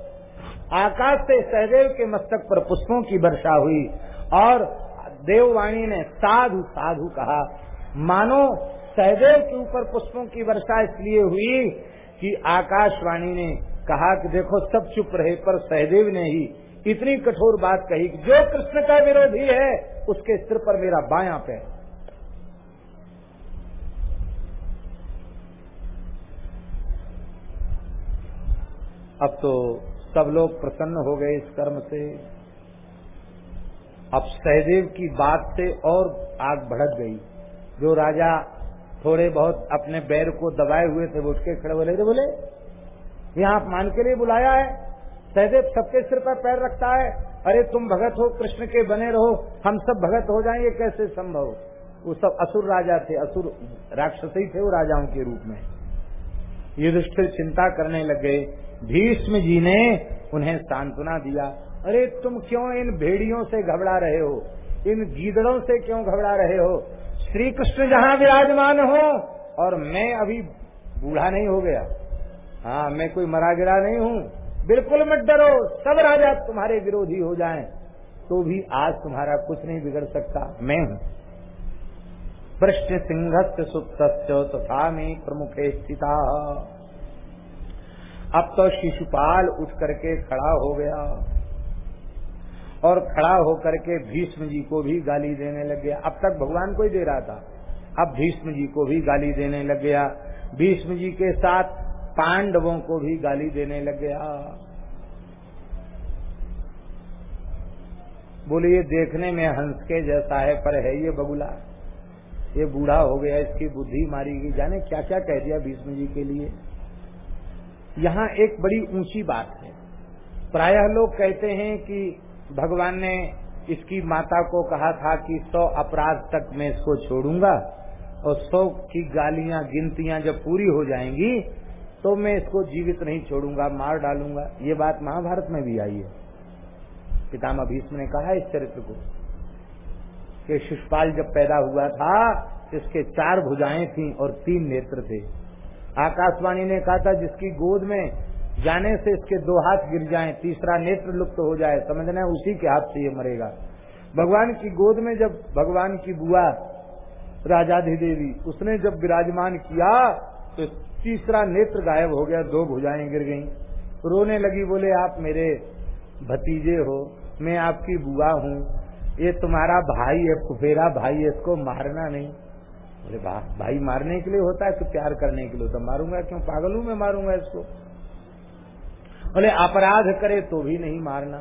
आकाश से सहदेव के मस्तक पर पुष्पों की वर्षा हुई और देववाणी ने साधु साधु कहा, मानो सहदेव के ऊपर पुष्पों की वर्षा इसलिए हुई कि आकाशवाणी ने कहा कि देखो, सब चुप रहे, पर सहदेव ने ही इतनी कठोर बात कही कि जो कृष्ण का विरोधी है, उसके सिर पर मेरा बायां पैर। अब तो सब लोग प्रसन्न हो गए इस कर्म से। अब सहदेव की बात से और आग भड़क गई। जो राजा थोड़े बहुत अपने बैर को दबाए हुए थे, वो उठ के खड़े बोले बोले, यहाँ मान के लिए बुलाया है, सहदेव सबके सिर पर पैर रखता है, अरे तुम भगत हो, कृष्ण के बने रहो, हम सब भगत हो जाएँगे, कैसे संभव? वो सब असुर राजा थे, असुर राक्षस ही थे वो राजाओं के रूप में। युधिष्ठिर चिंता करने लगे भीष्म जी ने उन्हें सांत्वना दिया, अरे तुम क्यों इन भेड़ियों से घबरा रहे हो? इन गीदड़ों से क्यों घबरा रहे हो? श्री कृष्ण जहाँ विराजमान हो, और मैं अभी बूढ़ा नहीं हो गया। हाँ मैं कोई मरा गिरा नहीं हूँ। बिल्कुल मत डरो, सब राजा तुम्हारे विरोधी हो जाएँ तो भी आज तुम्हारा कुछ नहीं बिगड़ सकता। मैं हूँ। प्रश्न सिंहस्थ सुप्त तथा में प्रमुख स्थिता। अब तो शिशुपाल उठ करके खड़ा हो गया। और खड़ा होकर के भीष्म जी को भी गाली देने लग गया। अब तक भगवान को ही दे रहा था। अब भीष्म जी को भी गाली देने लग गया। भीष्म जी के साथ पांडवों को भी गाली देने लग गया। बोले, ये देखने में हंस के जैसा है, पर है ये बगुला। ये बूढ़ा हो गया, इसकी बुद्धि मारी गई। जाने क्या क्या कह दिया भीष्म जी के लिए? यहाँ एक बड़ी ऊँची बात है। प्रायः लोग कहते हैं कि भगवान ने इसकी माता को कहा था कि सौ अपराध तक मैं इसको छोड़ूँगा और सौ की गालियाँ, गिनतियाँ जब पूरी हो जाएँगी तो मैं इसको जीवित नहीं छोड़ूँगा, मार डालूँगा। ये बात महाभारत में भी आई है। पितामह भीष्म ने कहा इस चरित्र को कि शिषपाल जब पैदा हुआ था, इसके चार भुजाएँ थीं और तीन नेत्र थे। आकाशवाणी ने कहा था, जिसकी गोद में जाने से इसके दो हाथ गिर जाएँ, तीसरा नेत्र लुप्त हो जाए, समझना है, उसी के हाथ से ये मरेगा। भगवान की गोद में जब भगवान की बुआ राजाधि देवी उसने जब विराजमान किया तो तीसरा नेत्र गायब हो गया, दो भुजाएँ गिर गईं। रोने लगी, बोले, आप मेरे भतीजे हो, मैं आपकी बुआ हूँ। ये तुम्हारा भाई है, फुफेरा भाई है, इसको मारना नहीं। बोले भाई मारने के लिए होता है तो प्यार करने के लिए तो मारूँगा क्यों? पागल हूँ मैं, मारूँगा इसको। बोले, अपराध करे तो भी नहीं मारना।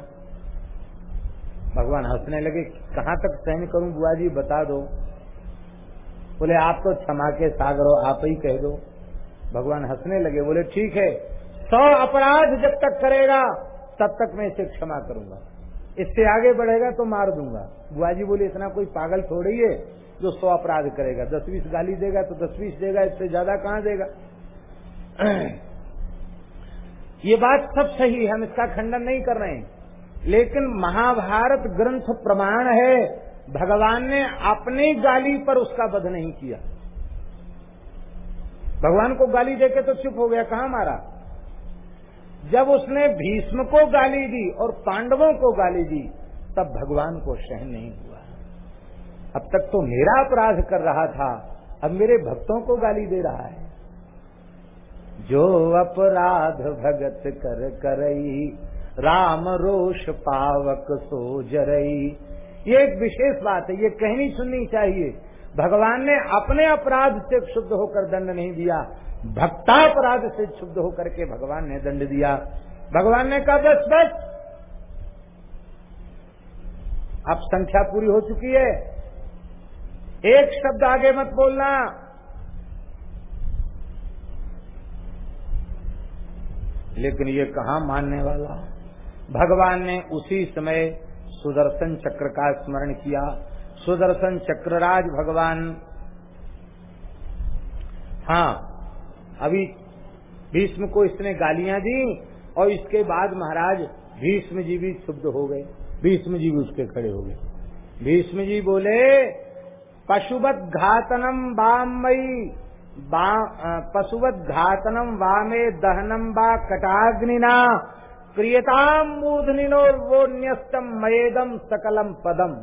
भगवान हंसने लगे, कहाँ तक सहन करूँ बुआ जी बता दो। बोले, आप तो क्षमा के सागर हो, आप ही कह दो। भगवान हंसने लगे, बोले, ठीक है, सौ अपराध जब तक करेगा, तब तक मैं इसे क्षमा करूँगा। इससे आगे बढ़ेगा तो मार दूँगा। बुआ जी बोले, इतना कोई पागल थोड़ी है जो सौ अपराध करेगा? दस बीस गाली देगा तो दस बीस देगा, इससे ज़्यादा कहाँ देगा? ये बात सब सही है, हम इसका खंडन नहीं कर रहे हैं। लेकिन महाभारत ग्रंथ प्रमाण है, भगवान ने अपनी गाली पर उसका वध नहीं किया। भगवान को गाली देके तो चुप हो गया, कहा मारा? जब उसने भीष्म को गाली दी और पांडवों को गाली दी, तब भगवान को सहन नहीं हुआ। अब तक तो मेरा अपराध कर रहा था, अब मेरे भक्तों को गाली दे रहा है। जो अपराध भगत कर करई, राम रोष पावक सो जरई। ये एक विशेष बात है, ये कहनी सुननी चाहिए। भगवान ने अपने अपराध से क्षुब्ध होकर दंड नहीं दिया, भक्तापराध से क्षुब्ध होकर के भगवान ने दंड दिया। भगवान ने कहा, बस बस। अब संख्या पूरी हो चुकी है। एक शब्द आगे मत बोलना। लेकिन ये कहा मानने वाला? भगवान ने उसी समय सुदर्शन चक्र का स्मरण किया। सुदर्शन चक्रराज भगवान हाँ अभी भीष्म को इसने गालियाँ दी और इसके बाद महाराज भीष्म जी भी शुद्ध हो गए। भीष्म जी भी उसके खड़े हो गए। भीष्म जी बोले, पशुवत घातनम बामयी पशुवत घातनम वामे दहनम बा कटाग्निना क्रियताम मूधनिनो वो न्यस्तम मयेदम सकलम पदम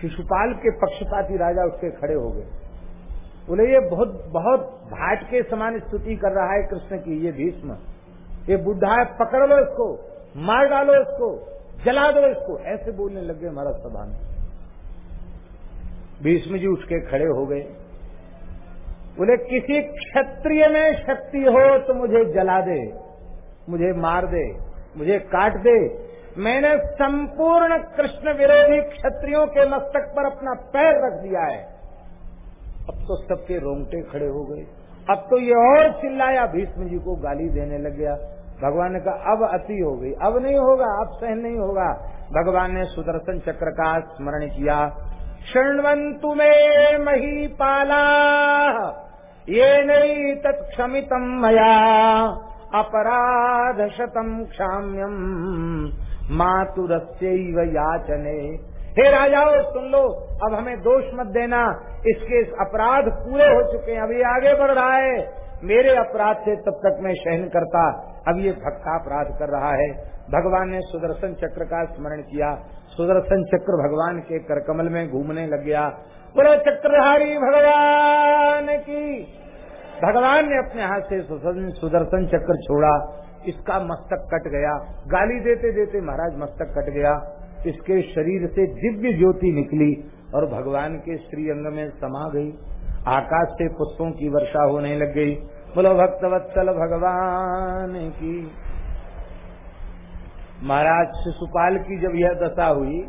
शिशुपाल के पक्षपाती राजा उसके खड़े हो गए। बोले, ये बहुत बहुत भाट के समान स्तुति कर रहा है कृष्ण की ये भीष्म। ये बुढ़ा है, पकड़ लो इसको, मार डालो इसको, जला दो इसको। ऐसे बोलने लगे हमारा सभा में। भीष्म जी उठ के खड़े हो गए। बोले, किसी क्षत्रिय में शक्ति हो तो मुझे जला दे, मुझे मार दे, मुझे काट दे। मैंने संपूर्ण कृष्ण विरोधी क्षत्रियों के मस्तक पर अपना पैर रख दिया है। अब तो सबके रोंगटे खड़े हो गए। अब तो ये और चिल्लाया भीष्म जी को गाली देने लग गया। भगवान ने कहा, अब अति हो गई, अब नहीं होगा, अब सहन नहीं होगा। भगवान ने सुदर्शन चक्र का स्मरण किया। शृण्वंतु में मही पाला ये नहीं तत्क्षमितम मया अपराध शतम क्षाम्यम मातुरस्य याचने। हे राजाओ सुन लो, अब हमें दोष मत देना। इसके इस अपराध पूरे हो चुके हैं अभी आगे बढ़ रहा है। मेरे अपराध से तब तक मैं सहन करता। अब ये भक्ता अपराध कर रहा है। भगवान ने सुदर्शन चक्र का स्मरण किया। सुदर्शन चक्र भगवान के करकमल में घूमने लग गया। बोलो, चक्रधारी भगवान की। भगवान ने अपने हाथ से सुदर्शन चक्र छोड़ा। इसका मस्तक कट गया। गाली देते देते महाराज मस्तक कट गया। इसके शरीर से दिव्य ज्योति निकली और भगवान के श्री अंग में समा गई। आकाश से पुष्पों की वर्षा होने लग गई। बोलो भक्तवत्सल भगवान की। महाराज शिशुपाल की जब यह दशा हुई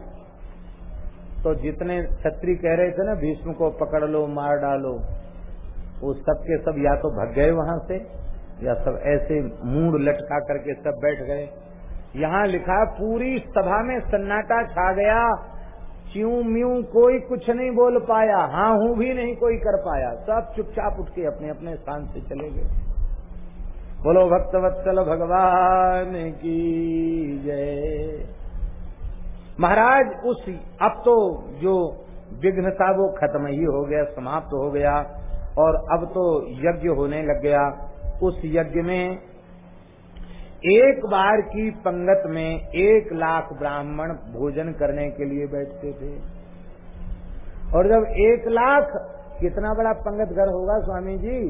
तो जितने छत्री कह रहे थे ना, भीष्म को पकड़ लो, मार डालो, वो सब के सब या तो भग गए वहाँ से, या सब ऐसे मूड लटका करके सब बैठ गए। यहाँ लिखा, पूरी सभा में सन्नाटा छा गया। च्यू म्यू कोई कुछ नहीं बोल पाया हाँ हूँ भी नहीं कोई कर पाया। सब चुपचाप उठ के अपने अपने स्थान से चले गए। बोलो, भक्तवत्सल भगवान की जय। महाराज, उस, अब तो जो विघ्न था, वो खत्म ही हो गया, समाप्त हो गया, और अब तो यज्ञ होने लग गया। उस यज्ञ में एक बार की पंगत में एक लाख ब्राह्मण भोजन करने के लिए बैठते थे। और जब एक लाख, कितना बड़ा पंगत घर होगा, स्वामी जी?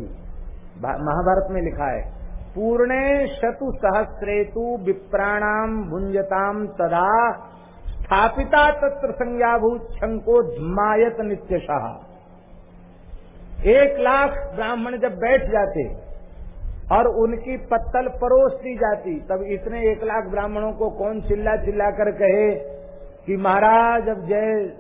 महाभारत में लिखा है। पूर्णे शतु सहस्रेतु विप्राणाम भुंजताम तदा स्थापिता तत्र संज्ञाभूत छंको धमायत नित्य शाह एक लाख ब्राह्मण जब बैठ जाते और उनकी पत्तल परोस दी जाती, तब इतने एक लाख ब्राह्मणों को कौन चिल्ला चिल्ला कर कहे कि महाराज, अब जय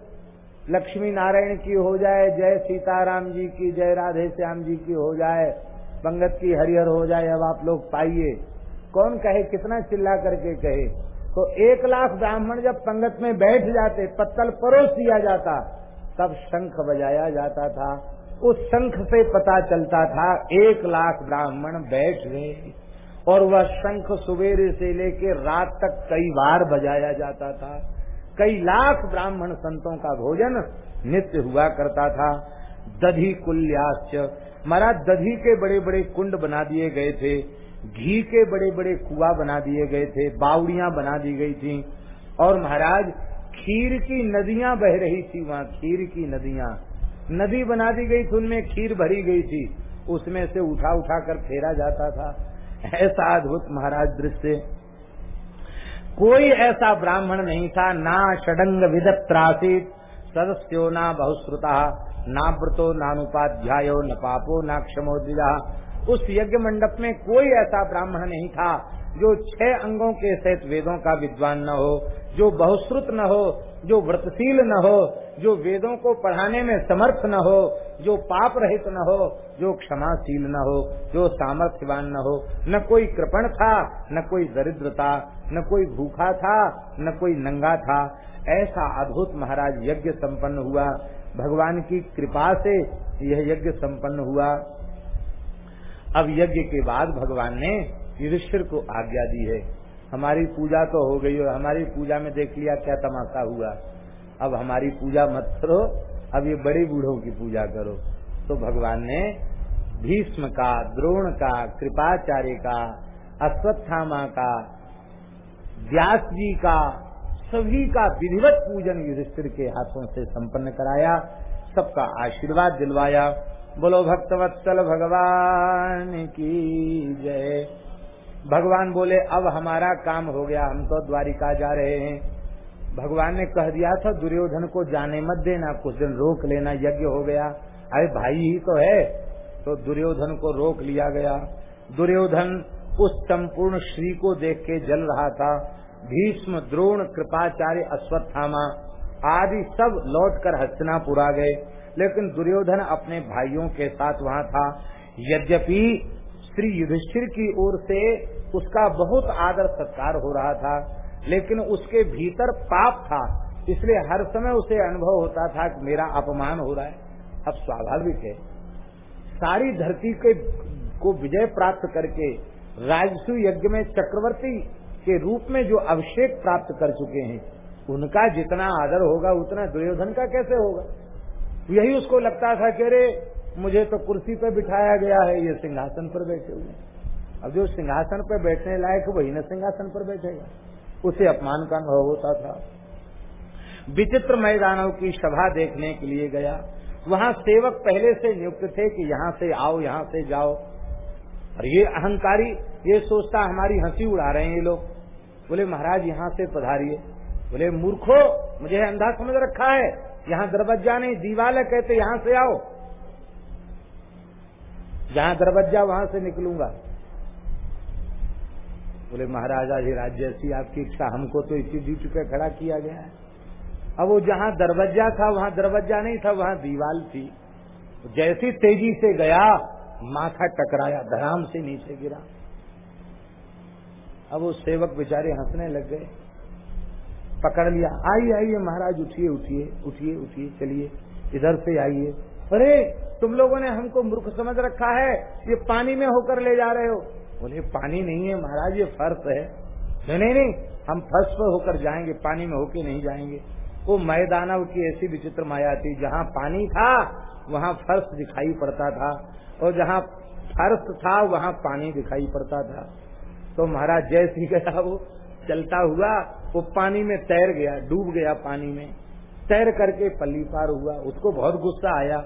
लक्ष्मी नारायण की हो जाए, जय सीताराम जी की, जय राधे श्याम जी की हो जाए। पंगत की हरिहर हो जाए, अब आप लोग पाइए। कौन कहे, कितना चिल्ला करके कहे। तो एक लाख ब्राह्मण जब पंगत में बैठ जाते, पत्तल परोस दिया जाता, तब शंख बजाया जाता था। उस शंख से पता चलता था, एक लाख ब्राह्मण बैठ गए। और वह शंख सवेरे से लेकर रात तक कई बार बजाया जाता था। कई लाख ब्राह्मण संतों का भोजन नित्य हुआ करता था। दधी कुल्याश्च महाराज दधी के बड़े बड़े कुंड बना दिए गए थे, घी के बड़े बड़े कुआ बना दिए गए थे, बावड़ियाँ बना दी गई थी, और महाराज, खीर की नदियाँ बह रही थी वहाँ, खीर की नदियाँ। नदी बना दी गई थी, उनमें खीर भरी गई थी। उसमें से उठा उठा कर फेरा जाता था। ऐसा अद्भुत महाराज दृश्य। कोई ऐसा ब्राह्मण नहीं था, ना षडंग विदत्रासित सदस्यो ना बहुश्रुता। ना व्रतो नानुपाध्यायो न पापो, ना क्षमोदिजा उस यज्ञ मंडप में कोई ऐसा ब्राह्मण नहीं था जो छह अंगों के सहित वेदों का विद्वान न हो, जो बहुश्रुत न हो, जो व्रतशील न हो, जो वेदों को पढ़ाने में समर्थ न हो, जो पाप रहित न हो, जो क्षमाशील न हो, जो सामर्थ्यवान न हो। न कोई कृपण था, न कोई दरिद्र था न कोई भूखा था, न कोई नंगा था। ऐसा अद्भुत महाराज यज्ञ संपन्न हुआ। भगवान की कृपा से यह यज्ञ संपन्न हुआ। अब यज्ञ के बाद भगवान ने युधिष्ठिर को आज्ञा दी है। हमारी पूजा तो हो गई और हमारी पूजा में देख लिया क्या तमाशा हुआ। अब हमारी पूजा मत करो, अब ये बड़े बूढ़ों की पूजा करो। तो भगवान ने भीष्म का, द्रोण का, कृपाचार्य का, अश्वत्थामा का, व्यास जी का सभी का विधिवत पूजन युधिष्ठिर के हाथों से संपन्न कराया, सबका आशीर्वाद दिलवाया। बोलो, भक्तवत्सल भगवान की जय। भगवान बोले, अब हमारा काम हो गया, हम तो द्वारिका जा रहे हैं। भगवान ने कह दिया था दुर्योधन को जाने मत देना, कुछ दिन रोक लेना, यज्ञ हो गया। अरे भाई ही तो है। तो दुर्योधन को रोक लिया गया। दुर्योधन उस संपूर्ण श्री को देख के जल रहा था। भीष्म, द्रोण, कृपाचार्य, अश्वत्थामा आदि सब लौटकर हस्तिनापुर आ गए। लेकिन दुर्योधन अपने भाइयों के साथ वहाँ था। यद्यपि श्री युधिष्ठिर की ओर से उसका बहुत आदर सत्कार हो रहा था, लेकिन उसके भीतर पाप था। इसलिए हर समय उसे अनुभव होता था कि मेरा अपमान हो रहा है। अब स्वाभाविक है। सारी धरती के, को विजय प्राप्त करके राजसु यज्ञ में चक्रवर्ती के रूप में जो अभिषेक प्राप्त कर चुके हैं, उनका जितना आदर होगा, उतना दुर्योधन का कैसे होगा? यही उसको लगता था कि अरे, मुझे तो कुर्सी पर बिठाया गया है, ये सिंहासन पर बैठे हुए अब जो सिंहासन पर बैठने लायक, वही न सिंहासन पर बैठेगा। उसे अपमान का अनुभव होता था। विचित्र मैदानों की सभा देखने के लिए गया। वहाँ सेवक पहले से नियुक्त थे कि यहाँ से आओ, यहाँ से जाओ। और ये अहंकारी, ये सोचता, हमारी हँसी उड़ा रहे हैं ये लोग। बोले, महाराज, यहाँ से पधारिए। बोले, मूर्खो, मुझे अंधा समझ रखा है। यहाँ दरवाज़ा नहीं, दीवाल है, कहते, यहाँ से आओ। जहाँ दरवाज़ा, वहाँ से निकलूँगा। बोले, महाराजा जी राज्य ऐसी आपकी इच्छा, हमको तो इसी ड्यूटी पे खड़ा किया गया है। अब वो जहाँ दरवाज़ा था, वहाँ दरवाज़ा नहीं था, वहाँ दीवाल थी। जैसी तेज़ी से गया, माथा टकराया धराम से नीचे गिरा। अब वो सेवक बेचारे हंसने लग गए। पकड़ लिया। आइए आइए, महाराज, उठिए उठिए उठिए उठिए, चलिए। इधर से आइए। अरे, तुम लोगों ने हमको मूर्ख समझ रखा है। ये पानी में होकर ले जा रहे हो। बोले, पानी नहीं है महाराज, ये फर्श है। नहीं नहीं नहीं, हम फर्श पर होकर जाएँगे, पानी में होके नहीं जाएँगे। वो मैदानव की ऐसी विचित्र माया थी, जहाँ पानी था, वहाँ फर्श दिखाई पड़ता था, और जहाँ फर्श था, वहाँ पानी दिखाई पड़ता था। तो महाराज जैसी गया, वो चलता हुआ, वो पानी में तैर गया, डूब गया पानी में। तैर करके पल्ली पार हुआ। उसको बहुत गुस्सा आया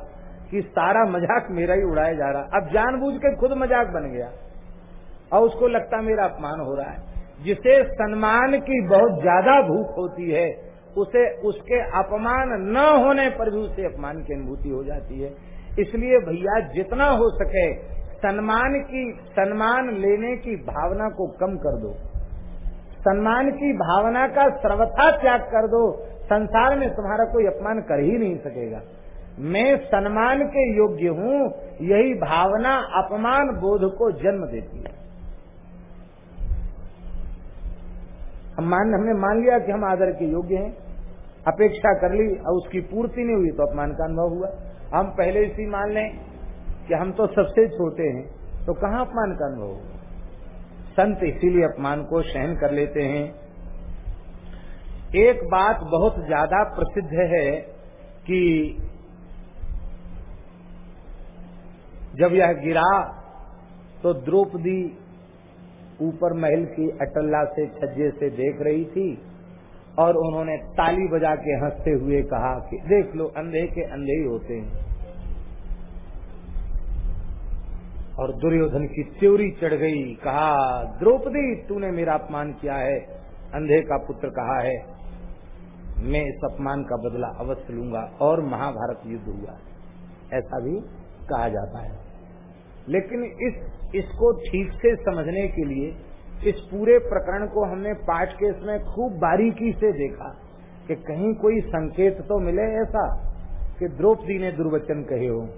कि सारा मज़ाक मेरा ही उड़ाया जा रहा। अब जानबूझ के खुद मज़ाक बन गया। और उसको लगता मेरा अपमान हो रहा है। जिसे सम्मान की बहुत ज़्यादा भूख होती है, उसे, उसके अपमान न होने पर भी उसे अपमान की अनुभूति हो जाती है। इसलिए भैया, जितना हो सके सम्मान की सम्मान लेने की भावना को कम कर दो। सम्मान की भावना का सर्वथा त्याग कर दो। संसार में तुम्हारा कोई अपमान कर ही नहीं सकेगा। मैं सम्मान के योग्य हूँ, यही भावना अपमान बोध को जन्म देती है। हम मान, हमने मान लिया कि हम आदर के योग्य हैं, अपेक्षा कर ली और उसकी पूर्ति नहीं हुई तो अपमान का अनुभव हुआ। हम पहले इसी मान लें। कि हम तो सबसे छोटे हैं तो कहाँ अपमान का अनुभव संत इसीलिए अपमान को सहन कर लेते हैं। एक बात बहुत ज़्यादा प्रसिद्ध है कि जब यह गिरा तो द्रौपदी ऊपर महल की अटल्ला से छज्जे से देख रही थी और उन्होंने ताली बजा के हँसते हुए कहा कि देख लो, अंधे के अंधे ही होते हैं। और दुर्योधन की त्योरी चढ़ गई, कहा, द्रौपदी, तूने मेरा अपमान किया है, अंधे का पुत्र कहा है। मैं इस अपमान का बदला अवश्य लूँगा और महाभारत युद्ध हुआ ऐसा भी कहा जाता है। लेकिन इस, इसको ठीक से समझने के लिए, इस पूरे प्रकरण को हमने पाठ के इसमें खूब बारीकी से देखा कि कहीं कोई संकेत तो मिले ऐसा कि द्रौपदी ने दुर्वचन कहे हो।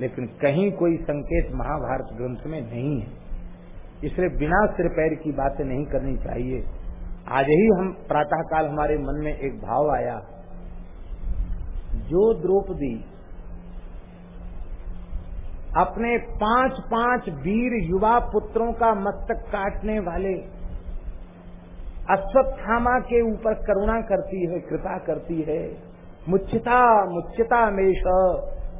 लेकिन कहीं कोई संकेत महाभारत ग्रंथ में नहीं है। इसलिए बिना सिर पैर की बातें नहीं करनी चाहिए। आज ही हम प्रातःकाल हमारे मन में एक भाव आया। जो द्रौपदी अपने पाँच पाँच वीर युवा पुत्रों का मस्तक काटने वाले अश्वत्थामा के ऊपर करुणा करती है, कृपा करती है मुच्चिता मुच्चिता मेष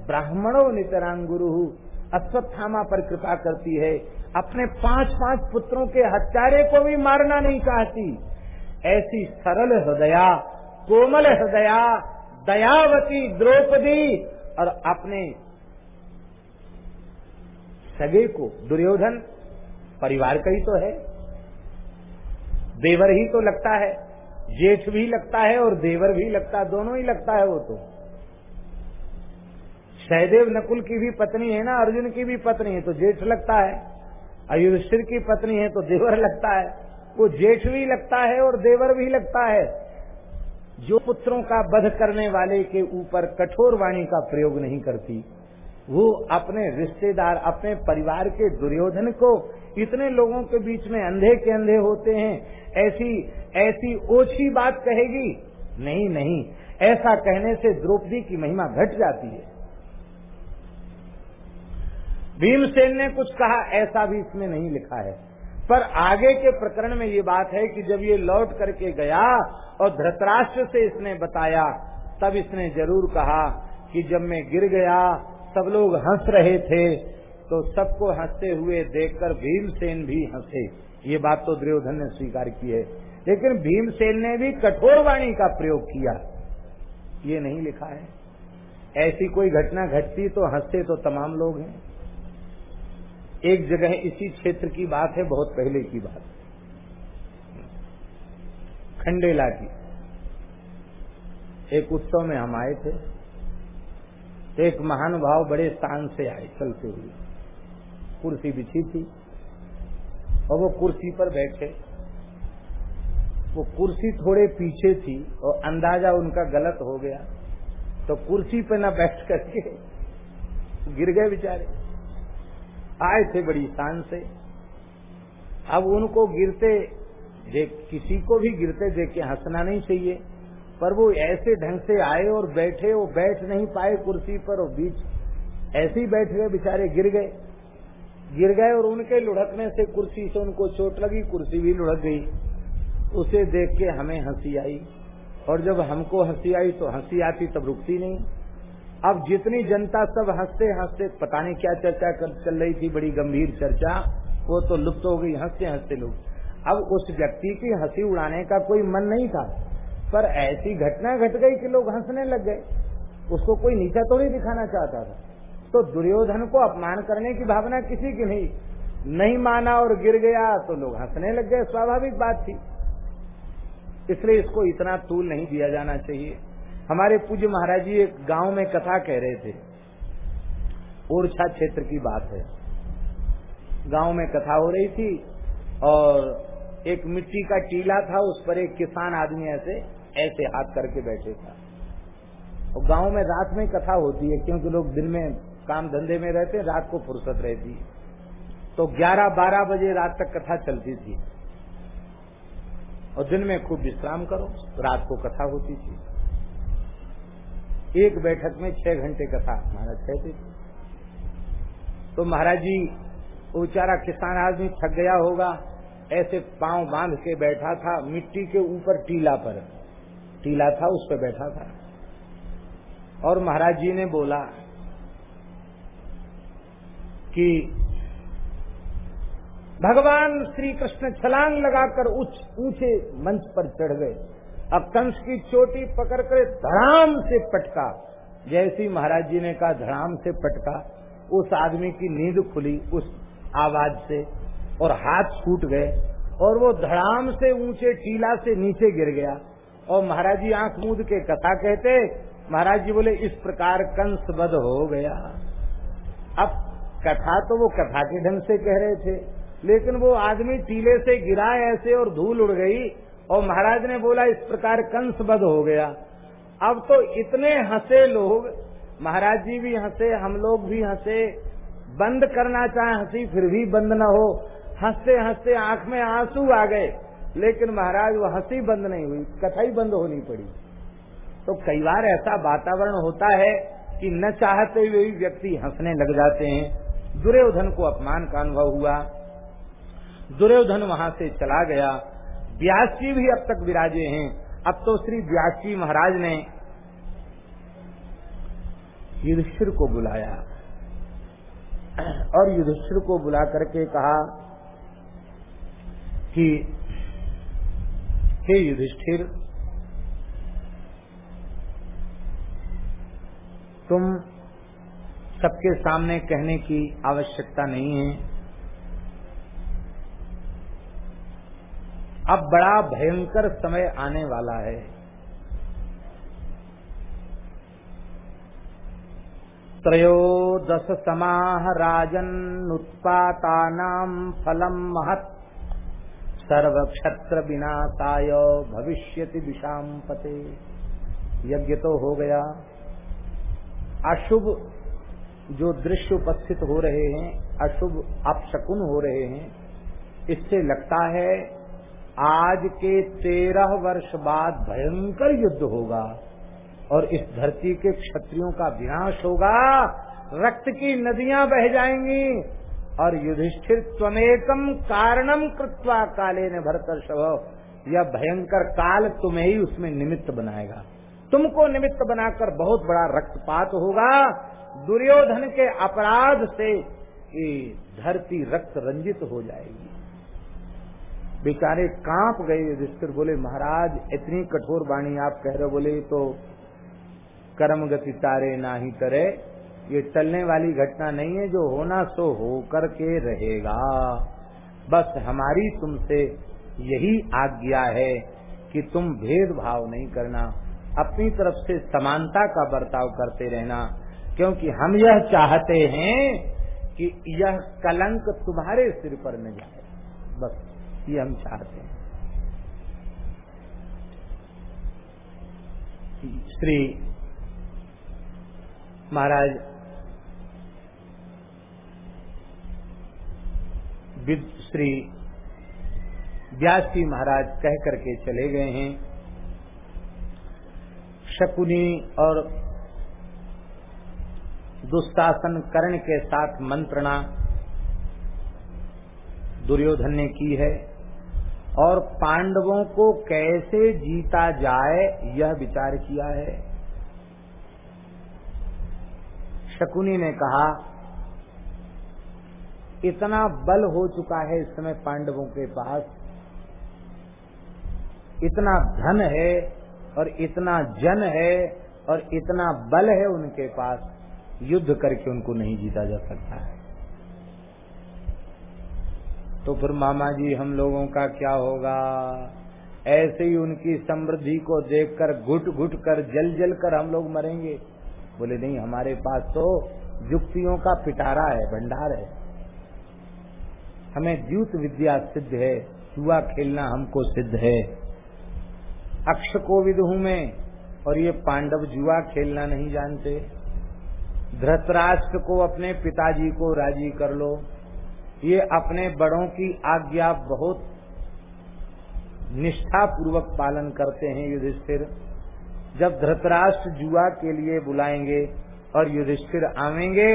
ब्राह्मणों नितरांगुरु अश्वत्थामा पर कृपा करती है। अपने पाँच पाँच पुत्रों के हत्यारे को भी मारना नहीं चाहती। ऐसी सरल हृदया, कोमल हृदया, दयावती द्रौपदी और अपने सगे को, दुर्योधन, परिवार का ही तो है। देवर ही तो लगता है, जेठ भी लगता है और देवर भी लगता है, दोनों ही लगता है वो तो। सहदेव नकुल की भी पत्नी है ना, अर्जुन की भी पत्नी है तो जेठ लगता है। अयुधिष्ठिर की पत्नी है तो देवर लगता है। वो जेठ भी लगता है और देवर भी लगता है। जो पुत्रों का वध करने वाले के ऊपर कठोर वाणी का प्रयोग नहीं करती, वो अपने रिश्तेदार, अपने परिवार के दुर्योधन को इतने लोगों के बीच में अंधे के अंधे होते हैं, ऐसी ऐसी ओछी बात कहेगी, नहीं नहीं, ऐसा कहने से द्रौपदी की महिमा घट जाती है। भीमसेन ने कुछ कहा, ऐसा भी इसमें नहीं लिखा है। पर आगे के प्रकरण में ये बात है कि जब ये लौट करके गया और धृतराष्ट्र से इसने बताया, तब इसने ज़रूर कहा कि जब मैं गिर गया, सब लोग हंस रहे थे तो सबको हँसते हुए देखकर भीमसेन भी हंसे। ये बात तो दुर्योधन ने स्वीकार की है। लेकिन भीमसेन ने भी कठोर वाणी का प्रयोग किया। ये नहीं लिखा है। ऐसी कोई घटना घटती तो हँसते तो तमाम लोग हैं। एक जगह इसी क्षेत्र की बात है, बहुत पहले की बात खंडेला की एक उत्सव में हम आए थे। एक महानुभाव बड़े स्थान से आए चलते हुए। कुर्सी बिछी थी और वो कुर्सी पर बैठे। वो कुर्सी थोड़े पीछे थी और अंदाज़ा उनका गलत हो गया। तो कुर्सी पे न बैठ करके गिर गए बेचारे। आए थे बड़ी शान से। अब उनको गिरते देख, किसी को भी गिरते देख के हंसना नहीं चाहिए। पर वो ऐसे ढंग से आए और बैठे, वो बैठ नहीं पाए कुर्सी पर और बीच ऐसे ही बैठ गए, बेचारे गिर गए। गिर गए और उनके लुढ़कने से कुर्सी से उनको चोट लगी, कुर्सी भी लुढ़क गई। उसे देख के हमें हँसी आई। और जब हमको हँसी आई तो हँसी आती तब रुकती नहीं। अब जितनी जनता सब हँसते हँसते, पता नहीं क्या चर्चा कर, चल रही थी बड़ी गंभीर चर्चा, वो तो लुप्त हो गई, हँसते हँसते लोग। अब उस व्यक्ति की हँसी उड़ाने का कोई मन नहीं था, पर ऐसी घटना घट गई कि लोग हंसने लग गए। उसको कोई नीचा तो नहीं दिखाना चाहता था। तो दुर्योधन को अपमान करने की भावना किसी की नहीं। नहीं माना और गिर गया तो लोग हंसने लग गए, स्वाभाविक बात थी। इसलिए इसको इतना तूल नहीं दिया जाना चाहिए। हमारे पूज्य महाराज जी एक गाँव में कथा कह रहे थे। ओरछा क्षेत्र की बात है। गाँव में कथा हो रही थी और एक मिट्टी का टीला था, उस पर एक किसान आदमी ऐसे ऐसे हाथ करके बैठे था। और गाँव में रात में कथा होती है, क्योंकि लोग दिन में काम धंधे में रहते रात को फुर्सत रहती है। तो 11-12 बजे रात तक कथा चलती थी। और दिन में खूब विश्राम करो, रात को कथा होती थी। एक बैठक में छह घंटे कथा महाराज कहते। थे तो महाराज जी, बेचारा किसान आदमी थक गया होगा, ऐसे पाँव बाँध के बैठा था, मिट्टी के ऊपर टीला पर, टीला था, उस पर बैठा था। और महाराज जी ने बोला कि भगवान श्री कृष्ण छलांग लगाकर ऊँचे मंच पर चढ़ गए। अब कंस की चोटी पकड़कर धड़ाम से पटका। जैसी महाराज जी ने कहा, धड़ाम से पटका। उस आदमी की नींद खुली उस आवाज़ से और हाथ छूट गए और वो धड़ाम से ऊँचे टीला से नीचे गिर गया। और महाराज जी आँख मूद के कथा कहते, महाराज जी बोले, इस प्रकार कंस बध हो गया। अब कथा तो वो कथा के ढंग से कह रहे थे, लेकिन वो आदमी टीले से गिरा ऐसे और धूल उड़ गई। और महाराज ने बोला, इस प्रकार कंस बद हो गया। अब तो इतने हंसे लोग, महाराज जी भी हंसे, हम लोग भी हंसे। बंद करना चाहे हँसी, फिर भी बंद न हो। हँसते हँसते आँख में आँसू आ गए, लेकिन महाराज, वो हँसी बंद नहीं हुई कथा ही बंद होनी पड़ी। तो कई बार ऐसा वातावरण होता है कि न चाहते हुए भी व्यक्ति हंसने लग जाते हैं। दुर्योधन को अपमान का अनुभव हुआ। दुर्योधन वहाँ से चला गया। व्यास जी भी अब तक विराजे हैं। अब तो श्री व्यास जी महाराज ने युधिष्ठिर को बुलाया। और युधिष्ठिर को बुला करके कहा कि, हे युधिष्ठिर, तुम सबके सामने कहने की आवश्यकता नहीं है। अब बड़ा भयंकर समय आने वाला है। त्रयोदश समाह राजन उत्पातानाम फलम महत। सर्व क्षत्र विनाशाय भविष्यति विषाम पते। यज्ञ तो हो गया। अशुभ जो दृश्य उपस्थित हो रहे हैं, अशुभ अपशकुन हो रहे हैं, इससे लगता है आज के तेरह वर्ष बाद भयंकर युद्ध होगा और इस धरती के क्षत्रियों का विनाश होगा। रक्त की नदियाँ बह जाएँगी और युधिष्ठिर त्वमेकम कारणम कृत्वा काले ने भरतर शव। यह भयंकर काल तुम्हें ही उसमें निमित्त बनाएगा। तुमको निमित्त बनाकर बहुत बड़ा रक्तपात होगा। दुर्योधन के अपराध से धरती रक्त रंजित हो जाएगी। बेचारे काँप गए युधिष्ठिर, बोले, महाराज, इतनी कठोर वाणी आप कह रहे बोले तो कर्म गति तारे ना ही करे ये टलने वाली घटना नहीं है, जो होना सो हो करके रहेगा। बस हमारी तुमसे यही आज्ञा है कि तुम भेदभाव नहीं करना। अपनी तरफ़ से समानता का बर्ताव करते रहना, क्योंकि हम यह चाहते हैं कि यह कलंक तुम्हारे सिर पर न जाए। बस ये हम चाहते हैं। श्री महाराज श्री व्यास जी महाराज कह करके चले गए हैं। शकुनी और दुस्तासन कर्ण के साथ मंत्रणा दुर्योधन ने की है। और पांडवों को कैसे जीता जाए, यह विचार किया है। शकुनी ने कहा, इतना बल हो चुका है इस समय पांडवों के पास। इतना धन है और इतना जन है और इतना बल है उनके पास। युद्ध करके उनको नहीं जीता जा सकता है। तो फिर मामा जी, हम लोगों का क्या होगा? ऐसे ही उनकी समृद्धि को देखकर, घुट घुट कर, जल जल कर हम लोग मरेंगे। बोले, नहीं, हमारे पास तो युक्तियों का पिटारा है, भंडार है। हमें द्यूत विद्या सिद्ध है जुआ खेलना हमको सिद्ध है। अक्ष को विद हूँ मैं, और ये पांडव जुआ खेलना नहीं जानते। धृतराष्ट्र को अपने पिताजी को राज़ी कर लो। ये अपने बड़ों की आज्ञा बहुत निष्ठा पूर्वक पालन करते हैं युधिष्ठिर। जब धृतराष्ट्र जुआ के लिए बुलाएँगे और युधिष्ठिर आवेंगे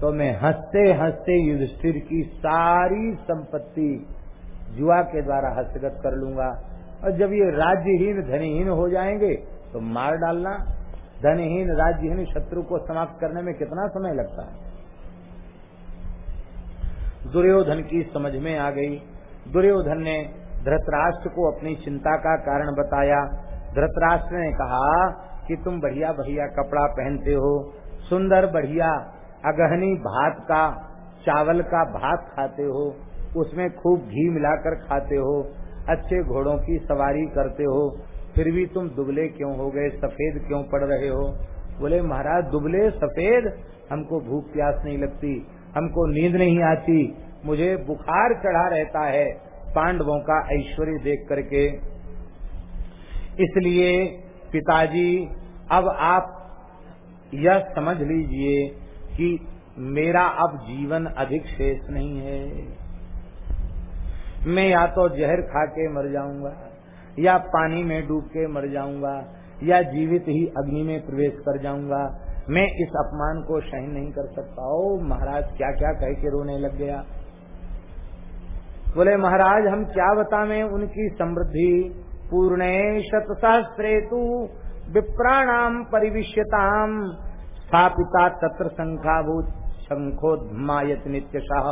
तो मैं हँसते हँसते युधिष्ठिर की सारी संपत्ति जुआ के द्वारा हस्तगत कर लूँगा। और जब ये राज्यहीन धनहीन हो जाएँगे तो मार डालना। धनहीन, राज्यहीन शत्रु को समाप्त करने में कितना समय लगता है? दुर्योधन की समझ में आ गई। दुर्योधन ने धृतराष्ट्र को अपनी चिंता का कारण बताया। धृतराष्ट्र ने कहा कि तुम बढ़िया बढ़िया कपड़ा पहनते हो, सुंदर बढ़िया अगहनी भात का, चावल का भात खाते हो, उसमें खूब घी मिलाकर खाते हो, अच्छे घोड़ों की सवारी करते हो, फिर भी तुम दुबले क्यों हो गए, सफ़ेद क्यों पड़ रहे हो? बोले, महाराज, दुबले, सफ़ेद? हमको भूख प्यास नहीं लगती। हमको नींद नहीं आती। मुझे बुखार चढ़ा रहता है, पांडवों का ऐश्वर्य देख करके। इसलिए पिताजी, अब आप यह समझ लीजिए कि मेरा अब जीवन अधिक शेष नहीं है। मैं या तो जहर खा के मर जाऊँगा, या पानी में डूब के मर जाऊँगा, या जीवित ही अग्नि में प्रवेश कर जाऊँगा। मैं इस अपमान को सहन नहीं कर सकता। ओ, महाराज क्या क्या कह के रोने लग गया। बोले, महाराज, हम क्या बतावे? उनकी समृद्धि पूर्ण शत सहस्त्रेतु विप्राणाम परिविश्यताम स्थापिता तत्र संख्याभूत शंखोधमायत नित्य शाह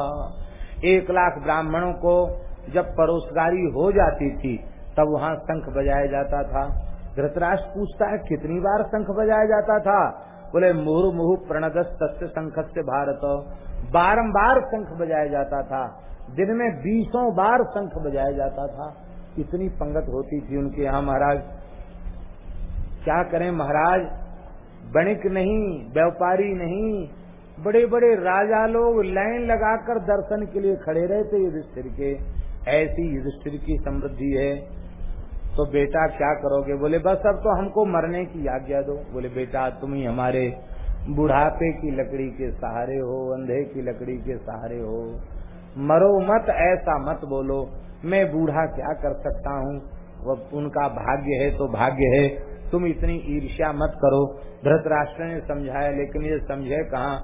एक लाख ब्राह्मणों को जब परोसगारी हो जाती थी, तब वहाँ शंख बजाया जाता था। धृतराष्ट्र पूछता है, कितनी बार शंख बजाया जाता था? बोले, मुहु मुहु प्रणदस सत्य शंख से भारत। बारम्बार शंख बजाया जाता था। दिन में बीसों बार शंख बजाया जाता था। इतनी पंगत होती थी उनके यहाँ महाराज। क्या करें महाराज? बणिक नहीं, व्यापारी नहीं। बड़े बड़े राजा लोग लाइन लगाकर दर्शन के लिए खड़े रहते युधिष्ठिर के। ऐसी युधिष्ठिर की समृद्धि है। तो बेटा क्या करोगे? बोले, बस अब तो हमको मरने की आज्ञा दो। बोले, बेटा, तुम ही हमारे बुढ़ापे की लकड़ी के सहारे हो, अंधे की लकड़ी के सहारे हो। मरो मत, ऐसा मत बोलो। मैं बूढ़ा क्या कर सकता हूँ? उनका भाग्य है तो भाग्य है। तुम इतनी ईर्ष्या मत करो। धृतराष्ट्र ने समझाया, लेकिन ये समझे कहा?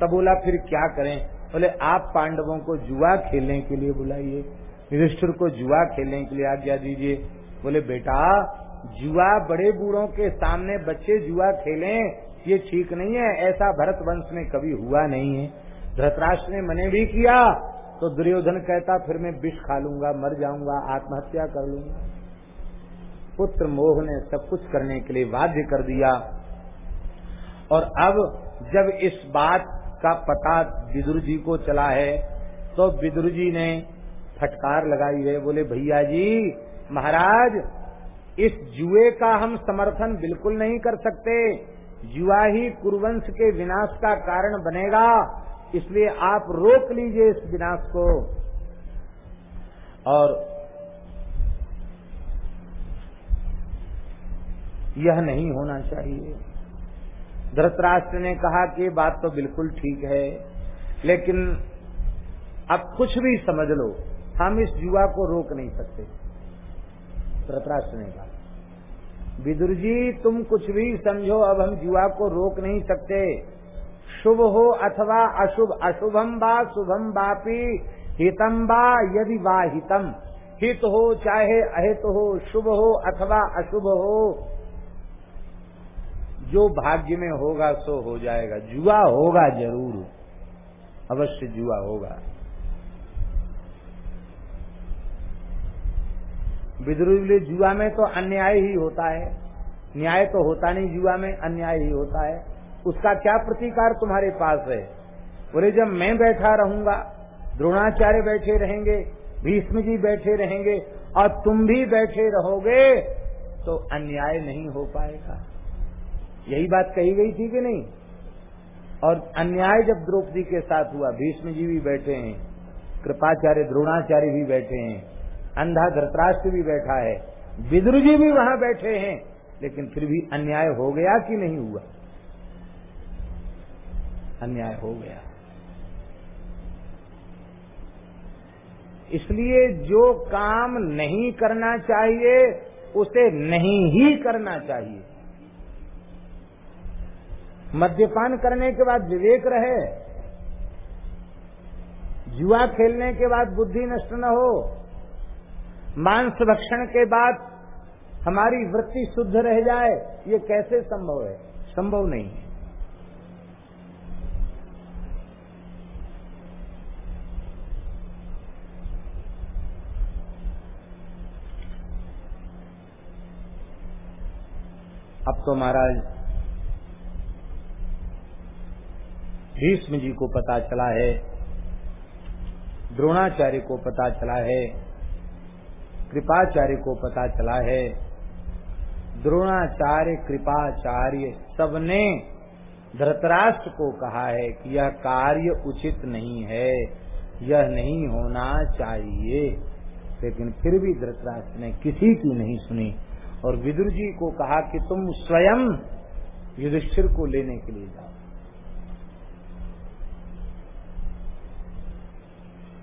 तब बोला, फिर क्या करें? बोले, आप पांडवों को जुआ खेलने के लिए बुलाइए। युधिष्ठिर को जुआ खेलने के लिए आज्ञा दीजिए। बोले, बेटा, जुआ बड़े बूढ़ों के सामने बच्चे जुआ खेलें, ये ठीक नहीं है, ऐसा भरत वंश में कभी हुआ नहीं है। धृतराष्ट्र ने मने भी किया तो दुर्योधन कहता, फिर मैं विष खा लूँगा, मर जाऊँगा, आत्महत्या कर लूँगा। पुत्र मोह ने सब कुछ करने के लिए बाध्य कर दिया। और अब जब इस बात का पता विदुर जी को चला है तो विदुर जी ने फटकार लगाई है, बोले, भैया जी महाराज, इस जुए का हम समर्थन बिल्कुल नहीं कर सकते। जुआ ही कुरुवंश के विनाश का कारण बनेगा, इसलिए आप रोक लीजिए इस विनाश को। और यह नहीं होना चाहिए। धृतराष्ट्र ने कहा कि बात तो बिल्कुल ठीक है, लेकिन अब कुछ भी समझ लो, हम इस जुआ को रोक नहीं सकते। धृतराष्ट्र ने कहा विदुर जी तुम कुछ भी समझो, अब हम जुआ को रोक नहीं सकते। शुभ हो अथवा अशुभ, अशुभम बा, शुभम बापी, हितम बा, यदि वा हितम। हित हो चाहे अहित हो, शुभ हो अथवा अशुभ हो। जो भाग्य में होगा, सो हो जाएगा। जुआ होगा ज़रूर, अवश्य जुआ होगा। विद्रोही जुआ में तो अन्याय ही होता है। न्याय तो होता नहीं जुआ में अन्याय ही होता है। उसका क्या प्रतिकार तुम्हारे पास है? बोले, जब मैं बैठा रहूँगा, द्रोणाचार्य बैठे रहेंगे, भीष्म जी बैठे रहेंगे, और तुम भी बैठे रहोगे तो अन्याय नहीं हो पाएगा। यही बात कही गई थी कि नहीं? और अन्याय जब द्रौपदी के साथ हुआ, भीष्म जी भी बैठे हैं, कृपाचार्य, द्रोणाचार्य भी बैठे हैं अंधा धृतराष्ट्र भी बैठा है विदुर जी भी वहाँ बैठे हैं, लेकिन फिर भी अन्याय हो गया कि नहीं हुआ? अन्याय हो गया। इसलिए जो काम नहीं करना चाहिए, उसे नहीं ही करना चाहिए। मद्यपान करने के बाद विवेक रहे, जुआ खेलने के बाद बुद्धि नष्ट न हो मांस भक्षण के बाद हमारी वृत्ति शुद्ध रह जाए, ये कैसे संभव है? संभव नहीं है। अब तो महाराज, भीष्म जी को पता चला है, द्रोणाचार्य को पता चला है कृपाचार्य को पता चला है। द्रोणाचार्य, कृपाचार्य सबने धृतराष्ट्र को कहा है कि यह कार्य उचित नहीं है, यह नहीं होना चाहिए। लेकिन फिर भी धृतराष्ट्र ने किसी की नहीं सुनी और विदुर जी को कहा कि तुम स्वयं युधिष्ठिर को लेने के लिए जाओ।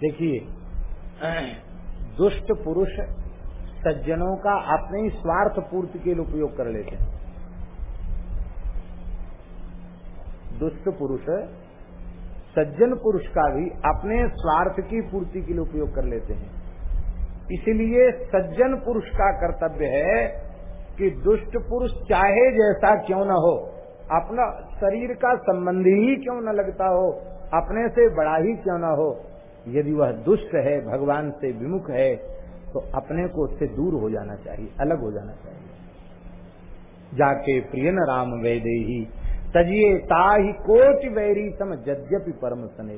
देखिए, दुष्ट पुरुष सज्जनों का अपने ही स्वार्थ पूर्ति के लिए उपयोग कर लेते हैं। दुष्ट पुरुष, सज्जन पुरुष का भी अपने स्वार्थ की पूर्ति के लिए उपयोग कर लेते हैं। इसलिए सज्जन पुरुष का कर्तव्य है कि दुष्ट पुरुष चाहे जैसा क्यों न हो, अपना शरीर का संबंधी ही क्यों न लगता हो, अपने से बड़ा ही क्यों न हो, यदि वह दुष्ट है, भगवान से विमुख है तो अपने को उससे दूर हो जाना चाहिए, अलग हो जाना चाहिए। जाके प्रिय न राम वैदे ही तजिए ताही कोट वैरी सम यद्यपि परम सने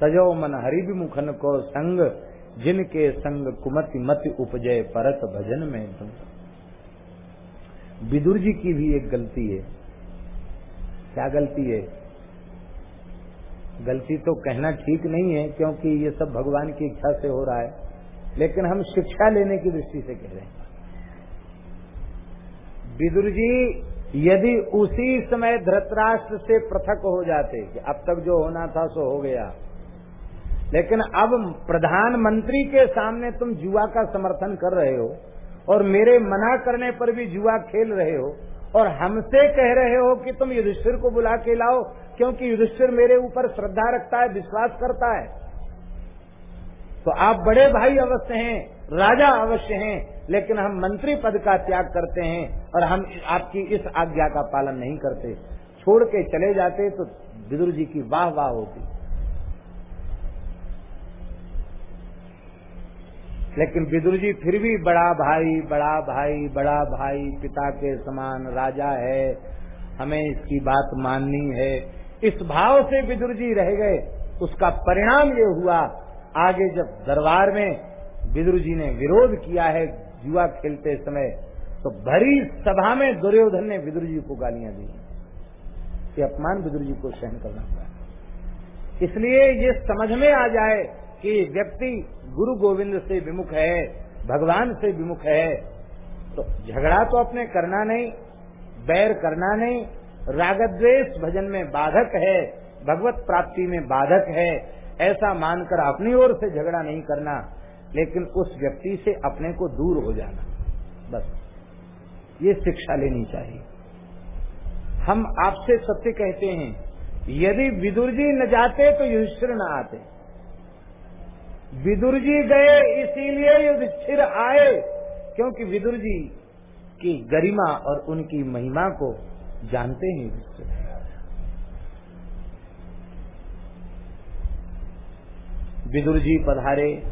तजो मन हरि विमुखन को संग, जिनके संग कुमति मत उपजय परत भजन में तुम। विदुर जी की भी एक गलती है। क्या गलती है? गलती तो कहना ठीक नहीं है, क्योंकि ये सब भगवान की इच्छा से हो रहा है। लेकिन हम शिक्षा लेने की दृष्टि से कह रहे हैं। विदुर जी, यदि उसी समय धृतराष्ट्र से पृथक हो जाते कि अब तक जो होना था सो हो गया। लेकिन अब प्रधानमंत्री के सामने तुम जुआ का समर्थन कर रहे हो और मेरे मना करने पर भी जुआ खेल रहे हो और हमसे कह रहे हो कि तुम युधिष्ठिर को बुला के लाओ, क्योंकि युधिष्ठिर मेरे ऊपर श्रद्धा रखता है, विश्वास करता है। तो आप बड़े भाई अवश्य हैं, राजा अवश्य हैं, लेकिन हम मंत्री पद का त्याग करते हैं और हम आपकी इस आज्ञा का पालन नहीं करते। छोड़ के चले जाते तो विदुर जी की वाह वाह होती। लेकिन विदुर जी फिर भी बड़ा भाई बड़ा भाई बड़ा भाई, पिता के समान राजा है। हमें इसकी बात माननी है। इस भाव से विदुर जी रह गए। उसका परिणाम ये हुआ आगे जब दरबार में विदुर जी ने विरोध किया है, जुआ खेलते समय तो भरी सभा में दुर्योधन ने विदुर जी को गालियाँ दी। ये अपमान विदुर जी को सहन करना पड़ा। इसलिए ये समझ में आ जाए कि व्यक्ति गुरु गोविंद से विमुख है, भगवान से विमुख है तो झगड़ा तो अपने करना नहीं, बैर करना नहीं रागद्वेश भजन में बाधक है, भगवत प्राप्ति में बाधक है ऐसा मानकर अपनी ओर से झगड़ा नहीं करना, लेकिन उस व्यक्ति से अपने को दूर हो जाना। बस, ये शिक्षा लेनी चाहिए। हम आपसे सत्य कहते हैं, यदि विदुर जी न जाते तो युधिष्ठिर न आते। विदुर जी गए इसीलिए युधिष्ठिर आए, क्योंकि विदुर जी की गरिमा और उनकी महिमा को जानते हैं युधिष्ठिर। विदुर जी पधारे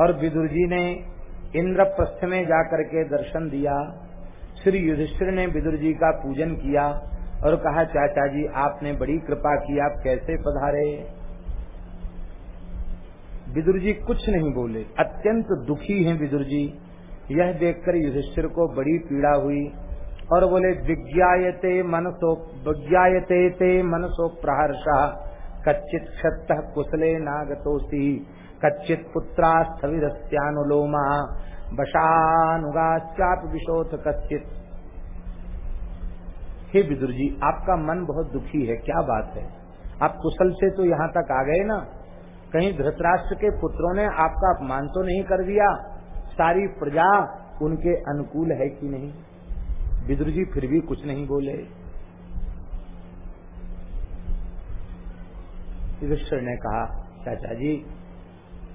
और विदुर जी ने इंद्रप्रस्थ में जाकर के दर्शन दिया। श्री युधिष्ठिर ने विदुर जी का पूजन किया और कहा, चाचा जी, आपने बड़ी कृपा की, आप कैसे पधारे? विदुर जी कुछ नहीं बोले। अत्यंत दुखी हैं विदुर जी। यह देखकर युधिष्ठिर को बड़ी पीड़ा हुई और बोले विज्ञाते मनसो विज्ञाते मनसो प्रहर्ष। कच्चित क्षत कुशले नागतोसी कच्चित पुत्रास्थविदस्यानुलोमा बशानुगाचाप विशोथ कच्चित। हे विदुर जी आपका मन बहुत दुखी है, क्या बात है? आप कुशल से तो यहाँ तक आ गए ना? कहीं धृतराष्ट्र के पुत्रों ने आपका अपमान तो नहीं कर दिया? सारी प्रजा उनके अनुकूल है कि नहीं? विदुर जी फिर भी कुछ नहीं बोले। युधिष्ठिर ने कहा, चाचा जी,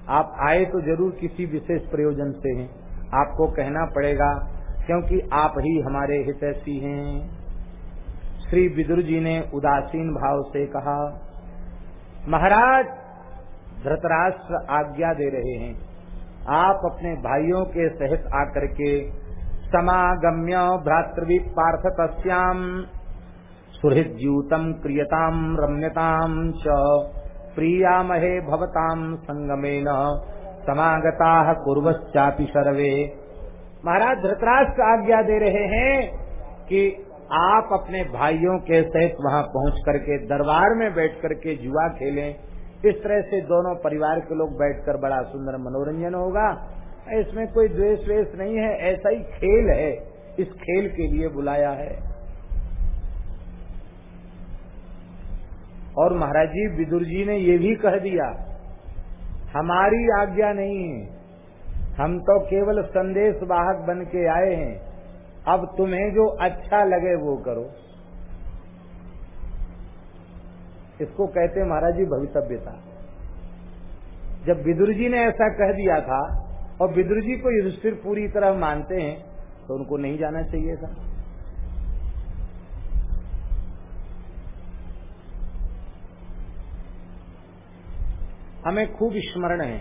आप आए तो ज़रूर किसी विशेष प्रयोजन से हैं। आपको कहना पड़ेगा, क्योंकि आप ही हमारे हितैषी हैं। श्री विदुर जी ने उदासीन भाव से कहा, महाराज, धृतराष्ट्र आज्ञा दे रहे हैं। आप अपने भाइयों के सहित आकर के समागम्य भ्रातृवी पार्थ तस्याम सुहृद्यूतम क्रियताम रम्यताम च। प्रियामहे भवताम संगमेन। समागता कुर्वश्चापि सर्वे महाराज धृतराष्ट्र आज्ञा दे रहे हैं कि आप अपने भाइयों के सहित वहाँ पहुँच करके, दरबार में बैठ करके जुआ खेलें। इस तरह से दोनों परिवार के लोग बैठकर बड़ा सुंदर मनोरंजन होगा। इसमें कोई द्वेष वेष नहीं है, ऐसा ही खेल है। इस खेल के लिए बुलाया है। और महाराज जी, विदुर जी ने ये भी कह दिया, हमारी आज्ञा नहीं है। हम तो केवल संदेश वाहक बन के आए हैं। अब तुम्हें जो अच्छा लगे वो करो। इसको कहते महाराज जी भवितव्यता। जब विदुर जी ने ऐसा कह दिया था, और विदुर जी को युधिष्ठिर पूरी तरह मानते हैं तो उनको नहीं जाना चाहिए था। हमें खूब स्मरण है।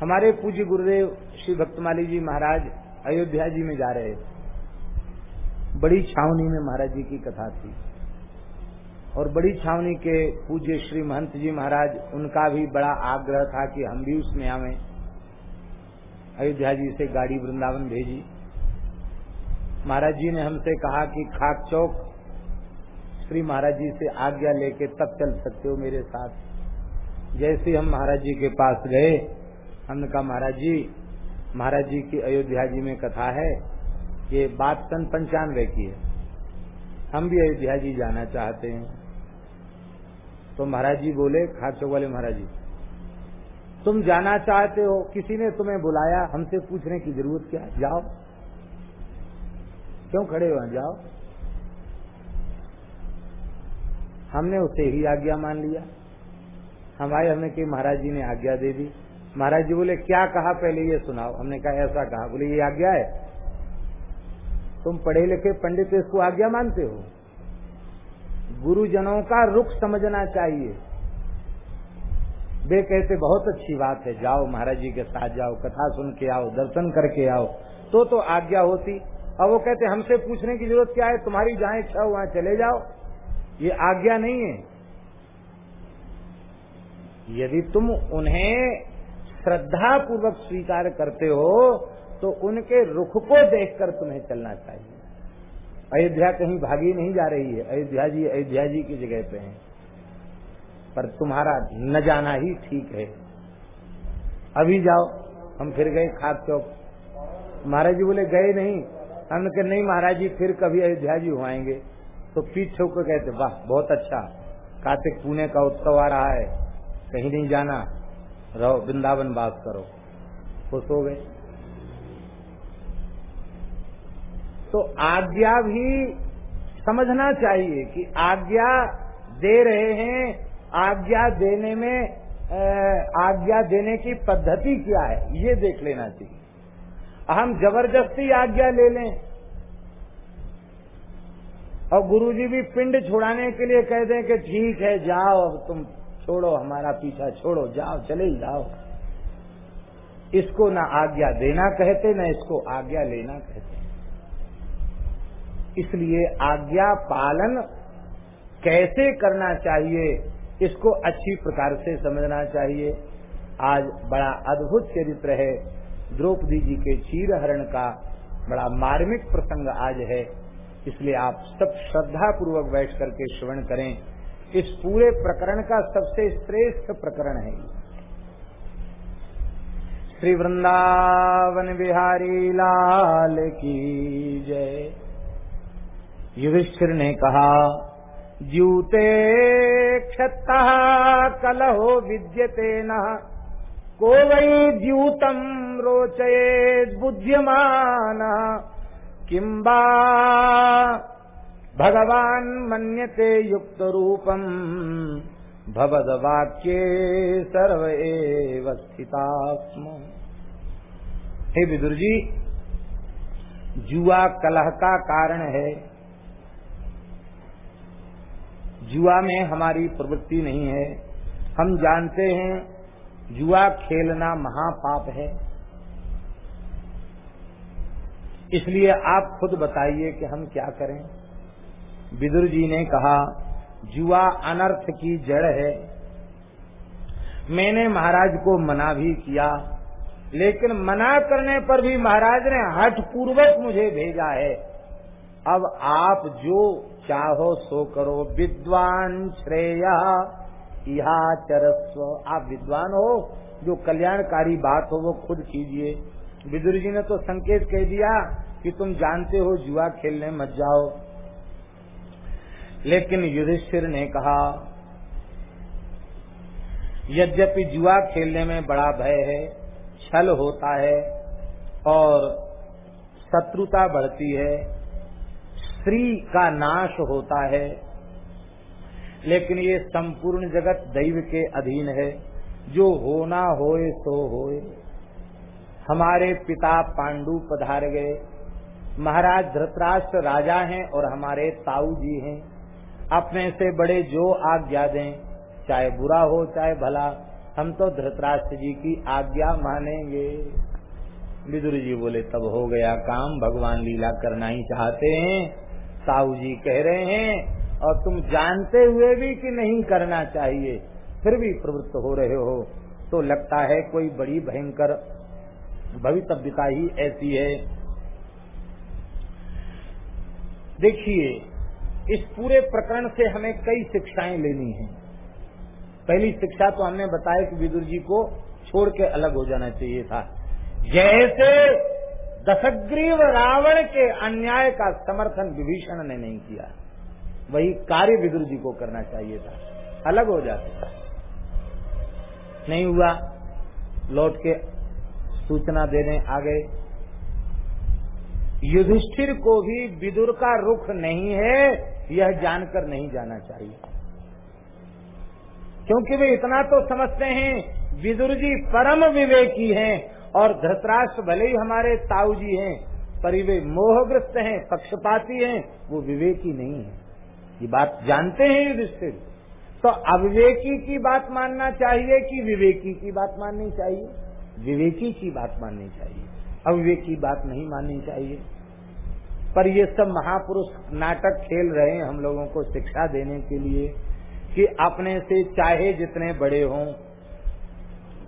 हमारे पूज्य गुरुदेव श्री भक्तमाली जी महाराज अयोध्या जी में जा रहे बड़ी छावनी में महाराज जी की कथा थी। और बड़ी छावनी के पूज्य श्री महंत जी महाराज, उनका भी बड़ा आग्रह था कि हम भी उसमें आवे। अयोध्या जी से गाड़ी वृंदावन भेजी। महाराज जी ने हमसे कहा कि, खाक चौक, श्री महाराज जी से आज्ञा लेके तब चल सकते हो मेरे साथ। जैसे हम महाराज जी के पास गए हमने कहा महाराज जी महाराज जी की अयोध्या जी में कथा है ये बात सन पंचानवे की है। हम भी अयोध्या जी जाना चाहते हैं। तो महाराज जी बोले, खाचो वाले महाराज जी, तुम जाना चाहते हो, किसी ने तुम्हें बुलाया? हमसे पूछने की ज़रूरत क्या जाओ। क्यों खड़े हो? जाओ। हमने उसे ही आज्ञा मान लिया। हम आए, हमने कही, महाराज जी ने आज्ञा दे दी। महाराज जी बोले, क्या कहा पहले ये सुनाओ? हमने कहा, ऐसा कहा। बोले, ये आज्ञा है। तुम पढ़े लिखे पंडित इसको आज्ञा मानते हो? गुरुजनों का रुख समझना चाहिए। वे कहते, बहुत अच्छी बात है, जाओ महाराज जी के साथ जाओ, कथा सुन के आओ, दर्शन करके आओ। तो तो आज्ञा होती। और वो कहते, हमसे पूछने की ज़रूरत क्या है? तुम्हारी जहाँ इच्छा वहाँ चले जाओ। ये आज्ञा नहीं है। यदि तुम उन्हें श्रद्धा पूर्वक स्वीकार करते हो तो उनके रुख को देखकर तुम्हें चलना चाहिए। अयोध्या कहीं भागी नहीं जा रही है। अयोध्या जी अयोध्या जी की जगह पे है। पर तुम्हारा न जाना ही ठीक है। अभी जाओ, हम फिर गए खाद चौक। महाराज जी बोले, गए नहीं। हमने कहा, नहीं महाराज जी, फिर कभी अयोध्या जी हुआएँगे तो पीठ छोक कहते, वाह, बहुत अच्छा। कार्तिक पुणे का उत्सव आ रहा है। कहीं नहीं जाना, रहो, वृंदावन बात करो। खुश हो गए। तो आज्ञा भी समझना चाहिए कि आज्ञा दे रहे हैं, आज्ञा देने में आज्ञा देने की पद्धति क्या है, ये देख लेना चाहिए। हम ज़बरदस्ती आज्ञा ले लें। और गुरुजी भी पिंड छुड़ाने के लिए कह दें कि ठीक है, जाओ, अब तुम छोड़ो, हमारा पीछा छोड़ो, जाओ, चले जाओ। इसको ना आज्ञा देना कहते, न इसको आज्ञा लेना कहते। इसलिए आज्ञा पालन कैसे करना चाहिए, इसको अच्छी प्रकार से समझना चाहिए। आज बड़ा अद्भुत चरित्र है, द्रौपदी जी के चीर हरण का बड़ा मार्मिक प्रसंग आज है। इसलिए आप सब श्रद्धा पूर्वक बैठ करके श्रवण करें। इस पूरे प्रकरण का सबसे श्रेष्ठ प्रकरण है। श्री वृंदावन बिहारी लाल की जय। युधिष्ठिर ने कहा जूते क्षता कलहो विद्यते न। को वही द्यूतम रोचये बुद्धिमान। किंबा भगवान मन्यते युक्त रूपम भवद वाक्ये सर्व स्थितात्म। हे विदुर जी, जुआ कलह का कारण है। जुआ में हमारी प्रवृत्ति नहीं है। हम जानते हैं जुआ खेलना महापाप है। इसलिए आप खुद बताइए कि हम क्या करें। विदुर जी ने कहा, जुआ अनर्थ की जड़ है। मैंने महाराज को मना भी किया, लेकिन मना करने पर भी महाराज ने हठ पूर्वक मुझे भेजा है। अब आप जो चाहो सो करो। विद्वान श्रेय चरस्व। आप विद्वान हो, जो कल्याणकारी बात हो वो खुद कीजिए। विदुर जी ने तो संकेत कह दिया कि तुम जानते हो जुआ खेलने मत जाओ। लेकिन युधिष्ठिर ने कहा, यद्यपि जुआ खेलने में बड़ा भय है, छल होता है और शत्रुता बढ़ती है, स्त्री का नाश होता है, लेकिन ये संपूर्ण जगत दैव के अधीन है। जो होना होए, सो होए। हमारे पिता पांडु पधार गए। महाराज धृतराष्ट्र राजा हैं और हमारे ताऊ जी हैं। अपने से बड़े जो आज्ञा दें, चाहे बुरा हो, चाहे भला, हम तो धृतराष्ट्र जी की आज्ञा मानेंगे। विदुर जी बोले, तब हो गया काम, भगवान लीला करना ही चाहते हैं। साहू जी कह रहे हैं, और तुम जानते हुए भी कि नहीं करना चाहिए, फिर भी प्रवृत्त हो रहे हो तो लगता है कोई बड़ी भयंकर भवितव्यता ही ऐसी है। देखिए इस पूरे प्रकरण से हमें कई शिक्षाएँ लेनी हैं। पहली शिक्षा तो हमने बताया कि विदुर जी को छोड़ के अलग हो जाना चाहिए था। जैसे दशग्रीव रावण के अन्याय का समर्थन विभीषण ने नहीं किया, वही कार्य विदुर जी को करना चाहिए था। अलग हो जाते नहीं हुआ, लौट के सूचना देने आ गए। युधिष्ठिर को भी विदुर का रुख नहीं है यह जानकर नहीं जाना चाहिए। क्योंकि वे इतना तो समझते हैं, विदुर जी परम विवेकी हैं और धृतराष्ट्र भले ही हमारे ताऊ जी हैं, पर वे मोहग्रस्त हैं, पक्षपाती हैं, वो विवेकी नहीं है। ये बात जानते हैं युधिष्ठिर। तो अविवेकी की बात मानना चाहिए कि विवेकी की बात माननी चाहिए? विवेकी की बात माननी चाहिए। अविवेकी बात नहीं माननी चाहिए। पर ये सब महापुरुष नाटक खेल रहे हैं हम लोगों को शिक्षा देने के लिए कि अपने से चाहे जितने बड़े हों।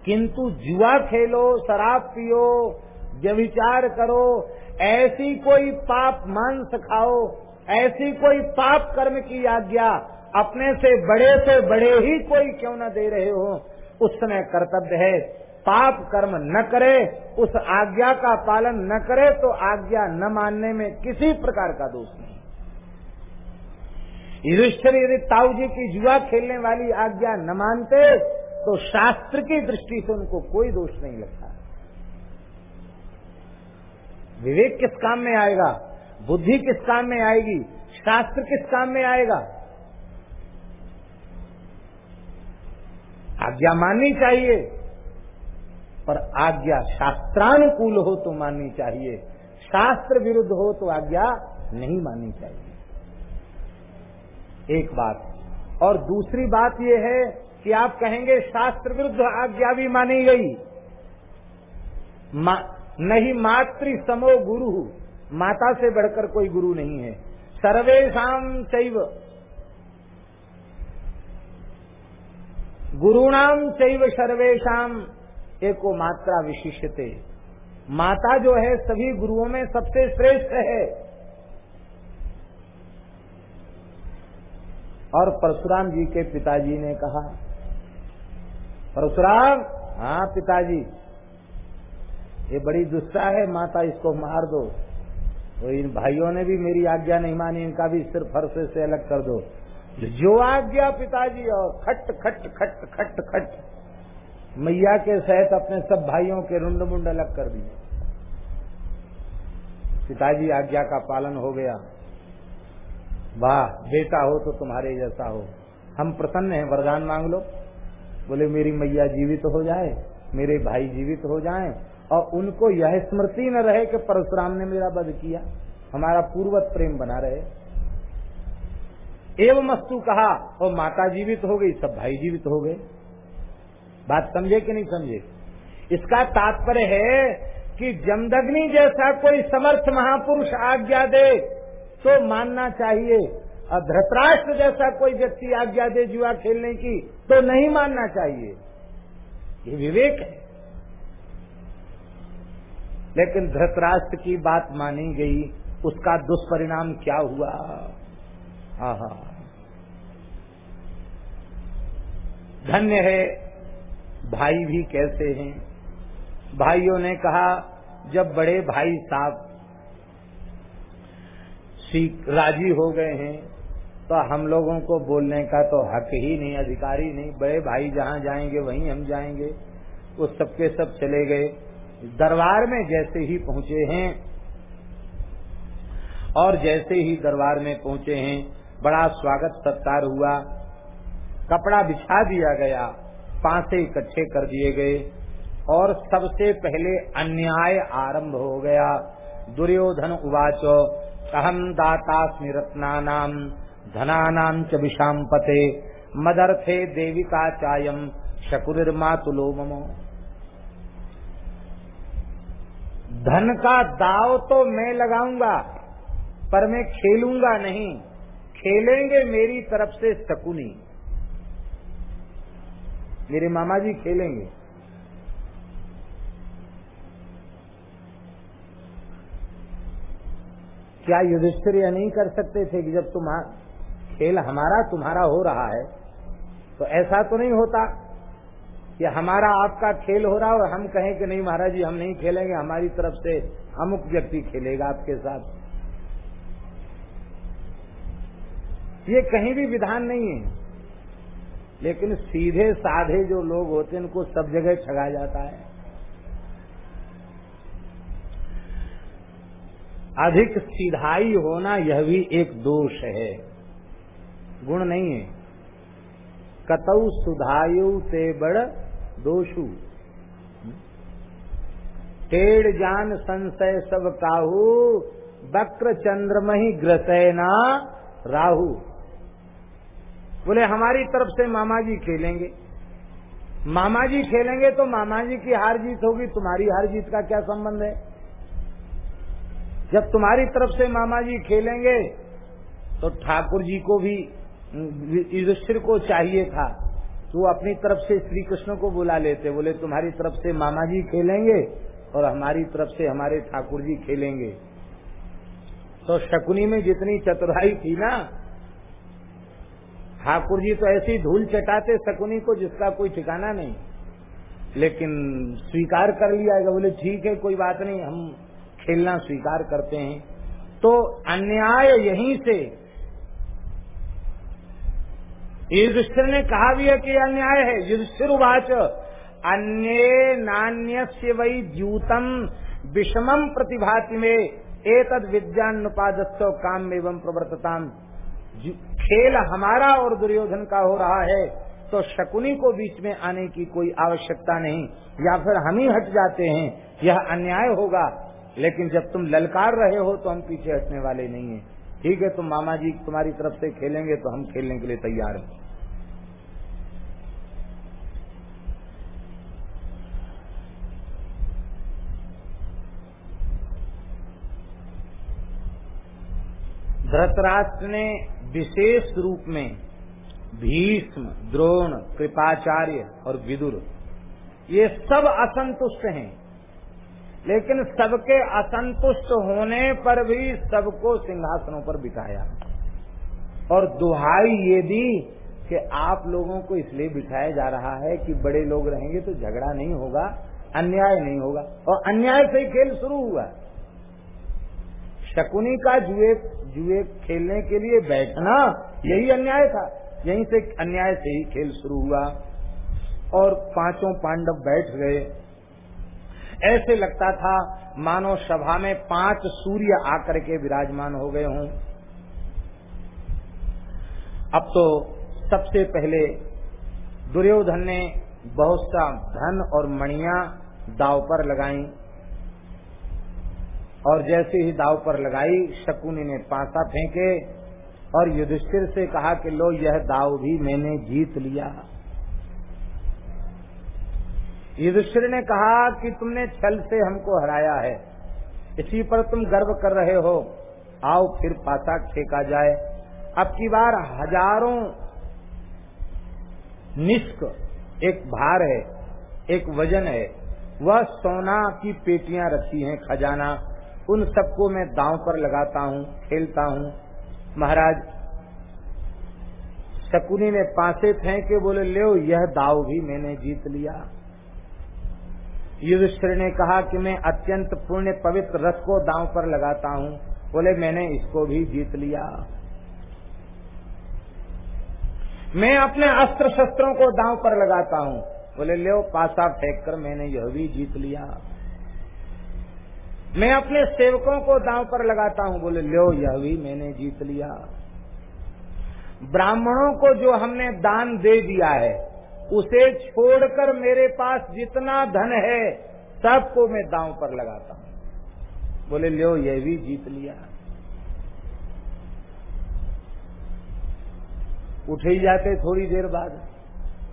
किंतु जुआ खेलो, शराब पियो व्यविचार करो, ऐसी कोई पाप मांस खाओ, ऐसी कोई पाप कर्म की आज्ञा अपने से बड़े से बड़े ही कोई क्यों न दे रहे हो? उस समय कर्तव्य है। पाप कर्म न करे, उस आज्ञा का पालन न करे तो आज्ञा न मानने में किसी प्रकार का दोष नहीं। युधिष्ठिर यदि ताऊ जी की जुआ खेलने वाली आज्ञा न मानते तो शास्त्र की दृष्टि से उनको कोई दोष नहीं लगता। विवेक किस काम में आएगा? बुद्धि किस काम में आएगी? शास्त्र किस काम में आएगा? आज्ञा माननी चाहिए। पर आज्ञा शास्त्रानुकूल हो तो माननी चाहिए। शास्त्र विरुद्ध हो तो आज्ञा नहीं माननी चाहिए। एक बात। और दूसरी बात यह है कि आप कहेंगे शास्त्र विरुद्ध आज्ञा भी मानी गई। मा, नहीं मातृ समो गुरु। माता से बढ़कर कोई गुरु नहीं है। सर्वेशम चैव। गुरुणाम चैव सर्वेशम एको मात्रा विशिष्यते। माता जो है, सभी गुरुओं में सबसे श्रेष्ठ है। और परशुराम जी के पिताजी ने कहा, परशुराम हाँ पिताजी, ये बड़ी दुस्सा है, माता इसको मार दो। तो इन भाइयों ने भी मेरी आज्ञा नहीं मानी, इनका भी सिर्फ़ फरसे से अलग कर दो। जो आज्ञा पिताजी, और खट खट खट खट खट खट मैया के सहित अपने सब भाइयों के रुंड मुंड अलग कर दिए। पिताजी, आज्ञा का पालन हो गया। वाह, बेटा हो तो तुम्हारे जैसा हो। हम प्रसन्न हैं, वरदान मांग लो। बोले, मेरी मैया जीवित हो जाए, मेरे भाई जीवित हो जाएँ, और उनको यह स्मृति न रहे कि परशुराम ने मेरा वध किया। हमारा पूर्वत प्रेम बना रहे। एवं मस्तु कहा, और माता जीवित हो गई, सब भाई जीवित हो गए। बात समझे कि नहीं समझे? इसका तात्पर्य है कि जमदग्नि जैसा कोई समर्थ महापुरुष आज्ञा दे तो मानना चाहिए। और धृतराष्ट्र जैसा कोई व्यक्ति आज्ञा दे जुआ खेलने की तो नहीं मानना चाहिए। ये विवेक है। लेकिन धृतराष्ट्र की बात मानी गई, उसका दुष्परिणाम क्या हुआ? हा हा। धन्य है भाई भी कैसे हैं? भाइयों ने कहा, जब बड़े भाई साहब राज़ी हो गए हैं तो हम लोगों को बोलने का तो हक ही नहीं, अधिकारी नहीं। बड़े भाई जहाँ जाएँगे, वहीं हम जाएँगे। वो सबके सब चले गए। दरबार में जैसे ही पहुँचे हैं, और जैसे ही दरबार में पहुँचे हैं, बड़ा स्वागत सत्कार हुआ। कपड़ा बिछा दिया गया। पांसे इकट्ठे कर दिए गए और सबसे पहले अन्याय आरंभ हो गया। दुर्योधन उवाचो अहम दाता स्मृतना धनानाम च विषाम पते, मदर्थे देविका चायम शकुरिर्मातुलो ममो। धन का दाव तो मैं लगाऊँगा, पर मैं खेलूँगा नहीं, खेलेंगे मेरी तरफ़ से शकुनी। मेरे मामा जी खेलेंगे। क्या युधिष्ठिर यह नहीं कर सकते थे कि जब तुम खेल हमारा तुम्हारा हो रहा है तो ऐसा तो नहीं होता कि हमारा आपका खेल हो रहा और हम कहें कि नहीं महाराज जी, हम नहीं खेलेंगे, हमारी तरफ़ से अमुक व्यक्ति खेलेगा आपके साथ। ये कहीं भी विधान नहीं है। लेकिन सीधे साधे जो लोग होते हैं उनको सब जगह ठगा जाता है। अधिक सीधाई होना यह भी एक दोष है। गुण नहीं है। कतऊ सुधायु से बड़ दोषु। टेढ़ जान संशय सब काहू, वक्र चंद्रमही ग्रसैना राहु। बोले, हमारी तरफ़ से मामा जी खेलेंगे। मामा जी खेलेंगे तो मामा जी की हार जीत होगी, तुम्हारी हार जीत का क्या संबंध है? जब तुम्हारी तरफ़ से मामा जी खेलेंगे तो ठाकुर जी को भी, युधिष्ठिर को चाहिए था। तो अपनी तरफ़ से श्री कृष्ण को बुला लेते, बोले, तुम्हारी तरफ़ से मामा जी खेलेंगे और हमारी तरफ़ से हमारे ठाकुर जी खेलेंगे। तो शकुनी में जितनी चतुराई थी ना ठाकुर जी तो ऐसी धूल चटाते शकुनी को जिसका कोई ठिकाना नहीं। लेकिन स्वीकार कर लिया गया बोले, ठीक है, कोई बात नहीं, हम खेलना स्वीकार करते हैं। तो अन्याय यहीं से। युधिष्ठिर ने कहा भी है कि अन्याय है। युधिष्ठिर उवाच, अन्य नान्य वही द्यूतम विषमम प्रतिभाति में, एतद विद्यान नुपादस्व काम एवं प्रवर्तताम। खेल हमारा और दुर्योधन का हो रहा है तो शकुनी को बीच में आने की कोई आवश्यकता नहीं, या फिर हम ही हट जाते हैं, यह अन्याय होगा। लेकिन जब तुम ललकार रहे हो तो हम पीछे हटने वाले नहीं है। ठीक है, तुम मामा जी तुम्हारी तरफ़ से खेलेंगे तो हम खेलने के लिए तैयार हैं। धृतराष्ट्र ने विशेष रूप में भीष्म, द्रोण, कृपाचार्य और विदुर, ये सब असंतुष्ट हैं। लेकिन सबके असंतुष्ट होने पर भी सबको सिंहासनों पर बिठाया। और दुहाई ये दी कि आप लोगों को इसलिए बिठाया जा रहा है कि बड़े लोग रहेंगे तो झगड़ा नहीं होगा, अन्याय नहीं होगा। और अन्याय से ही खेल शुरू हुआ। शकुनी का जुए जुए खेलने के लिए बैठना, यही अन्याय था। यहीं से अन्याय से ही खेल शुरू हुआ और पाँचों पांडव बैठ गए। ऐसे लगता था, मानो सभा में पाँच सूर्य आकर के विराजमान हो गए हों। अब तो सबसे पहले दुर्योधन ने बहुत सा धन और मणिया दाव पर लगाई। और जैसे ही दाव पर लगाई, शकुनी ने पासा फेंके और युधिष्ठिर से कहा कि लो, यह दाव भी मैंने जीत लिया। युधिष्ठिर ने कहा कि तुमने छल से हमको हराया है। इसी पर तुम गर्व कर रहे हो। आओ फिर पासा फेंका जाए। अब की बार हज़ारों निष्क, एक भार है, एक वज़न है, वह सोना की पेटियाँ रखी हैं, खजाना। उन सबको मैं दांव पर लगाता हूँ, खेलता हूँ। महाराज, शकुनी ने पासे फेंके, बोले ले यह दाव भी मैंने जीत लिया। युधिष्ठिर ने कहा कि मैं अत्यंत पुण्य पवित्र रथ को दांव पर लगाता हूँ। बोले, मैंने इसको भी जीत लिया। मैं अपने अस्त्र शस्त्रों को दांव पर लगाता हूँ। बोले ले पासा फेंक कर मैंने यह भी जीत लिया। मैं अपने सेवकों को दांव पर लगाता हूँ। बोले, लो, यह भी मैंने जीत लिया। ब्राह्मणों को जो हमने दान दे दिया है, उसे छोड़कर मेरे पास जितना धन है, सबको मैं दांव पर लगाता हूँ। बोले, लो ये भी जीत लिया। उठ ही जाते थोड़ी देर बाद।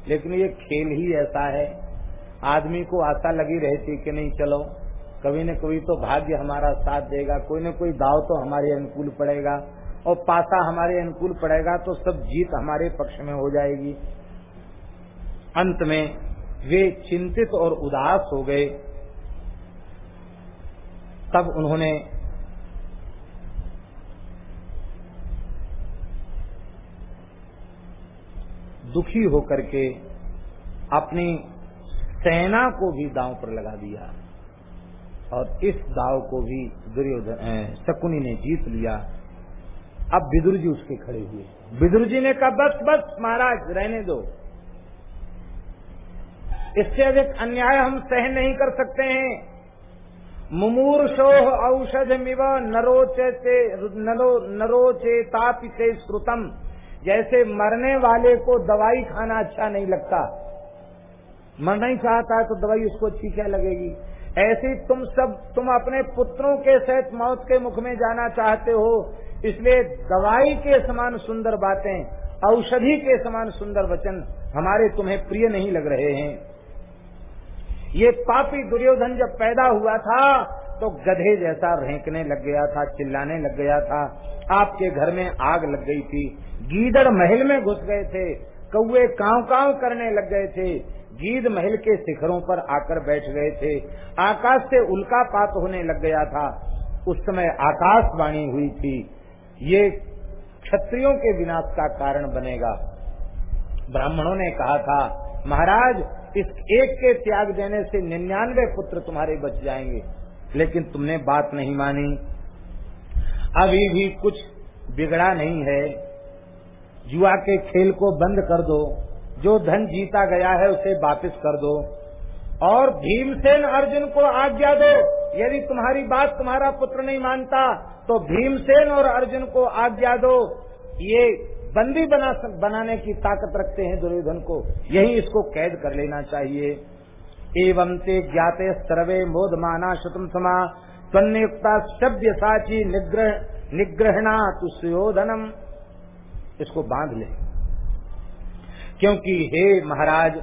लेकिन ये खेल ही ऐसा है। आदमी को आशा लगी रहती कि नहीं, चलो। कभी न कभी तो भाग्य हमारा साथ देगा, कोई न कोई दाव तो हमारे अनुकूल पड़ेगा। और पासा हमारे अनुकूल पड़ेगा तो सब जीत हमारे पक्ष में हो जाएगी। अंत में वे चिंतित और उदास हो गए। तब उन्होंने दुखी होकर के अपनी सेना को भी दांव पर लगा दिया। और इस दाव को भी दुर्योधन शकुनी ने जीत लिया। अब बिदुर जी उसके खड़े हुए। बिदुर जी ने कहा, बस बस, महाराज, रहने दो। इससे अधिक अन्याय हम सहन नहीं कर सकते हैं। मुमूर्षोह औषध मिव नरोचे नरो नरोचेतापि से श्रुतम। जैसे मरने वाले को दवाई खाना अच्छा नहीं लगता। मरना ही चाहता है तो दवाई उसको अच्छी क्या लगेगी? ऐसे तुम सब, तुम अपने पुत्रों के सहित मौत के मुख में जाना चाहते हो, इसलिए दवाई के समान सुंदर बातें, औषधि के समान सुंदर वचन हमारे तुम्हें प्रिय नहीं लग रहे हैं। ये पापी दुर्योधन जब पैदा हुआ था तो गधे जैसा रेंकने लग गया था, चिल्लाने लग गया था। आपके घर में आग लग गई थी, गीदड़ महल में घुस गए थे कौए काव काव करने लग गए थे। गीद महल के शिखरों पर आकर बैठ गए थे। आकाश से उल्का पात होने लग गया था। उस समय आकाशवाणी हुई थी। ये क्षत्रियों के विनाश का कारण बनेगा। ब्राह्मणों ने कहा था, महाराज, इस एक के त्याग देने से निन्यानवे पुत्र तुम्हारे बच जाएँगे। लेकिन तुमने बात नहीं मानी। अभी भी कुछ बिगड़ा नहीं है। जुआ के खेल को बंद कर दो। जो धन जीता गया है उसे वापस कर दो। और भीमसेन अर्जुन को आज्ञा दो। यदि तुम्हारी बात तुम्हारा पुत्र नहीं मानता तो भीमसेन और अर्जुन को आज्ञा दो। ये बंदी बना बनाने की ताकत रखते हैं दुर्योधन को। यही इसको कैद कर लेना चाहिए। एवं ते ज्ञाते सर्वे मोद माना शतम समा। स्वनियुक्ता सभ्य साची निग्रह निग्रहणा तु सुयोधनम। इसको बाँध ले। क्योंकि हे महाराज,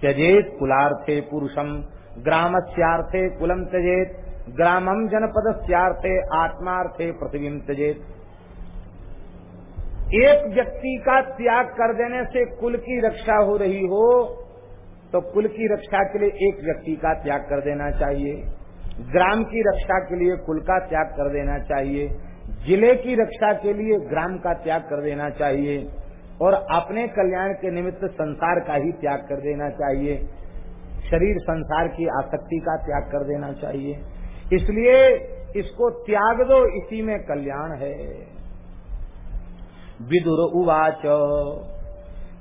त्यजेत कुलार्थे पुरुषम, ग्रामस्यार्थे कुलम त्यजेत ग्रामम जनपद स्यार्थे आत्मार्थे पृथ्वी त्यजेत। एक व्यक्ति का त्याग कर देने से कुल की रक्षा हो रही हो तो कुल की रक्षा के लिए एक व्यक्ति का त्याग कर देना चाहिए। ग्राम की रक्षा के लिए कुल का त्याग कर देना चाहिए। ज़िले की रक्षा के लिए ग्राम का त्याग कर देना चाहिए। और अपने कल्याण के निमित्त संसार का ही त्याग कर देना चाहिए। शरीर संसार की आसक्ति का त्याग कर देना चाहिए। इसलिए इसको त्याग दो, इसी में कल्याण है। विदुर उवाच,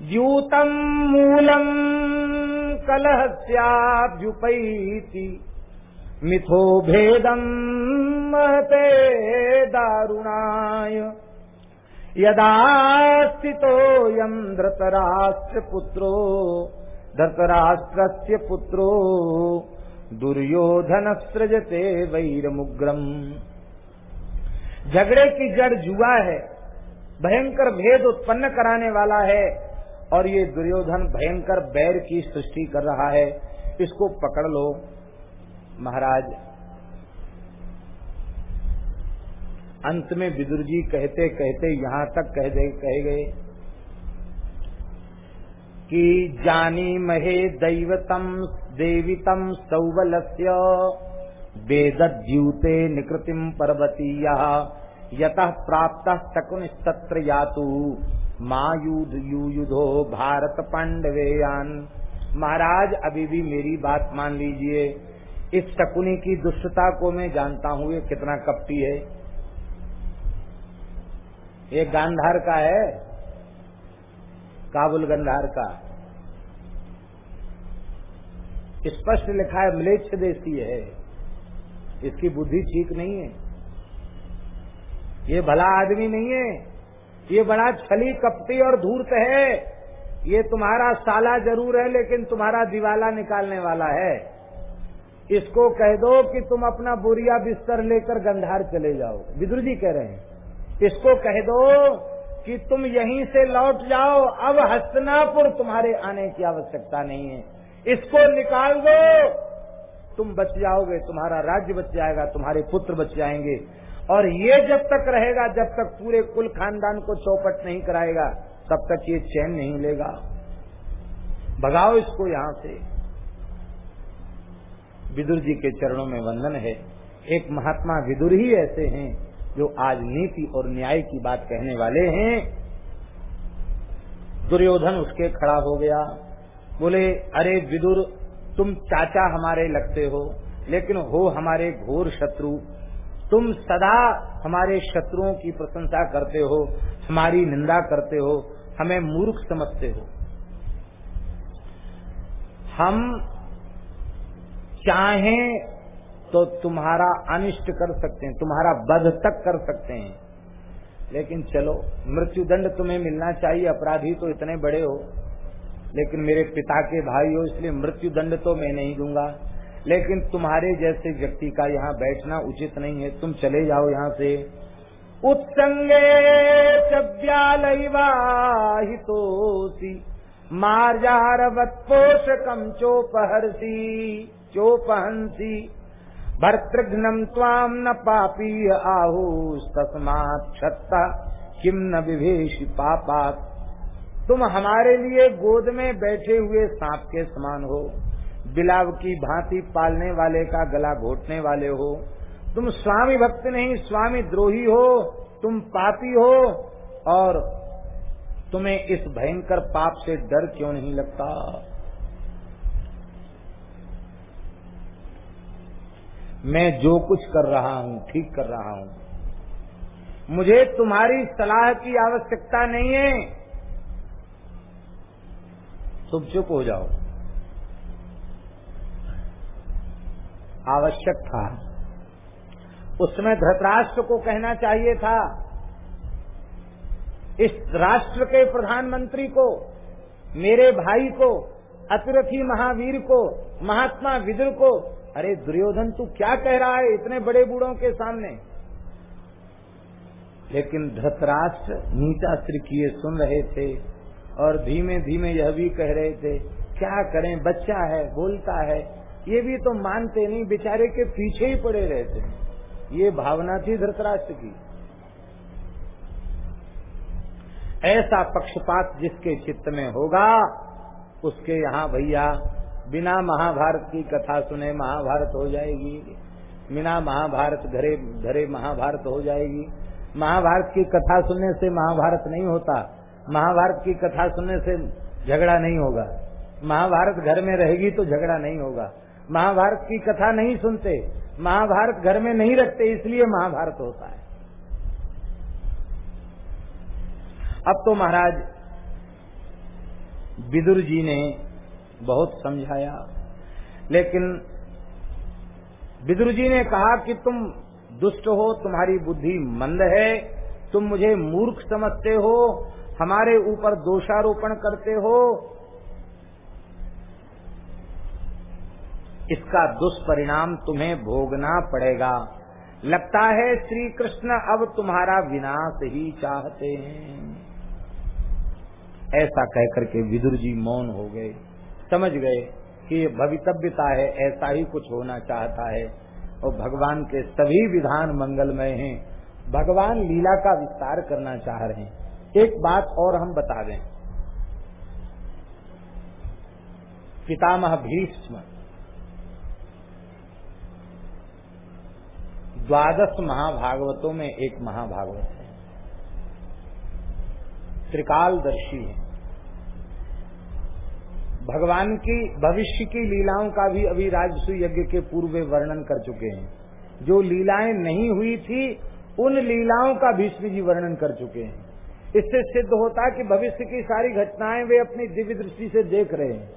यूतम मूलम कलह मिथो भेदम महते दारुणाय यदास्थितोऽयम् धृतराष्ट्रपुत्रो, धृतराष्ट्रस्य पुत्रो, दुर्योधन सृजते वैरमुग्रम। झगड़े की जड़ जुआ है, भयंकर भेद उत्पन्न कराने वाला है, और ये दुर्योधन भयंकर बैर की सृष्टि कर रहा है। इसको पकड़ लो, महाराज। अंत में विदुर जी कहते कहते यहाँ तक कह दे, कह गए कि जानी महे दैवतम, देवितम सौबलस्य वेदद्यूते निकृतिम पर्वतीय, यत प्राप्त शकुन सत्र यातु। मायुध युधो भारत पांडवेयान। महाराज, अभी भी मेरी बात मान लीजिए। इस शकुनी की दुष्टता को मैं जानता हूँ, ये कितना कपटी है। ये गांधार का है, काबुल गंधार का। स्पष्ट लिखा है, मलेच्छ देशी है। इसकी बुद्धि ठीक नहीं है। ये भला आदमी नहीं है। ये बड़ा छली, कपटी और धूर्त है। ये तुम्हारा साला ज़रूर है, लेकिन तुम्हारा दिवाला निकालने वाला है। इसको कह दो कि तुम अपना बोरिया बिस्तर लेकर गंधार चले जाओ। विदुर जी कह रहे हैं। इसको कह दो कि तुम यहीं से लौट जाओ, अब हस्तनापुर तुम्हारे आने की आवश्यकता नहीं है। इसको निकाल दो। तुम बच जाओगे, तुम्हारा राज्य बच जाएगा, तुम्हारे पुत्र बच जाएँगे। और ये जब तक रहेगा, जब तक पूरे कुल खानदान को चौपट नहीं कराएगा, तब तक ये चैन नहीं लेगा। भगाओ इसको यहाँ से। विदुर जी के चरणों में वंदन है। एक महात्मा विदुर ही ऐसे हैं। जो आज नीति और न्याय की बात कहने वाले हैं, दुर्योधन उसके खड़ा हो गया। बोले, अरे विदुर, तुम चाचा हमारे लगते हो, लेकिन हो हमारे घोर शत्रु। तुम सदा हमारे शत्रुओं की प्रशंसा करते हो, हमारी निंदा करते हो, हमें मूर्ख समझते हो। हम चाहें तो तुम्हारा अनिष्ट कर सकते हैं, तुम्हारा बध तक कर सकते हैं। लेकिन चलो मृत्यु दंड तुम्हें मिलना चाहिए, अपराधी तो इतने बड़े हो। लेकिन मेरे पिता के भाई हो, इसलिए मृत्यु दंड तो मैं नहीं दूँगा। लेकिन तुम्हारे जैसे व्यक्ति का यहाँ बैठना उचित नहीं है, तुम चले जाओ यहाँ से। उत्संगे चव्यालयवाहितोसी मार्जारवत्पोषकम चोपहरसी, चोपहंसी। भर्तृघ्नम त्वाम न पापी आहु तस्मात छत्ता किम न विभेषि पापात। तुम हमारे लिए गोद में बैठे हुए सांप के समान हो, बिलाव की भांति पालने वाले का गला घोटने वाले हो। तुम स्वामी भक्त नहीं, स्वामी द्रोही हो, तुम पापी हो, और तुम्हें इस भयंकर पाप से डर क्यों नहीं लगता? मैं जो कुछ कर रहा हूँ, ठीक कर रहा हूँ। मुझे तुम्हारी सलाह की आवश्यकता नहीं है। तुम चुप हो जाओ। आवश्यक था। उसमें धृतराष्ट्र को कहना चाहिए था। इस राष्ट्र के प्रधानमंत्री को, मेरे भाई को, अतिरथी महावीर को, महात्मा विदुर को अरे दुर्योधन, तू क्या कह रहा है इतने बड़े बूढ़ों के सामने? लेकिन धृतराष्ट्र नीचा श्री किए सुन रहे थे और धीमे धीमे यह भी कह रहे थे, क्या करें? बच्चा है, बोलता है। ये भी तो मानते नहीं, बेचारे के पीछे ही पड़े रहते ये भावना थी धृतराष्ट्र की। ऐसा पक्षपात जिसके चित्त में होगा, उसके यहाँ भैया बिना महाभारत की कथा सुने महाभारत हो जाएगी। बिना महाभारत घरे घरे महाभारत हो जाएगी। महाभारत की कथा सुनने से महाभारत नहीं होता। महाभारत की कथा सुनने से झगड़ा नहीं होगा। महाभारत घर में रहेगी तो झगड़ा नहीं होगा। महाभारत की कथा नहीं सुनते, महाभारत घर में नहीं रखते, इसलिए महाभारत होता है। अब तो महाराज, विदुर जी ने बहुत समझाया। लेकिन विदुर जी ने कहा कि तुम दुष्ट हो, तुम्हारी बुद्धि मंद है, तुम मुझे मूर्ख समझते हो, हमारे ऊपर दोषारोपण करते हो। इसका दुष्परिणाम तुम्हें भोगना पड़ेगा। लगता है श्री कृष्ण अब तुम्हारा विनाश ही चाहते हैं। ऐसा कहकर के विदुर जी मौन हो गए। समझ गए कि भवितव्यता है, ऐसा ही कुछ होना चाहता है। और भगवान के सभी विधान मंगलमय हैं। भगवान लीला का विस्तार करना चाह रहे हैं। एक बात और हम बता दें। पितामह भीष्म, द्वादश महाभागवतों में एक महाभागवत है। त्रिकालदर्शी हैं। भगवान की, भविष्य की लीलाओं का भी अभी राजस्व यज्ञ के पूर्व वर्णन कर चुके हैं। जो लीलाएँ नहीं हुई थी, उन लीलाओं का भीष्म जी वर्णन कर चुके हैं। इससे सिद्ध होता कि भविष्य की सारी घटनाएँ वे अपनी दिव्य दृष्टि से देख रहे हैं।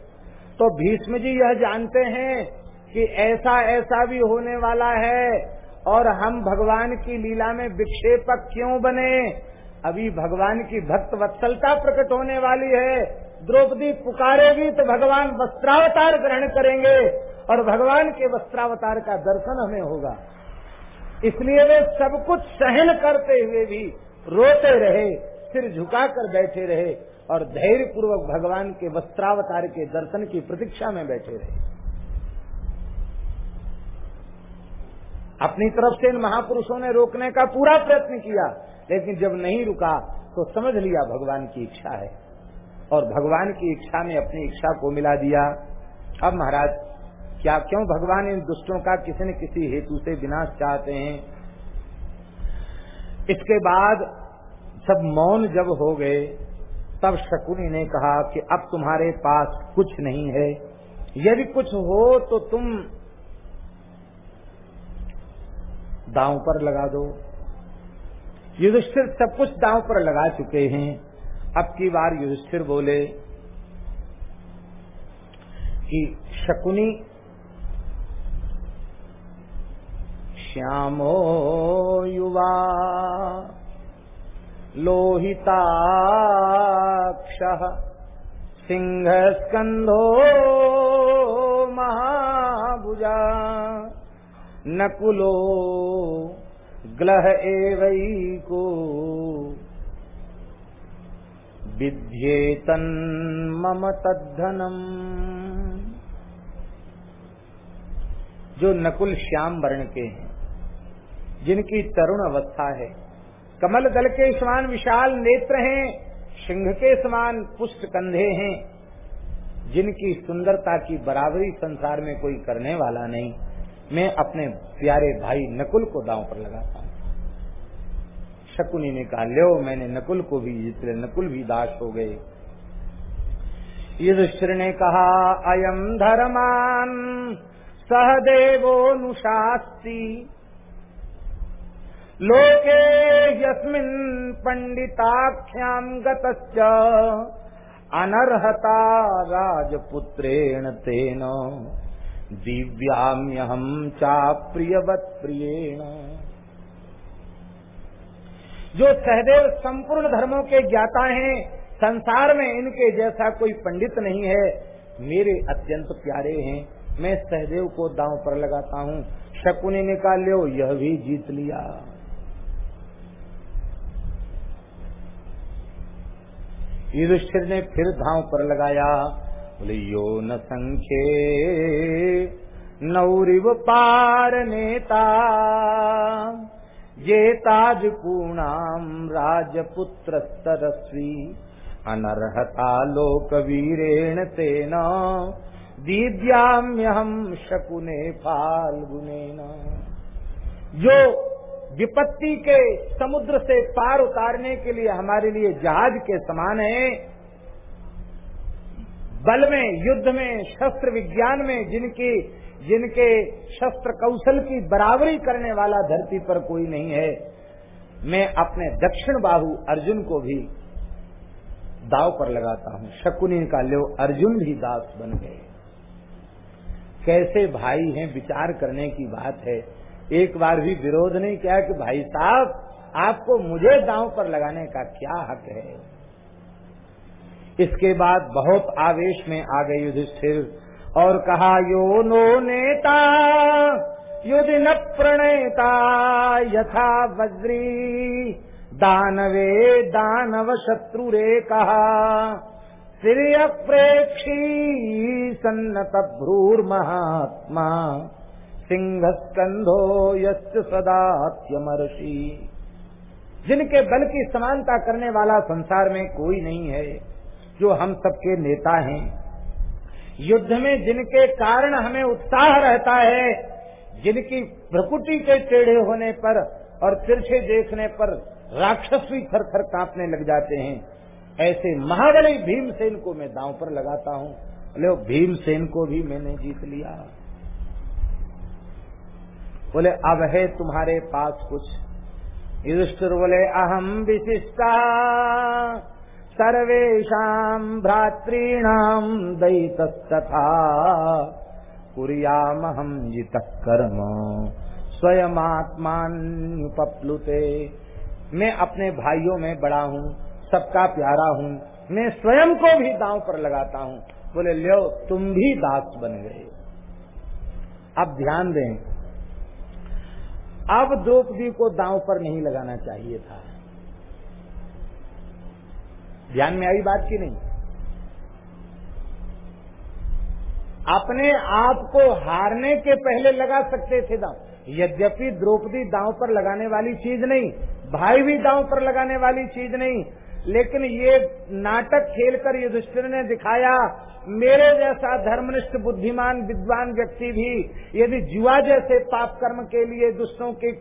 तो भीष्म जी यह जानते हैं कि ऐसा ऐसा भी होने वाला है, और हम भगवान की लीला में विक्षेपक क्यों बने? अभी भगवान की भक्त वत्सलता प्रकट होने वाली है। द्रौपदी पुकारेगी तो भगवान वस्त्रावतार ग्रहण करेंगे और भगवान के वस्त्रावतार का दर्शन हमें होगा। इसलिए वे सब कुछ सहन करते हुए भी रोते रहे, सिर झुकाकर बैठे रहे और धैर्य पूर्वक भगवान के वस्त्रावतार के दर्शन की प्रतीक्षा में बैठे रहे। अपनी तरफ़ से इन महापुरुषों ने रोकने का पूरा प्रयत्न किया, लेकिन जब नहीं रुका तो समझ लिया भगवान की इच्छा है। और भगवान की इच्छा में अपनी इच्छा को मिला दिया। अब महाराज, क्या क्यों भगवान इन दुष्टों का किसी न किसी हेतु से विनाश चाहते हैं? इसके बाद सब मौन जब हो गए, तब शकुनी ने कहा कि अब तुम्हारे पास कुछ नहीं है। यदि कुछ हो तो तुम दांव पर लगा दो। युधिष्ठिर सब कुछ दांव पर लगा चुके हैं। अब की बार युधिष्ठिर बोले कि शकुनी, श्यामो युवा, लोहिताक्ष सिंह स्कंधो महाभुजा, नकुलो ग्लह एवैको विद्येतन मम तद्धनम। जो नकुल श्याम वर्ण के हैं, जिनकी तरुण अवस्था है, कमल दल के समान विशाल नेत्र हैं, सिंह के समान पुष्ट कंधे हैं, जिनकी सुंदरता की बराबरी संसार में कोई करने वाला नहीं, मैं अपने प्यारे भाई नकुल को दांव पर लगाता हूँ। शकुनी ने कहा लो मैंने नकुल को भी, जितने नकुल भी दास हो गए। युधिष्ठिर ने कहा अयम धर्मान सहदेवोनुशास्ति लोके यस्मिन् पंडिताख्याम गतश्च। अनर्हता राजपुत्रेण तेन। दिव्याम्यहम चा प्रियवत प्रियेण जो सहदेव संपूर्ण धर्मों के ज्ञाता हैं, संसार में इनके जैसा कोई पंडित नहीं है। मेरे अत्यंत प्यारे हैं, मैं सहदेव को दांव पर लगाता हूँ। शकुनी निकाल लो यह भी जीत लिया। युधिष्ठिर ने फिर धाव पर लगाया। बोले, यो न संख्ये नौरिव पार नेता। ये ताजपूर्णाम राजपुत्र सरस्वी अनर्हता लोक वीरेण तेना। दीद्याम्यहम शकुने फाल्गुने जो विपत्ति के समुद्र से पार उतारने के लिए हमारे लिए जहाज़ के समान है, बल में, युद्ध में, शस्त्र विज्ञान में, जिनकी जिनके शस्त्र कौशल की बराबरी करने वाला धरती पर कोई नहीं है, मैं अपने दक्षिण बाहु अर्जुन को भी दाव पर लगाता हूँ। शकुनी का लो अर्जुन भी दास बन गए। कैसे भाई हैं, विचार करने की बात है। एक बार भी विरोध नहीं किया कि भाई साहब, आपको मुझे दांव पर लगाने का क्या हक है? इसके बाद बहुत आवेश में आ गए युधिष्ठिर। और कहा, यो नो नेता युधि न प्रणेता, यथा वज्री। दानवे, दानव शत्रु रे कहा श्रिय प्रेक्षी, सन्नत भ्रूर महात्मा। सिंह स्कंधो यस्य जिनके बल की समानता करने वाला संसार में कोई नहीं है, जो हम सबके नेता हैं। युद्ध में जिनके कारण हमें उत्साह रहता है, जिनकी प्रकृति के टेढ़े होने पर और तिरछे देखने पर राक्षस भी थर थर कांपने लग जाते हैं। ऐसे महाबली भीमसेन को मैं दांव पर लगाता हूँ। बोले भीमसेन को भी मैंने जीत लिया। बोले, अब है तुम्हारे पास कुछ। युधिष्ठिर बोले अहम विशिष्टा। सर्वेशा भ्रातॄणाम दयितस्तथा कुरियामहम जित कर्म। स्वयं आत्मान्युपप्लुते मैं अपने भाइयों में बड़ा हूँ, सबका प्यारा हूँ। मैं स्वयं को भी दांव पर लगाता हूँ। बोले लो तुम भी दास बन गए। अब ध्यान दें, अब द्रौपदी को दांव पर नहीं लगाना चाहिए था। ध्यान में आई बात की नहीं? अपने आप को हारने के पहले लगा सकते थे दांव। यद्यपि द्रौपदी दांव पर लगाने वाली चीज़ नहीं, भाई भी दांव पर लगाने वाली चीज़ नहीं, लेकिन ये नाटक खेलकर युधिष्ठिर ने दिखाया, मेरे जैसा धर्मनिष्ठ बुद्धिमान, विद्वान व्यक्ति भी यदि जुआ जैसे पाप कर्म के लिए दुष्टों के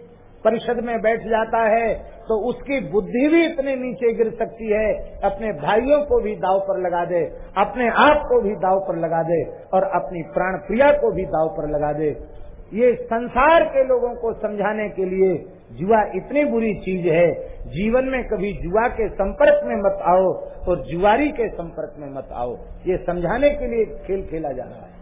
परिषद में बैठ जाता है तो उसकी बुद्धि भी इतने नीचे गिर सकती है, अपने भाइयों को भी दाव पर लगा दे, अपने आप को भी दाव पर लगा दे, और अपनी प्राण प्रिया को भी दाव पर लगा दे। ये संसार के लोगों को समझाने के लिए जुआ इतनी बुरी चीज़ है, जीवन में कभी जुआ के संपर्क में मत आओ, और जुआरी के संपर्क में मत आओ। ये समझाने के लिए खेल खेला जा रहा है।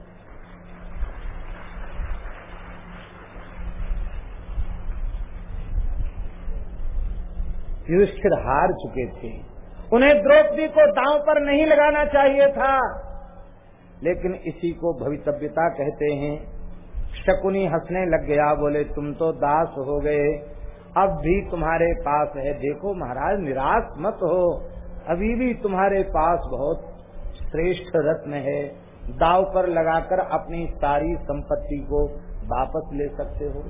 युधिष्ठिर हार चुके थे। उन्हें द्रौपदी को दांव पर नहीं लगाना चाहिए था। लेकिन इसी को भवितव्यता कहते हैं। शकुनी हंसने लग गया, बोले, तुम तो दास हो गए। अब भी तुम्हारे पास है। देखो महाराज, निराश मत हो। अभी भी तुम्हारे पास बहुत श्रेष्ठ रत्न है। दाव पर लगाकर अपनी सारी संपत्ति को वापस ले सकते हो।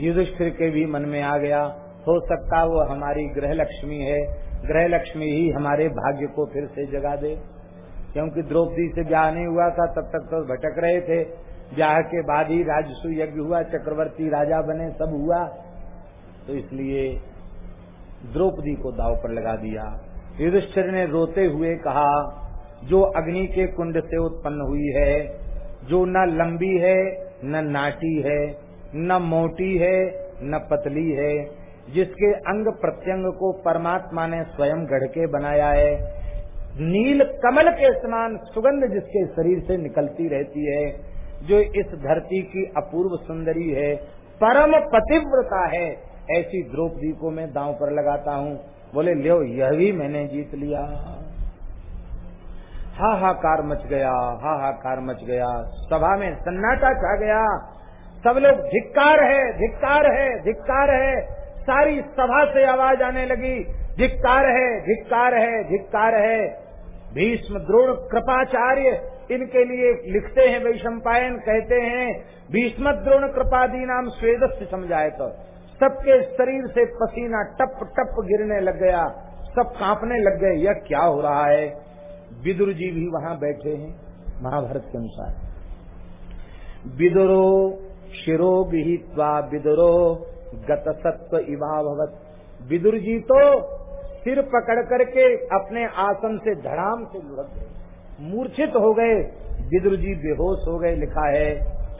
युधिष्ठिर के भी मन में आ गया। हो सकता वो हमारी ग्रह लक्ष्मी है। ग्रह लक्ष्मी ही हमारे भाग्य को फिर से जगा दे। क्योंकि द्रौपदी से ब्याह नहीं हुआ था, तब तक तो भटक रहे थे। ब्याह के बाद ही राजस्व यज्ञ हुआ, चक्रवर्ती राजा बने, सब हुआ। तो इसलिए द्रौपदी को दाव पर लगा दिया। युधिष्ठिर ने रोते हुए कहा, जो अग्नि के कुंड से उत्पन्न हुई है, जो न लंबी है, न नाटी है, न मोटी है, न पतली है जिसके अंग प्रत्यंग को परमात्मा ने स्वयं गढ़ के बनाया है। नील कमल के समान सुगंध जिसके शरीर से निकलती रहती है, जो इस धरती की अपूर्व सुंदरी है, परम पतिव्रता है। ऐसी द्रौपदी को मैं दांव पर लगाता हूँ। बोले लो यह भी मैंने जीत लिया। हाहाकार मच गया, हाहाकार मच गया। सभा में सन्नाटा छा गया। सब लोग धिक्कार है धिक्कार है धिक्कार है। सारी सभा से आवाज़ आने लगी। धिक्कार है धिक्कार है धिक्कार है। भीष्म द्रोण कृपाचार्य इनके लिए लिखते हैं वैशंपायन, कहते हैं, भीष्म द्रोण कृपादी नाम स्वेदस्य समझाए तो सबके शरीर से पसीना टप टप गिरने लग गया। सब कांपने लग गए। यह क्या हो रहा है? विदुर जी भी वहाँ बैठे हैं, महाभारत के अनुसार। विदुरो शिरो विदुरो गत सत्व इवा भवत। विदुर जी तो सिर पकड़ करके अपने आसन से धड़ाम से लुढ़क गए। मूर्छित हो गए विदुर जी बेहोश हो गए, लिखा है,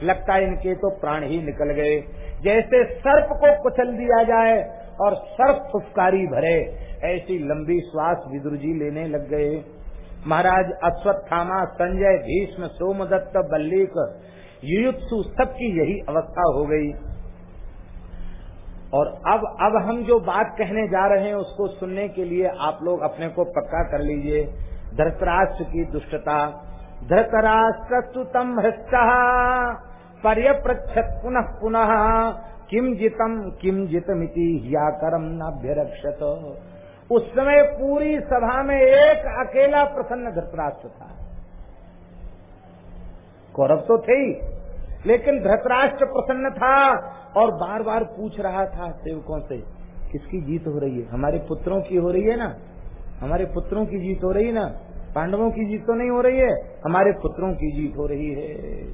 लगता है इनके तो प्राण ही निकल गए। जैसे सर्प को कुचल दिया जाए और सर्प फुफकारी भरे, ऐसी लंबी श्वास विदुर जी लेने लग गए। महाराज अश्वत्थामा, संजय, भीष्म, सोमदत्त, बल्लीक, युयुत्सु, सबकी यही अवस्था हो गई। और अब अब हम जो बात कहने जा रहे हैं उसको सुनने के लिए आप लोग अपने को पक्का कर लीजिए। धृतराष्ट्र की दुष्टता। धृतराष्ट्र तम हृष्ट पर्यप्रच्छत पुनः पुनः किम जितम किम जितमिति या करम नाभ्यरक्षत। उस समय पूरी सभा में एक अकेला प्रसन्न धृतराष्ट्र था। कौरव तो थे ही। लेकिन धृतराष्ट्र प्रसन्न था और बार बार पूछ रहा था सेवकों से, किसकी जीत हो रही है? हमारे पुत्रों की हो रही है ना? हमारे पुत्रों की जीत हो रही है ना? पांडवों की जीत तो नहीं हो रही है? हमारे पुत्रों की जीत हो रही है।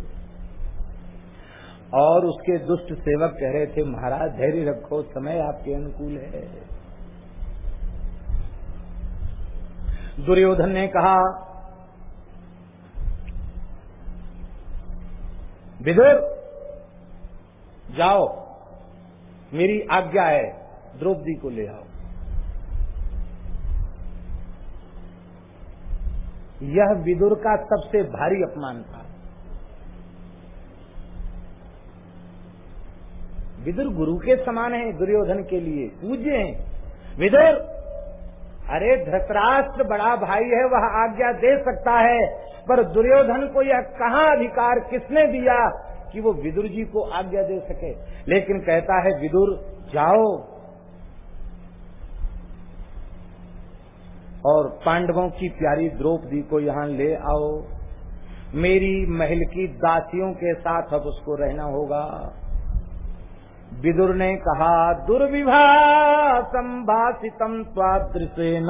और उसके दुष्ट सेवक कह रहे थे, महाराज, धैर्य रखो, समय आपके अनुकूल है। दुर्योधन ने कहा विदुर, जाओ। मेरी आज्ञा है, द्रौपदी को ले आओ। यह विदुर का सबसे भारी अपमान था। विदुर गुरु के समान है, दुर्योधन के लिए पूज्य हैं। विदुर अरे धृतराष्ट्र बड़ा भाई है, वह आज्ञा दे सकता है, पर दुर्योधन को यह कहाँ अधिकार किसने दिया कि वो विदुर जी को आज्ञा दे सके? लेकिन कहता है, विदुर, जाओ। और पांडवों की प्यारी द्रौपदी को यहाँ ले आओ। मेरी महल की दासियों के साथ अब उसको रहना होगा। विदुर ने कहा दुर्विभा संभाषितम स्वादृशेन।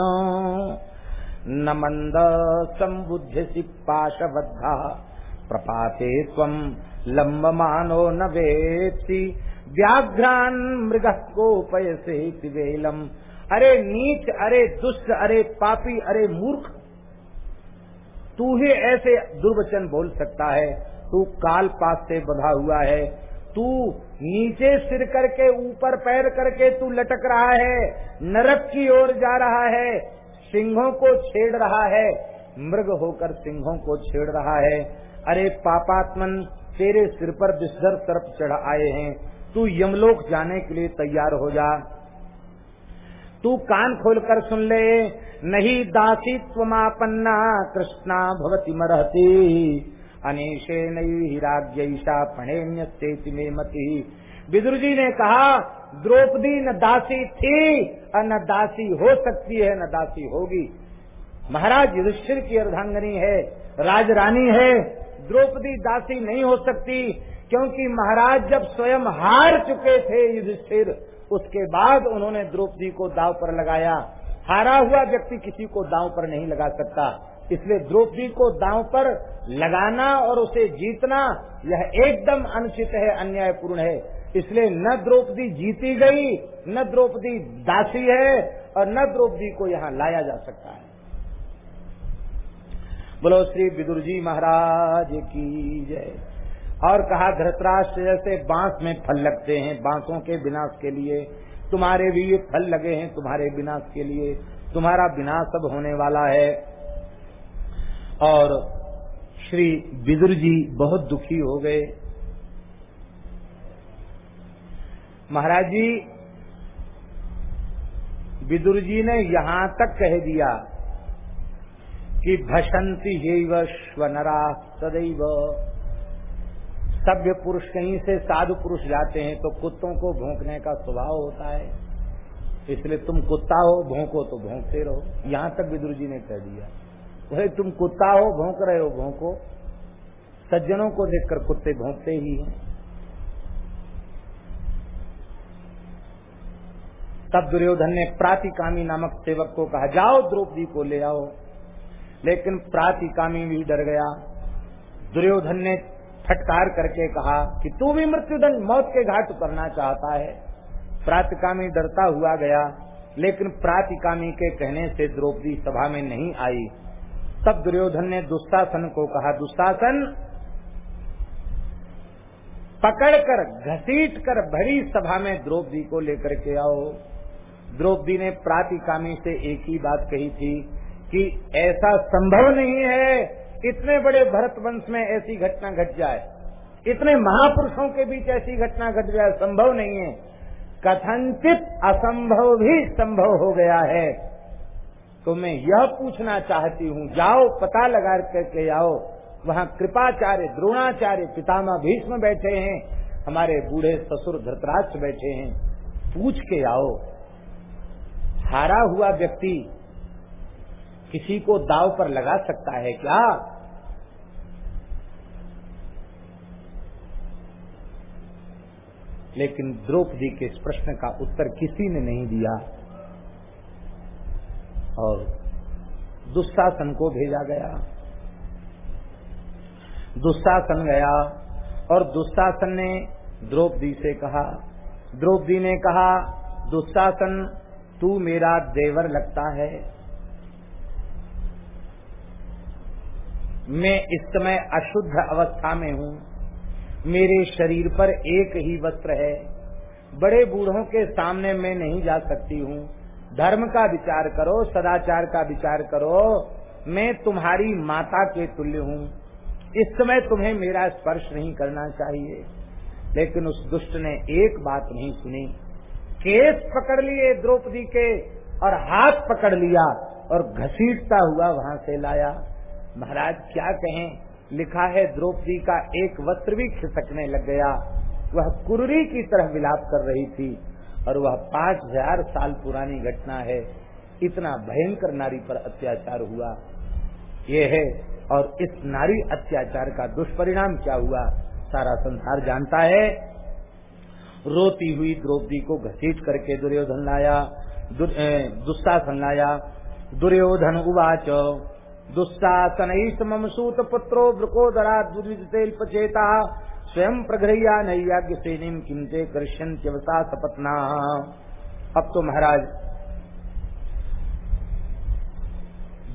न मंद संबुद्ध पाशबद्धा प्रपाते तम लंबमानो न वेत्ति, व्याघ्रान मृग कोपयसे वेलम अरे नीच, अरे दुष्ट, अरे पापी, अरे मूर्ख, तू ही ऐसे दुर्वचन बोल सकता है, तू काल पास से बधा हुआ है, तू नीचे सिर करके, ऊपर पैर करके तू लटक रहा है, नरक की ओर जा रहा है, सिंहों को छेड़ रहा है, मृग होकर सिंहों को छेड़ रहा है। अरे पापात्मन, तेरे सिर पर विस्धर सर्प चढ़ आए हैं, तू यमलोक जाने के लिए तैयार हो जा। तू कान खोलकर सुन ले, नहीं दासी त्वमापन्ना, कृष्णा भवती मरहती। अनिशे नई हिराग्यषा पणेन्य में मती। विदुर जी ने कहा, द्रौपदी न दासी थी, और न दासी हो सकती है, न दासी होगी। महाराज युधिष्ठिर की अर्धांगनी है, राजरानी है। द्रौपदी दासी नहीं हो सकती, क्योंकि महाराज जब स्वयं हार चुके थे युधिष्ठिर, उसके बाद उन्होंने द्रौपदी को दाव पर लगाया। हारा हुआ व्यक्ति किसी को दाव पर नहीं लगा सकता। इसलिए द्रौपदी को दाव पर लगाना और उसे जीतना, यह एकदम अनुचित है, अन्यायपूर्ण है। इसलिए न द्रौपदी जीती गई, न द्रौपदी दासी है और न द्रौपदी को यहाँ लाया जा सकता है। बोलो, श्री विदुर जी महाराज की जय। और कहा, धृतराष्ट्र जैसे बाँस में फल लगते हैं, बांसों के विनाश के लिए। तुम्हारे भी ये फल लगे हैं, तुम्हारे विनाश के लिए। तुम्हारा विनाश अब होने वाला है। और श्री बिदुर जी बहुत दुखी हो गए। महाराज जी विदुर जी ने यहाँ तक कह दिया कि भसंती स्वनरा सदैव। सभ्य पुरुष कहीं से साधु पुरुष जाते हैं तो कुत्तों को भोंकने का स्वभाव होता है। इसलिए तुम कुत्ता हो, भोंको तो भोंकते रहो। यहाँ तक विदुर जी ने कह दिया। वही तुम कुत्ता हो, भोंक रहे हो, भोंको। सज्जनों को देखकर कुत्ते भोंकते ही हैं। तब दुर्योधन ने प्रातिकामी नामक सेवक को कहा, जाओ द्रौपदी को ले आओ। लेकिन प्रातिकामी भी डर गया। दुर्योधन ने फटकार करके कहा कि तू भी मृत्युदंड, मौत के घाट उतरना चाहता है। प्रातिकामी डरता हुआ गया, लेकिन प्रातिकामी के कहने से द्रौपदी सभा में नहीं आई। तब दुर्योधन ने दुस्शासन को कहा दुस्शासन पकड़कर घसीट कर भरी सभा में द्रौपदी को लेकर के आओ। द्रौपदी ने प्रातिकामी से एक ही बात कही थी कि ऐसा संभव नहीं है, इतने बड़े भरत वंश में ऐसी घटना घट जाए। इतने महापुरुषों के बीच ऐसी घटना घट जाए, संभव नहीं है। कथनचित असंभव भी संभव हो गया है। तो मैं यह पूछना चाहती हूँ, जाओ, पता लगा करके आओ। वहाँ कृपाचार्य, द्रोणाचार्य पितामह भीष्म बैठे हैं, हमारे बूढ़े ससुर धृतराष्ट्र बैठे हैं। पूछ के आओ। हारा हुआ व्यक्ति किसी को दाव पर लगा सकता है क्या? लेकिन द्रौपदी के इस प्रश्न का उत्तर किसी ने नहीं दिया। और दुस्शासन को भेजा गया। दुस्शासन गया और दुस्शासन ने द्रौपदी से कहा। द्रौपदी ने कहा, दुस्शासन, तू मेरा देवर लगता है। मैं इस समय अशुद्ध अवस्था में हूँ। मेरे शरीर पर एक ही वस्त्र है। बड़े बूढ़ों के सामने मैं नहीं जा सकती हूँ। धर्म का विचार करो, सदाचार का विचार करो। मैं तुम्हारी माता के तुल्य हूँ। इस समय तुम्हें मेरा स्पर्श नहीं करना चाहिए। लेकिन उस दुष्ट ने एक बात नहीं सुनी। केस पकड़ लिए द्रौपदी के और हाथ पकड़ लिया और घसीटता हुआ वहाँ से लाया। महाराज, क्या कहें? लिखा है, द्रौपदी का एक वस्त्र भी खिसकने लग गया। वह कुररी की तरह विलाप कर रही थी। और वह पाँच हज़ार साल पुरानी घटना है। इतना भयंकर नारी पर अत्याचार हुआ। ये है, और इस नारी अत्याचार का दुष्परिणाम क्या हुआ? सारा संसार जानता है। रोती हुई द्रौपदी को घसीट करके दुर्योधन लाया दुस्साहसन लाया। दुर्योधन उवाच, दुस्साहसन मम सूत पुत्रो वृकोदरा दुर्वितेल्पचेता स्वयं प्रघ्रया नैयाज्ञ सेनी किमते कृष्यंत्यवसा सपत्ना। अब तो महाराज,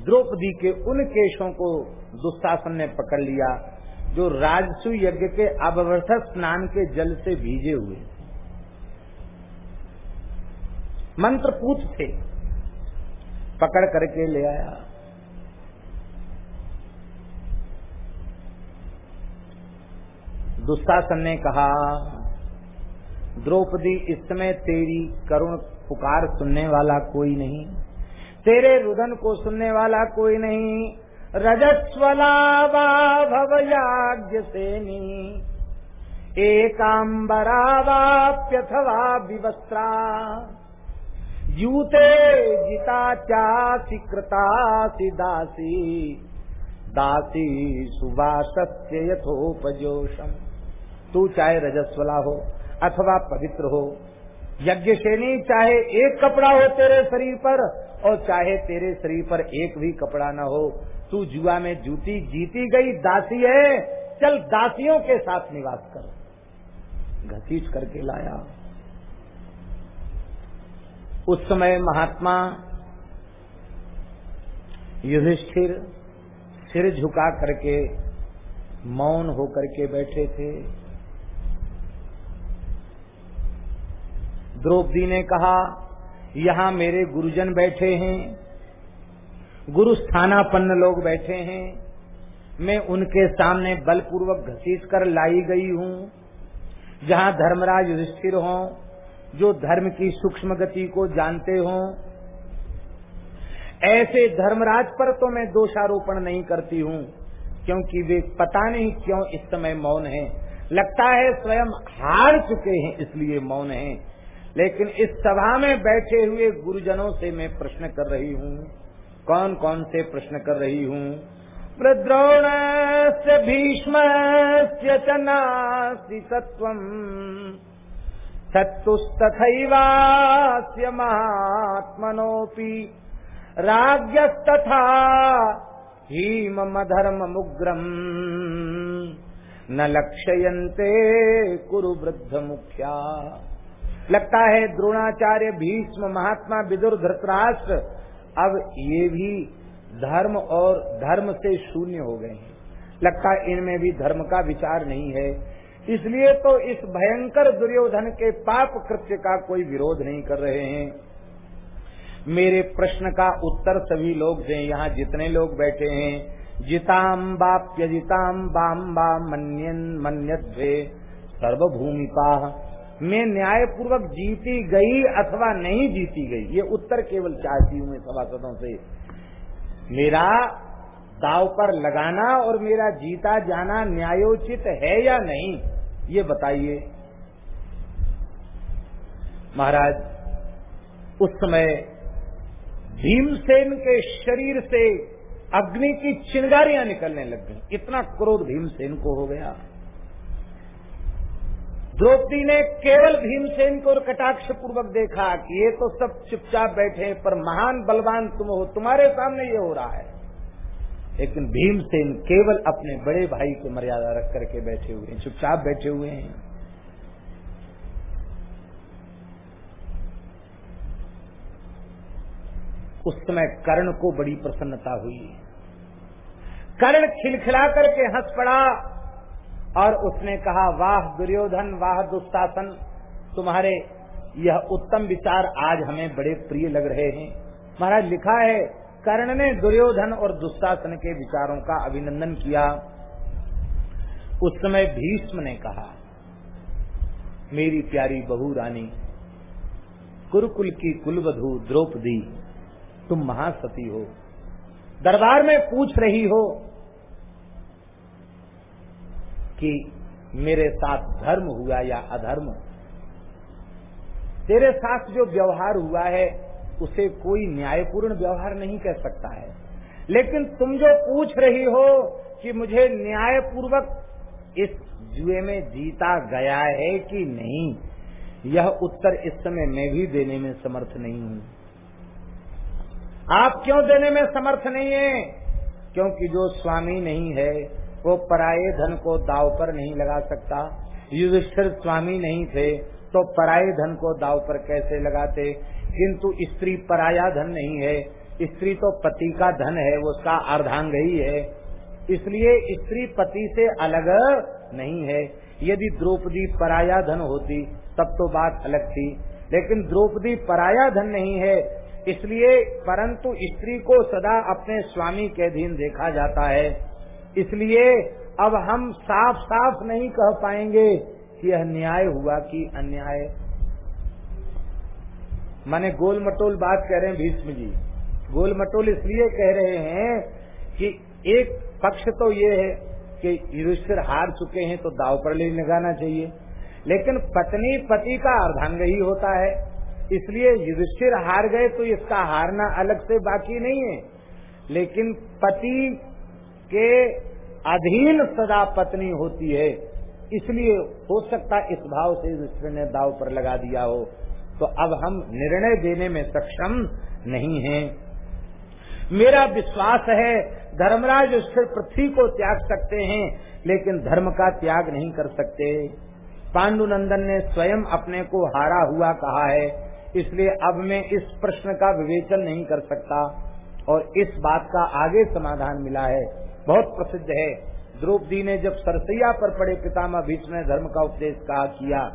द्रौपदी के उन केशों को दुस्शासन ने पकड़ लिया, जो राजसु यज्ञ के अवर्थ स्नान के जल से भीजे हुए। मंत्रपूत थे, पकड़ करके ले आया। दुस्शासन ने कहा, द्रौपदी, इस समय तेरी करुण पुकार सुनने वाला कोई नहीं। तेरे रुदन को सुनने वाला कोई नहीं। रजस्वला वा भवयाज्ञ सेनी। एकाम्बरा वाप्यथवा विवस्त्रा। यूते जिता चासी कृतासी दासी। दासी सुवासस्य यथोपजोषम। तू चाहे रजस्वला हो अथवा पवित्र हो। यज्ञ श्रेणी चाहे एक कपड़ा हो तेरे शरीर पर, और चाहे तेरे शरीर पर एक भी कपड़ा न हो। तू जुआ में जूती जीती गई दासी है, चल दासियों के साथ निवास कर। घसीट करके लाया। उस समय महात्मा युधिष्ठिर सिर झुका करके मौन होकर के बैठे थे। द्रौपदी ने कहा, यहाँ मेरे गुरुजन बैठे हैं गुरु स्थानापन्न लोग बैठे हैं। मैं उनके सामने बलपूर्वक घसीट कर लाई गई हूँ। जहाँ धर्मराज युधिष्ठिर हों, जो धर्म की सूक्ष्म गति को जानते हों, ऐसे धर्मराज पर तो मैं दोषारोपण नहीं करती हूँ, क्योंकि वे पता नहीं क्यों इस समय मौन हैं। लगता है स्वयं हार चुके हैं, इसलिए मौन हैं। लेकिन इस सभा में बैठे हुए गुरुजनों से मैं प्रश्न कर रही हूँ। कौन कौन से प्रश्न कर रही हूँ? प्रद्रोण से भीष्म से चनासी तत्व सत्तुस्तथैवास्य महात्मनोऽपि राज्यस्तथा हीममधर्ममुग्रम्। न लक्ष्यन्ते कुरु वृद्ध मुख्या लगता है द्रोणाचार्य, भीष्म, महात्मा, विदुर, धृतराष्ट्र, अब ये भी धर्म और धर्म से शून्य हो गए हैं। लगता है इनमें भी धर्म का विचार नहीं है। इसलिए तो इस भयंकर दुर्योधन के पाप कृत्य का कोई विरोध नहीं कर रहे हैं। मेरे प्रश्न का उत्तर सभी लोग दें। यहाँ जितने लोग बैठे हैं जिताम बाप्य जिताम बाम बा मन्यन मन्यद्वे सर्वभूमिपा मैं न्यायपूर्वक जीती गई अथवा नहीं जीती गई, ये उत्तर केवल चाहती हूँ मैं सभासदों से। मेरा दाव पर लगाना और मेरा जीता जाना न्यायोचित है या नहीं, ये बताइए। महाराज, उस समय भीमसेन के शरीर से अग्नि की चिंगारियाँ निकलने लग गई। इतना क्रोध भीमसेन को हो गया। द्रौपदी ने केवल भीमसेन को कटाक्ष पूर्वक देखा कि ये तो सब चुपचाप बैठे पर महान बलवान तुम हो, तुम्हारे सामने ये हो रहा है। लेकिन भीमसेन केवल अपने बड़े भाई की मर्यादा रख करके बैठे हुए हैं, चुपचाप बैठे हुए हैं। उस समय कर्ण को बड़ी प्रसन्नता हुई। कर्ण खिलखिला करके हंस पड़ा और उसने कहा, वाह दुर्योधन, वाह दुस्तासन, तुम्हारे यह उत्तम विचार आज हमें बड़े प्रिय लग रहे हैं। महाराज, लिखा है, कर्ण ने दुर्योधन और दुस्तासन के विचारों का अभिनंदन किया। उस समय भीष्म ने कहा, मेरी प्यारी बहू रानी कुरुकुल की कुलवधु द्रौपदी, तुम महासती हो। दरबार में पूछ रही हो कि मेरे साथ धर्म हुआ या अधर्म। तेरे साथ जो व्यवहार हुआ है, उसे कोई न्यायपूर्ण व्यवहार नहीं कह सकता है। लेकिन तुम जो पूछ रही हो कि मुझे न्यायपूर्वक इस जुए में जीता गया है कि नहीं, यह उत्तर इस समय मैं भी देने में समर्थ नहीं हूँ। आप क्यों देने में समर्थ नहीं है? क्योंकि जो स्वामी नहीं है वो पराये धन को दाव पर नहीं लगा सकता। युधिष्ठिर स्वामी नहीं थे तो पराये धन को दाव पर कैसे लगाते? किंतु स्त्री पराया धन नहीं है। स्त्री तो पति का धन है, उसका अर्धांग ही है। इसलिए स्त्री पति से अलग नहीं है। यदि द्रौपदी पराया धन होती, तब तो बात अलग थी। लेकिन द्रौपदी पराया धन नहीं है, इसलिए परंतु स्त्री को सदा अपने स्वामी के अधीन देखा जाता है। इसलिए अब हम साफ़ साफ़ नहीं कह पाएँगे कि यह न्याय हुआ कि अन्याय। माने गोल मटोल बात कह रहे हैं भीष्म जी। गोल मटोल इसलिए कह रहे हैं कि एक पक्ष तो ये है कि युधिष्ठिर हार चुके हैं तो दाव पर ले लगाना चाहिए। लेकिन पत्नी पति का अर्धांग ही होता है। इसलिए युधिष्ठिर हार गए तो इसका हारना अलग से बाकी नहीं है। लेकिन पति के अधीन सदा पत्नी होती है। इसलिए हो सकता इस भाव से युधिष्ठिर ने दाव पर लगा दिया हो। तो अब हम निर्णय देने में सक्षम नहीं हैं। मेरा विश्वास है, धर्मराज युधिष्ठिर पृथ्वी को त्याग सकते हैं, लेकिन धर्म का त्याग नहीं कर सकते। पांडुनंदन ने स्वयं अपने को हारा हुआ कहा है, इसलिए अब मैं इस प्रश्न का विवेचन नहीं कर सकता। और इस बात का आगे समाधान मिला है। बहुत प्रसिद्ध है। द्रौपदी ने जब सरसैया पर पड़े पितामह भीष्म ने धर्म का उपदेश कहा, किया,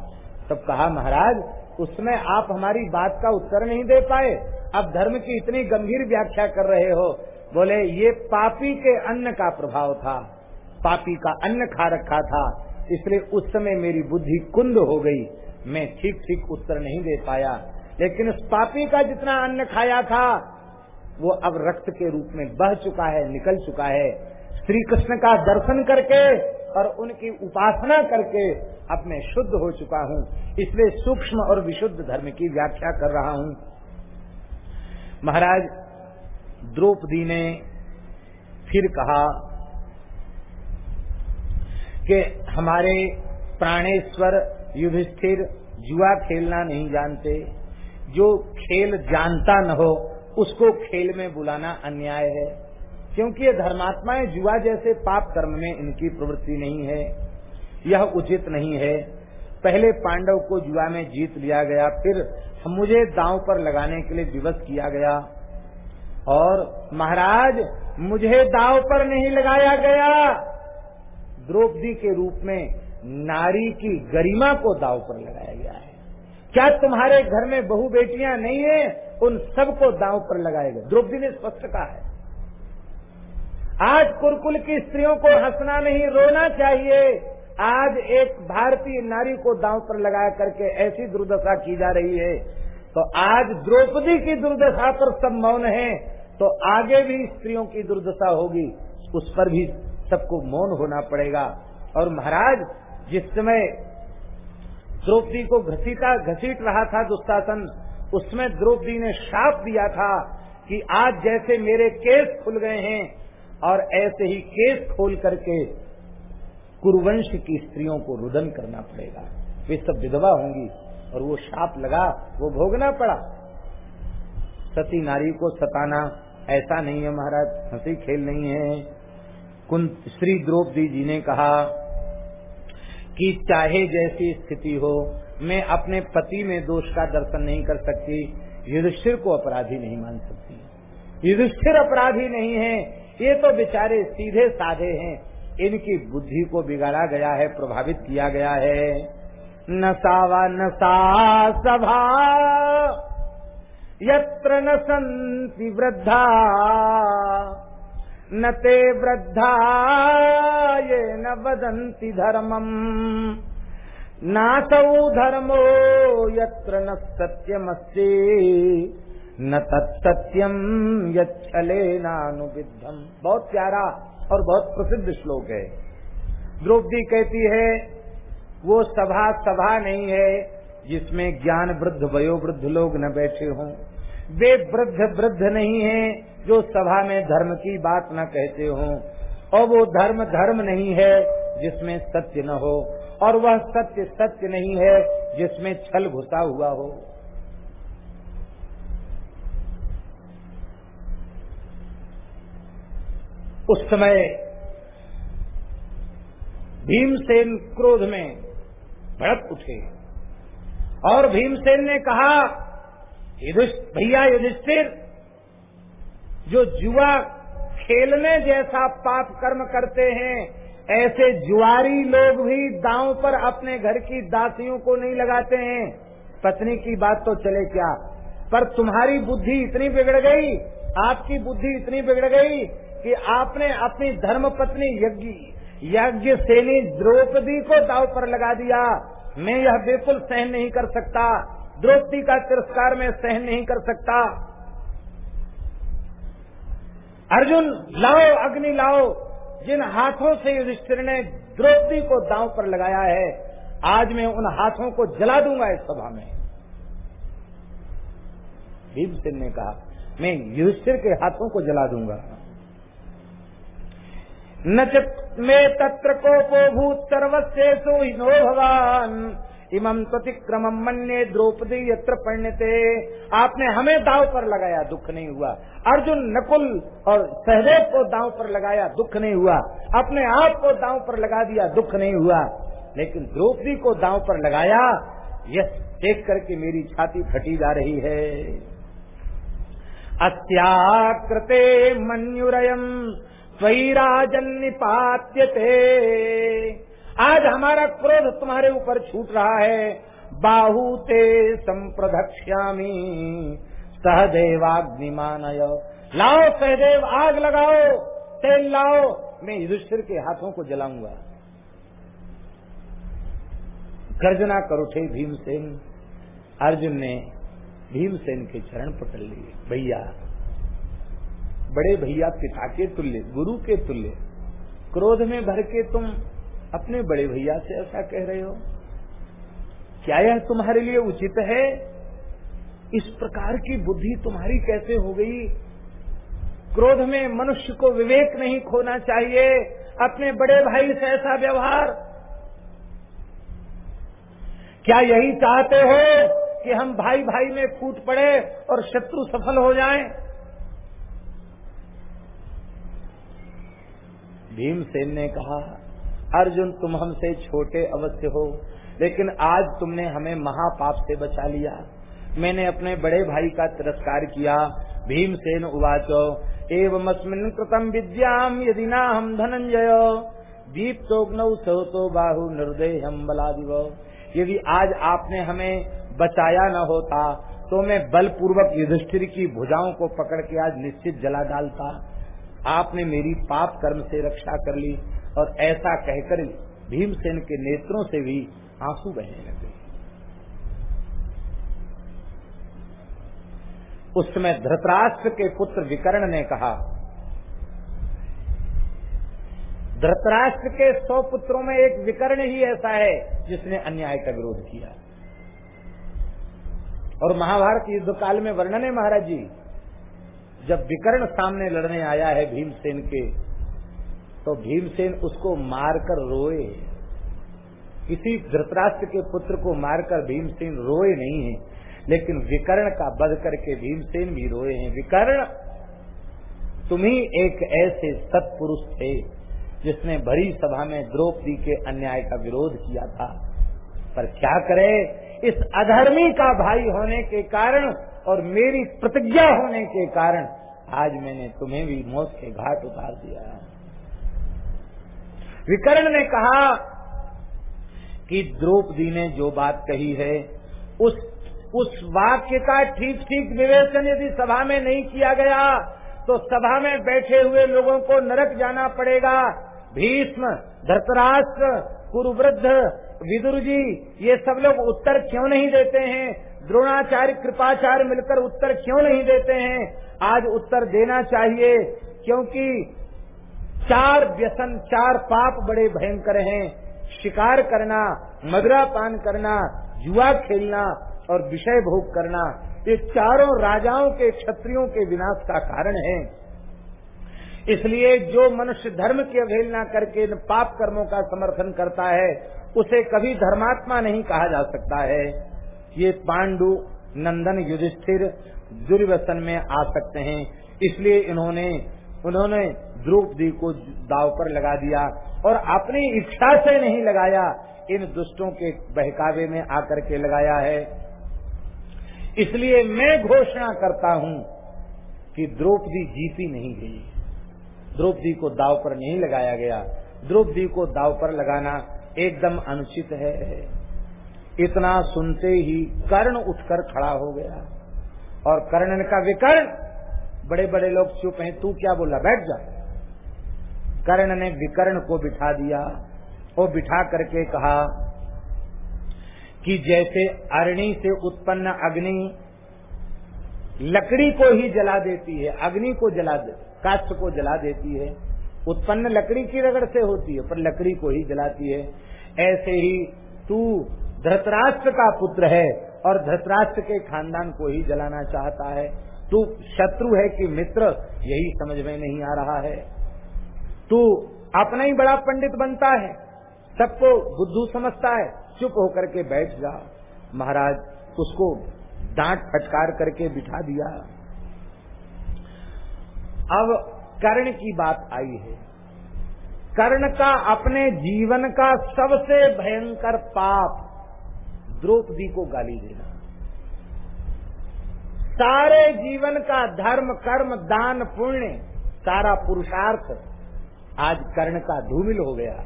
तब कहा, महाराज, उसमें आप हमारी बात का उत्तर नहीं दे पाए। अब धर्म की इतनी गंभीर व्याख्या कर रहे हो। बोले, ये पापी के अन्न का प्रभाव था। पापी का अन्न खा रखा था। इसलिए उस समय मेरी बुद्धि कुंद हो गई। मैं ठीक ठीक उत्तर नहीं दे पाया। लेकिन उस पापी का जितना अन्न खाया था, वो अब रक्त के रूप में बह चुका है, निकल चुका है। श्री कृष्ण का दर्शन करके और उनकी उपासना करके अब मैं शुद्ध हो चुका हूँ। इसलिए सूक्ष्म और विशुद्ध धर्म की व्याख्या कर रहा हूँ। महाराज, द्रौपदी ने फिर कहा कि हमारे प्राणेश्वर युधिष्ठिर जुआ खेलना नहीं जानते। जो खेल जानता न हो, उसको खेल में बुलाना अन्याय है। क्योंकि ये धर्मात्माएँ जुआ जैसे पाप कर्म में इनकी प्रवृत्ति नहीं है, यह उचित नहीं है। पहले पांडव को जुआ में जीत लिया गया, फिर मुझे दांव पर लगाने के लिए विवश किया गया और महाराज, मुझे दाव पर नहीं लगाया गया। द्रौपदी के रूप में नारी की गरिमा को दाव पर लगाया गया है। क्या तुम्हारे घर में बहु बेटियाँ नहीं है? उन सबको दाव पर लगाया गया द्रौपदी ने स्पष्ट कहा है आज कुरकुल की स्त्रियों को हंसना नहीं, रोना चाहिए। आज एक भारतीय नारी को दांव पर लगा करके ऐसी दुर्दशा की जा रही है। तो आज द्रौपदी की दुर्दशा पर सब मौन है तो आगे भी स्त्रियों की दुर्दशा होगी, उस पर भी सबको मौन होना पड़ेगा। और महाराज, जिस समय द्रौपदी को घसीटा, घसीट रहा था दुस्तासन उसमें द्रौपदी ने शाप दिया था कि आज जैसे मेरे केस खुल गए हैं और ऐसे ही केस खोल करके कुरुवंश की स्त्रियों को रुदन करना पड़ेगा। वे सब विधवा होंगी और वो शाप लगा, वो भोगना पड़ा। सती नारी को सताना ऐसा नहीं है महाराज, हँसी खेल नहीं है। कुंत श्री द्रौपदी जी ने कहा कि चाहे जैसी स्थिति हो, मैं अपने पति में दोष का दर्शन नहीं कर सकती, युधिष्ठिर को अपराधी नहीं मान सकती। युधिष्ठिर अपराधी नहीं है ये तो बेचारे सीधे साधे हैं। इनकी बुद्धि को बिगाड़ा गया है, प्रभावित किया गया है। नसावा नसा सभा, यत्र न संति वृद्धा, न ते वृद्धा, ये न वदन्ति धर्मम् नासौ धर्मो यत्र न सत्यमस्ति। न तत्सत्यम यले नानुविद्धम बहुत प्यारा और बहुत प्रसिद्ध श्लोक है। द्रौपदी कहती है, वो सभा सभा नहीं है जिसमें ज्ञान वृद्ध वयो वृद्ध लोग न बैठे हों। वे वृद्ध वृद्ध नहीं है जो सभा में धर्म की बात न कहते हों। और वो धर्म धर्म नहीं है जिसमें सत्य न हो। और वह सत्य सत्य नहीं है जिसमें छल घुसा हुआ हो। उस समय भीमसेन क्रोध में भड़क उठे। और भीमसेन ने कहा भैया युधिष्ठिर, जो जुआ खेलने जैसा पाप कर्म करते हैं, ऐसे जुआरी लोग भी दांव पर अपने घर की दासियों को नहीं लगाते हैं। पत्नी की बात तो चले क्या? पर तुम्हारी बुद्धि इतनी बिगड़ गई, आपकी बुद्धि इतनी बिगड़ गई कि आपने अपनी धर्म पत्नी यज्ञ यज्ञ सेनी द्रौपदी को दाव पर लगा दिया। मैं यह बिल्कुल सहन नहीं कर सकता। द्रौपदी का तिरस्कार मैं सहन नहीं कर सकता। अर्जुन, लाओ, अग्नि लाओ। जिन हाथों से युधिष्ठिर ने द्रौपदी को दांव पर लगाया है, आज मैं उन हाथों को जला दूँगा इस सभा में। भीमसेन ने कहा, मैं युधिष्ठिर के हाथों को जला दूँगा। न में तत्र कोपो भूत सर्वस्वेशो नो भगवान इमं प्रतिक्रम मन्य द्रौपदी यत्र पण्यते आपने हमें दाव पर लगाया, दुख नहीं हुआ। अर्जुन नकुल और सहदेव को दाव पर लगाया, दुख नहीं हुआ। अपने आप को दाव पर लगा दिया, दुख नहीं हुआ। लेकिन द्रौपदी को दाव पर लगाया, यह देख करके मेरी छाती फटी जा रही है। अत्याकृते मन्युरयम। स्वैराजन्निपात्यते आज हमारा क्रोध तुम्हारे ऊपर छूट रहा है। बाहू ते संप्रदक्ष्यामी सहदेवाग्निमानय। लाओ सहदेव, आग लगाओ, तेल लाओ। मैं युधिष्ठिर के हाथों को जलाऊँगा। गर्जना कर उठे भीमसेन। अर्जुन ने भीमसेन के चरण पकड़ लिए। भैया बड़े भैया पिता के तुल्य, गुरु के तुल्य। क्रोध में भर के तुम अपने बड़े भैया से ऐसा कह रहे हो? क्या यह तुम्हारे लिए उचित है? इस प्रकार की बुद्धि तुम्हारी कैसे हो गई? क्रोध में मनुष्य को विवेक नहीं खोना चाहिए, अपने बड़े भाई से ऐसा व्यवहार। क्या यही चाहते हो कि हम भाई भाई में फूट पड़े और शत्रु सफल हो जाएँ? भीमसेन ने कहा, अर्जुन, तुम हमसे छोटे अवश्य हो, लेकिन आज तुमने हमें महापाप से बचा लिया। मैंने अपने बड़े भाई का तिरस्कार किया। भीमसेन उवाचो एवं अस्मिन कृतम विद्याम यदि ना हम धनंजय दीप्तोग्नौ तो बाहु निर्दय हम बलादिव। यदि आज आपने हमें बचाया न होता तो मैं बलपूर्वक युधिष्ठिर की भुजाओं को पकड़ के आज निश्चित जला डालता। आपने मेरी पाप कर्म से रक्षा कर ली और ऐसा कहकर भीमसेन के नेत्रों से भी आँसू बहने लगे। उस समय धृतराष्ट्र के पुत्र विकर्ण ने कहा, धृतराष्ट्र के सौ पुत्रों में एक विकर्ण ही ऐसा है जिसने अन्याय का विरोध किया। और महाभारत युद्ध काल में वर्णन है महाराज जी जब विकर्ण सामने लड़ने आया है भीमसेन के तो भीमसेन उसको मारकर रोए किसी धृतराष्ट्र के पुत्र को मारकर भीमसेन रोए नहीं है, लेकिन विकर्ण का बध करके भीमसेन भी रोए हैं। विकर्ण, तुम ही एक ऐसे सत्पुरुष थे, जिसने भरी सभा में द्रौपदी के अन्याय का विरोध किया था। पर क्या करे? इस अधर्मी का भाई होने के कारण और मेरी प्रतिज्ञा होने के कारण आज मैंने तुम्हें भी मौत के घाट उतार दिया है। विकर्ण ने कहा कि द्रौपदी ने जो बात कही है, उस उस वाक्य का ठीक ठीक निवेशन यदि सभा में नहीं किया गया तो सभा में बैठे हुए लोगों को नरक जाना पड़ेगा। भीष्म धरतराष्ट्र कुरुवृद्ध, विदुर जी, ये सब लोग उत्तर क्यों नहीं देते हैं? द्रोणाचार्य कृपाचार्य मिलकर उत्तर क्यों नहीं देते हैं? आज उत्तर देना चाहिए, क्योंकि चार व्यसन, चार पाप बड़े भयंकर हैं। शिकार करना, मदरा पान करना जुआ खेलना और विषय भोग करना, ये चारों राजाओं के क्षत्रियों के विनाश का कारण है। इसलिए जो मनुष्य धर्म की अवहेलना करके पाप कर्मों का समर्थन करता है, उसे कभी धर्मात्मा नहीं कहा जा सकता है। ये पांडु नंदन युधिष्ठिर दुर्व्यसन में आ सकते हैं। इसलिए इन्होंने, उन्होंने द्रौपदी को दाव पर लगा दिया और अपनी इच्छा से नहीं लगाया। इन दुष्टों के बहकावे में आकर के लगाया है। इसलिए मैं घोषणा करता हूँ कि द्रौपदी जीती नहीं गई। द्रौपदी को दाव पर नहीं लगाया गया। द्रौपदी को दाव पर लगाना एकदम अनुचित है। इतना सुनते ही कर्ण उठकर खड़ा हो गया। और कर्ण का विकर्ण बड़े बड़े लोग चुप हैं, तू क्या बोला? बैठ जा। कर्ण ने विकर्ण को बिठा दिया। और बिठा करके कहा कि जैसे अरणी से उत्पन्न अग्नि लकड़ी को ही जला देती है, अग्नि को जला काष्ठ को जला देती है, उत्पन्न लकड़ी की रगड़ से होती है, पर लकड़ी को ही जलाती है। ऐसे ही तू धृतराष्ट्र का पुत्र है और धृतराष्ट्र के खानदान को ही जलाना चाहता है। तू शत्रु है कि मित्र? यही समझ में नहीं आ रहा है। तू अपना ही बड़ा पंडित बनता है। सबको बुद्धू समझता है। चुप होकर के बैठ जा। महाराज, उसको डांट फटकार करके बिठा दिया। अब कर्ण की बात आई है। कर्ण का अपने जीवन का सबसे भयंकर पाप द्रौपदी को गाली देना। सारे जीवन का धर्म, कर्म, दान, पुण्य, सारा पुरुषार्थ आज कर्ण का धूमिल हो गया।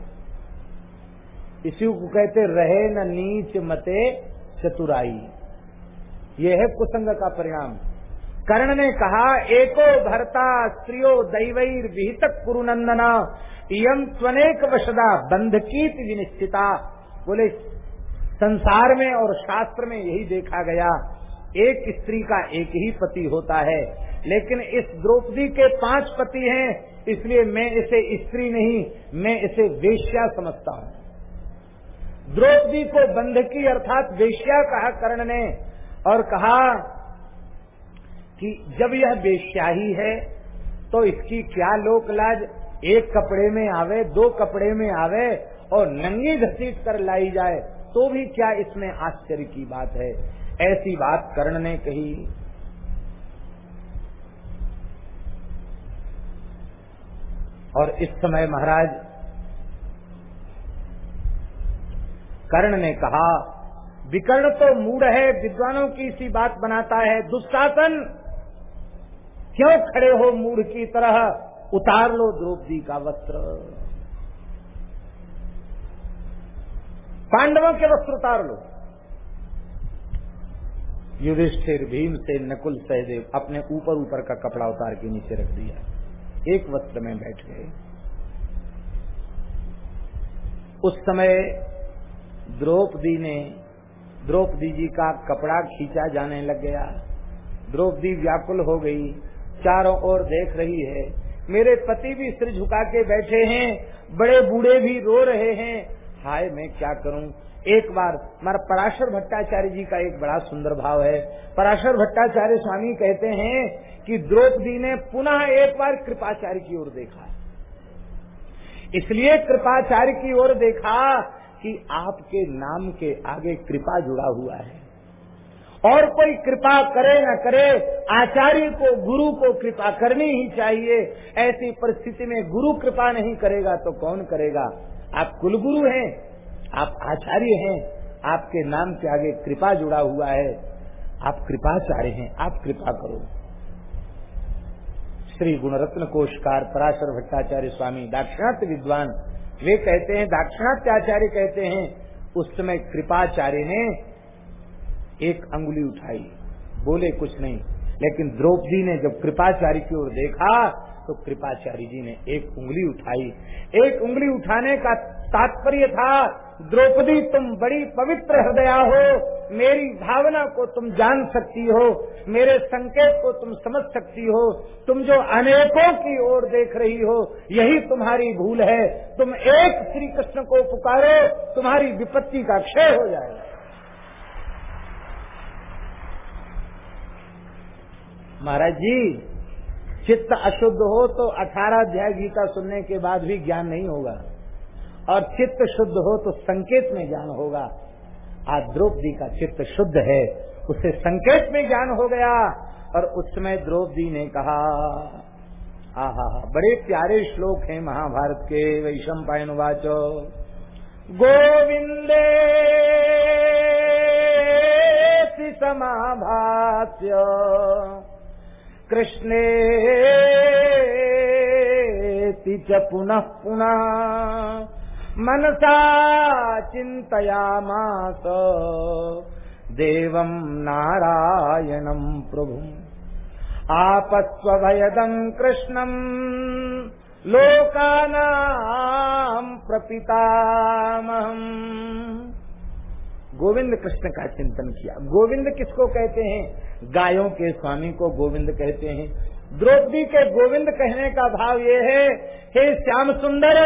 इसी को कहते रहे न नीच मते चतुराई। ये है कुसंग का परिणाम। कर्ण ने कहा, एको भरता स्त्रियो दैवैर विहित कुरुनंदना इम स्वनेक वशदा बंधकीत विनिश्चिता। बोले संसार में और शास्त्र में यही देखा गया, एक स्त्री का एक ही पति होता है। लेकिन इस द्रौपदी के पाँच पति हैं, इसलिए मैं इसे स्त्री नहीं, मैं इसे वेश्या समझता हूँ। द्रौपदी को बंधकी अर्थात वेश्या कहा कर्ण ने और कहा कि जब यह वेश्या ही है तो इसकी क्या लोक लाज एक कपड़े में आवे, दो कपड़े में आवे और नंगी घसीट कर लाई जाए। तो भी क्या इसमें आश्चर्य की बात है? ऐसी बात कर्ण ने कही। और इस समय महाराज, कर्ण ने कहा, विकर्ण तो मूड है, विद्वानों की सी बात बनाता है दुशासन क्यों खड़े हो मूड की तरह? उतार लो द्रौपदी का वस्त्र। पांडवों के वस्त्र उतार लो। युधिष्ठिर भीम से नकुल सहदेव अपने ऊपर ऊपर का कपड़ा उतार के नीचे रख दिया। एक वस्त्र में बैठ गए। उस समय द्रौपदी ने, द्रौपदी जी का कपड़ा खींचा जाने लग गया। द्रौपदी व्याकुल हो गई। चारों ओर देख रही है। मेरे पति भी सिर झुका के बैठे हैं। बड़े बूढ़े भी रो रहे हैं। हाय, मैं क्या करूँ? एक बार हमारा पराशर भट्टाचार्य जी का एक बड़ा सुंदर भाव है। पराशर भट्टाचार्य स्वामी कहते हैं कि द्रौपदी ने पुनः एक बार कृपाचार्य की ओर देखा। इसलिए कृपाचार्य की ओर देखा कि आपके नाम के आगे कृपा जुड़ा हुआ है। और कोई कृपा करे न करे, आचार्य को, गुरु को कृपा करनी ही चाहिए। ऐसी परिस्थिति में गुरु कृपा नहीं करेगा तो कौन करेगा? आप कुलगुरु हैं, आप आचार्य हैं, आपके नाम के आगे कृपा जुड़ा हुआ है। आप कृपाचार्य हैं, आप कृपा करो। श्री गुणरत्न कोशकार पराशर भट्टाचार्य स्वामी दाक्षिणात्य विद्वान, वे कहते हैं दाक्षिणात्याचार्य कहते हैं, उस समय कृपाचार्य ने एक अंगुली उठाई। बोले, कुछ नहीं। लेकिन द्रौपदी ने जब कृपाचार्य की ओर देखा तो कृपाचार्य जी ने एक उंगली उठाई। एक उंगली उठाने का तात्पर्य था, द्रौपदी, तुम बड़ी पवित्र हृदया हो। मेरी भावना को तुम जान सकती हो। मेरे संकेत को तुम समझ सकती हो। तुम जो अनेकों की ओर देख रही हो, यही तुम्हारी भूल है। तुम एक श्री कृष्ण को पुकारो, तुम्हारी विपत्ति का क्षय हो जाएगा। महाराज जी चित्त अशुद्ध हो तो अठारह अध्याय गीता सुनने के बाद भी ज्ञान नहीं होगा। और चित्त शुद्ध हो तो संकेत में ज्ञान होगा। आज द्रौपदी का चित्त शुद्ध है, उसे संकेत में ज्ञान हो गया। और उस समय द्रौपदी ने कहा हा हा बड़े प्यारे श्लोक हैं महाभारत के वैशम पायनुवाचो गोविंदे समाभाष्य कृष्णे च पुनः पुनः मनसा चिन्तयामास। देवम् नारायणम् प्रभुम् आपस्वभयदम् कृष्णम् लोकानाम् प्रपितामहम्। गोविंद कृष्ण का चिंतन किया। गोविंद किसको कहते हैं? गायों के स्वामी को गोविंद कहते हैं। द्रौपदी के गोविंद कहने का भाव ये है, हे श्याम सुंदर,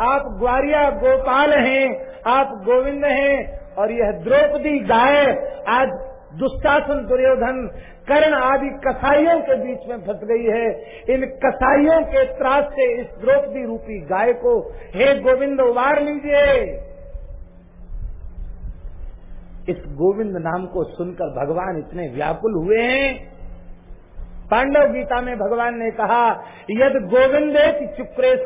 आप ग्वारिया गोपाल हैं, आप गोविंद हैं, और यह द्रौपदी गाय आज दुस्शासन दुर्योधन, कर्ण आदि कसाईयों के बीच में फंस गई है। इन कसाईयों के त्रास से इस द्रौपदी रूपी गाय को, हे गोविंद, उबार लीजिए। इस गोविंद नाम को सुनकर भगवान इतने व्याकुल हुए हैं। पांडव गीता में भगवान ने कहा, यद गोविंदे चुक्रेश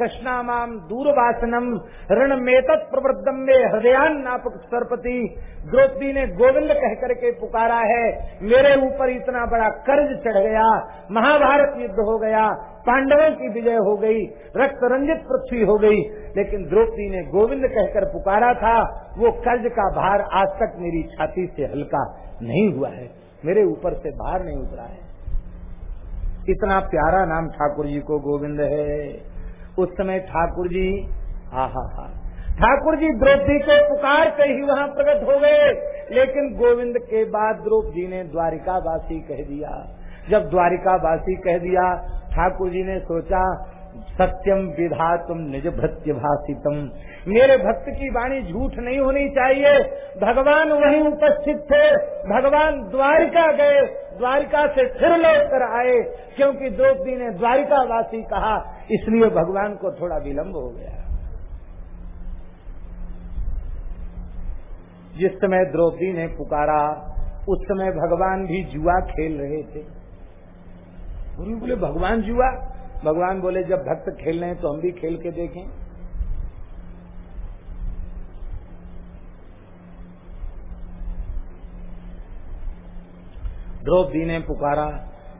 कृष्णामाम दूरवासनम ऋण मेतत प्रवृद्धम में हृदयान नापक सरपति। द्रौपदी ने गोविंद कह करके पुकारा है, मेरे ऊपर इतना बड़ा कर्ज चढ़ गया, महाभारत युद्ध हो गया, पांडवों की विजय हो गई, रक्त रंजित पृथ्वी हो गई। लेकिन द्रौपदी ने गोविंद कहकर पुकारा था, वो कर्ज का भार आज तक मेरी छाती से हल्का नहीं हुआ है, मेरे ऊपर से भार नहीं उतरा है। इतना प्यारा नाम ठाकुर जी को गोविंद है। उस समय ठाकुर जी, हा हा हा। ठाकुर जी द्रौपदी को पुकार के ही वहाँ प्रकट हो गए। लेकिन गोविंद के बाद द्रौपदी ने द्वारिका वासी कह दिया। जब द्वारिका वासी कह दिया, ठाकुर जी ने सोचा, सत्यम विधा तुम निज भृत्य भाषितम मेरे भक्त की वाणी झूठ नहीं होनी चाहिए। भगवान वहीं उपस्थित थे। भगवान द्वारिका गए। द्वारिका से फिर लौट कर आए। क्योंकि द्रौपदी ने द्वारिका वासी कहा इसलिए भगवान को थोड़ा विलंब हो गया। जिस समय द्रौपदी ने पुकारा, उस समय भगवान भी जुआ खेल रहे थे। गुरु बोले, भगवान जुआ? भगवान बोले, जब भक्त खेल रहे हैं तो हम भी खेल के देखें। द्रौपदी ने पुकारा,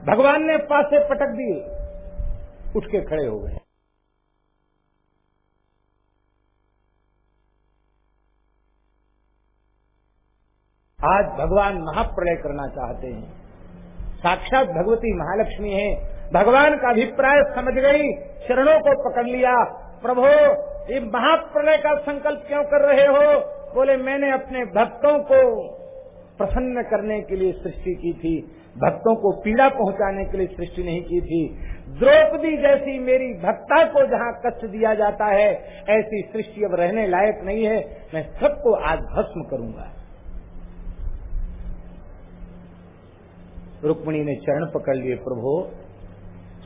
भगवान ने पास से पटक दिए। उठ के खड़े हो गए। आज भगवान महाप्रलय करना चाहते हैं। साक्षात भगवती महालक्ष्मी है। भगवान का अभिप्राय समझ गई शरणों को पकड़ लिया। प्रभो, ये महाप्रलय का संकल्प क्यों कर रहे हो? बोले, मैंने अपने भक्तों को प्रसन्न करने के लिए सृष्टि की थी। भक्तों को पीड़ा पहुँचाने के लिए सृष्टि नहीं की थी। द्रौपदी जैसी मेरी भक्ता को जहाँ कष्ट दिया जाता है, ऐसी सृष्टि अब रहने लायक नहीं है। मैं सबको आज भस्म करूँगा। रुक्मणी ने चरण पकड़ लिए, प्रभु,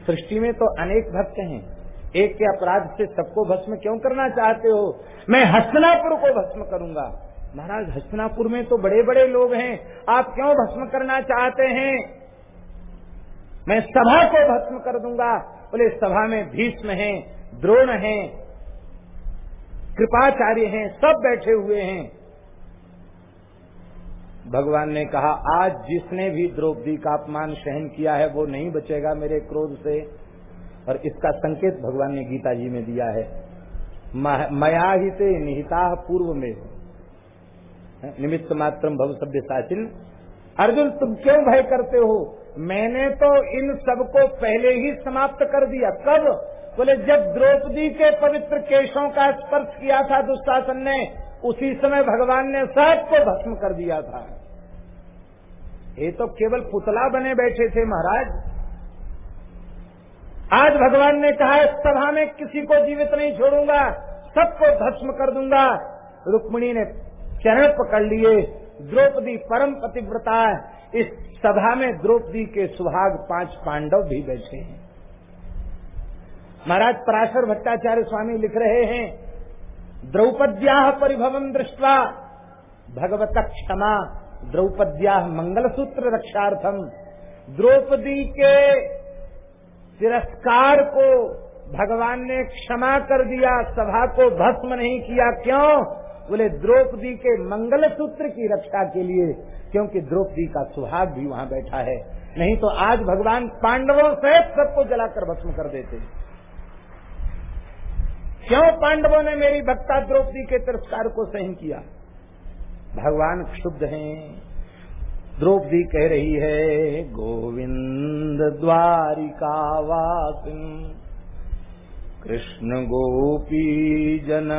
सृष्टि में तो अनेक भक्त हैं। एक के अपराध से सबको भस्म क्यों करना चाहते हो? मैं हस्तनापुर को भस्म करूँगा। महाराज हस्तनापुर में तो बड़े बड़े लोग हैं। आप क्यों भस्म करना चाहते हैं? मैं सभा को भस्म कर दूँगा। बोले, सभा में भीष्म हैं, द्रोण हैं, कृपाचार्य हैं, सब बैठे हुए हैं। भगवान ने कहा, आज जिसने भी द्रौपदी का अपमान सहन किया है, वो नहीं बचेगा मेरे क्रोध से। और इसका संकेत भगवान ने गीता जी में दिया है। मया ही से निहिता पूर्व में निमित्त मात्र भव सभ्य साचिन अर्जुन, तुम क्यों भय करते हो? मैंने तो इन सबको पहले ही समाप्त कर दिया। कब? बोले, जब द्रौपदी के पवित्र केशों का स्पर्श किया था दुशासन ने, उसी समय भगवान ने सबको भस्म कर दिया था। ये तो केवल पुतला बने बैठे थे, महाराज। आज भगवान ने कहा, इस सभा में किसी को जीवित नहीं छोड़ूँगा, सबको भस्म कर दूँगा। रुक्मणी ने चरण पकड़ लिए। द्रौपदी परम पतिव्रता है। इस सभा में द्रौपदी के सुहाग पाँच पांडव भी बैठे हैं। महाराज पराशर भट्टाचार्य स्वामी लिख रहे हैं द्रौपद्या परिभवम दृष्टवा भगवत क्षमा द्रौपद्या मंगलसूत्र रक्षार्थम द्रौपदी के तिरस्कार को भगवान ने क्षमा कर दिया, सभा को भस्म नहीं किया। क्यों? बोले, द्रौपदी के मंगल सूत्र की रक्षा के लिए, क्योंकि द्रौपदी का सुहाग भी वहाँ बैठा है। नहीं तो आज भगवान पांडवों सहित सबको जलाकर भस्म कर देते। क्यों पांडवों ने मेरी भक्ता द्रौपदी के तिरस्कार को सहन किया? भगवान क्षुब्ध हैं। द्रौपदी कह रही है, गोविंद द्वारिका वासिन कृष्ण गोपी जन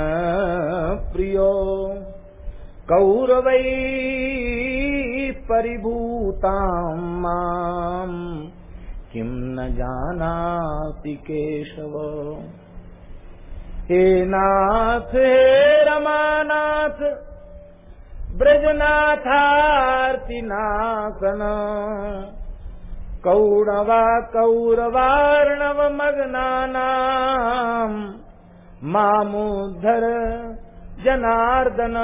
प्रियो कौरवै परिभूता किम न जानाति केशव? हे नाथ, हे रमानाथ ब्रजनाथार्तिनाशन कौरवा कौरवार्णव मग्नानाम् मामुद्धर जनार्दन।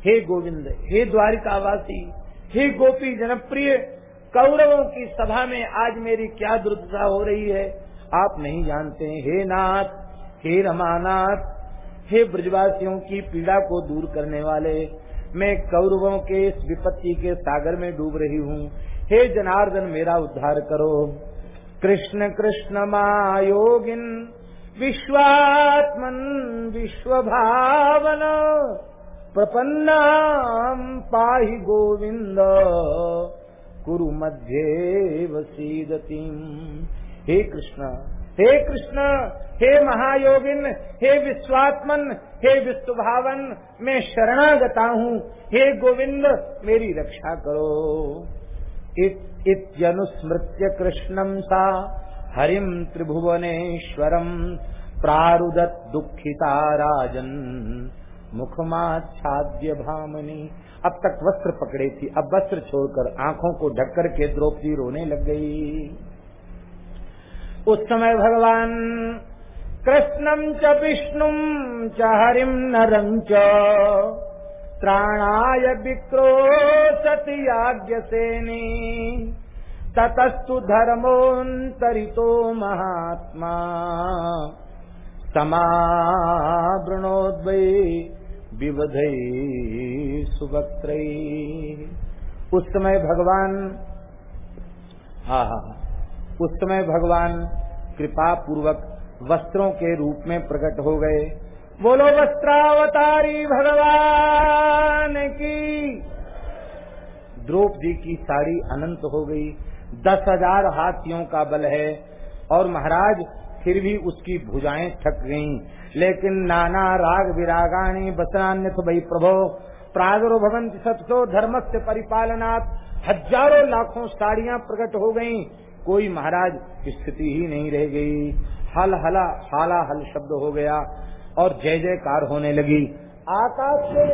हे गोविंद, हे द्वारिकावासी, हे गोपी जनप्रिय, कौरवों की सभा में आज मेरी क्या दुर्दशा हो रही है? आप नहीं जानते। हे नाथ, हे रमानाथ, हे ब्रजवासियों की पीड़ा को दूर करने वाले मैं कौरवों के इस विपत्ति के सागर में डूब रही हूँ। हे जनार्दन, मेरा उद्धार करो। कृष्ण कृष्ण मायोगिन विश्वात्मन विश्व भावन प्रपन्ना पाहि गोविंद, कुरु मध्य वसीदती हे कृष्ण हे कृष्ण हे महायोगिन, हे विश्वात्मन, हे विश्वभावन मैं शरणागता हूँ। हे गोविंद, मेरी रक्षा करो। इत्यनुस्मृत्य कृष्णम सा हरिम त्रिभुवनेश्वरम प्रारुदत दुखिता राजन। मुखमाच्छाद्य भामनी। अब तक वस्त्र पकड़े थी। अब वस्त्र छोड़कर आँखों को ढककर के द्रौपदी रोने लग गई। उस समय भगवान कृष्णम च विष्णु च हरिम नरं च। त्राणाय विक्रोशति याज्ञसेनी। ततस्तु धर्मोन्तरितो महात्मा। समावृणोद्वै विवधै सुवक्त्र। उस समय भगवान। हा हा उस समय भगवान कृपा पूर्वक वस्त्रों के रूप में प्रकट हो गए। बोलो, वस्त्रावतारी भगवान की। द्रौपदी की साड़ी अनंत हो गई। दस हज़ार हाथियों का बल है। और महाराज, फिर भी उसकी भुजाएँ थक गईं। लेकिन नाना राग विरागाणी बसनान्य भई प्रभो। प्रादुर्भवंत सत्सो धर्म से परिपालनात्। हज़ारों लाखों साड़ियाँ प्रकट हो गईं। कोई महाराज, स्थिति ही नहीं रह गई। हल हला, हाला हल शब्द हो गया और जय जयकार होने लगी। आकाश से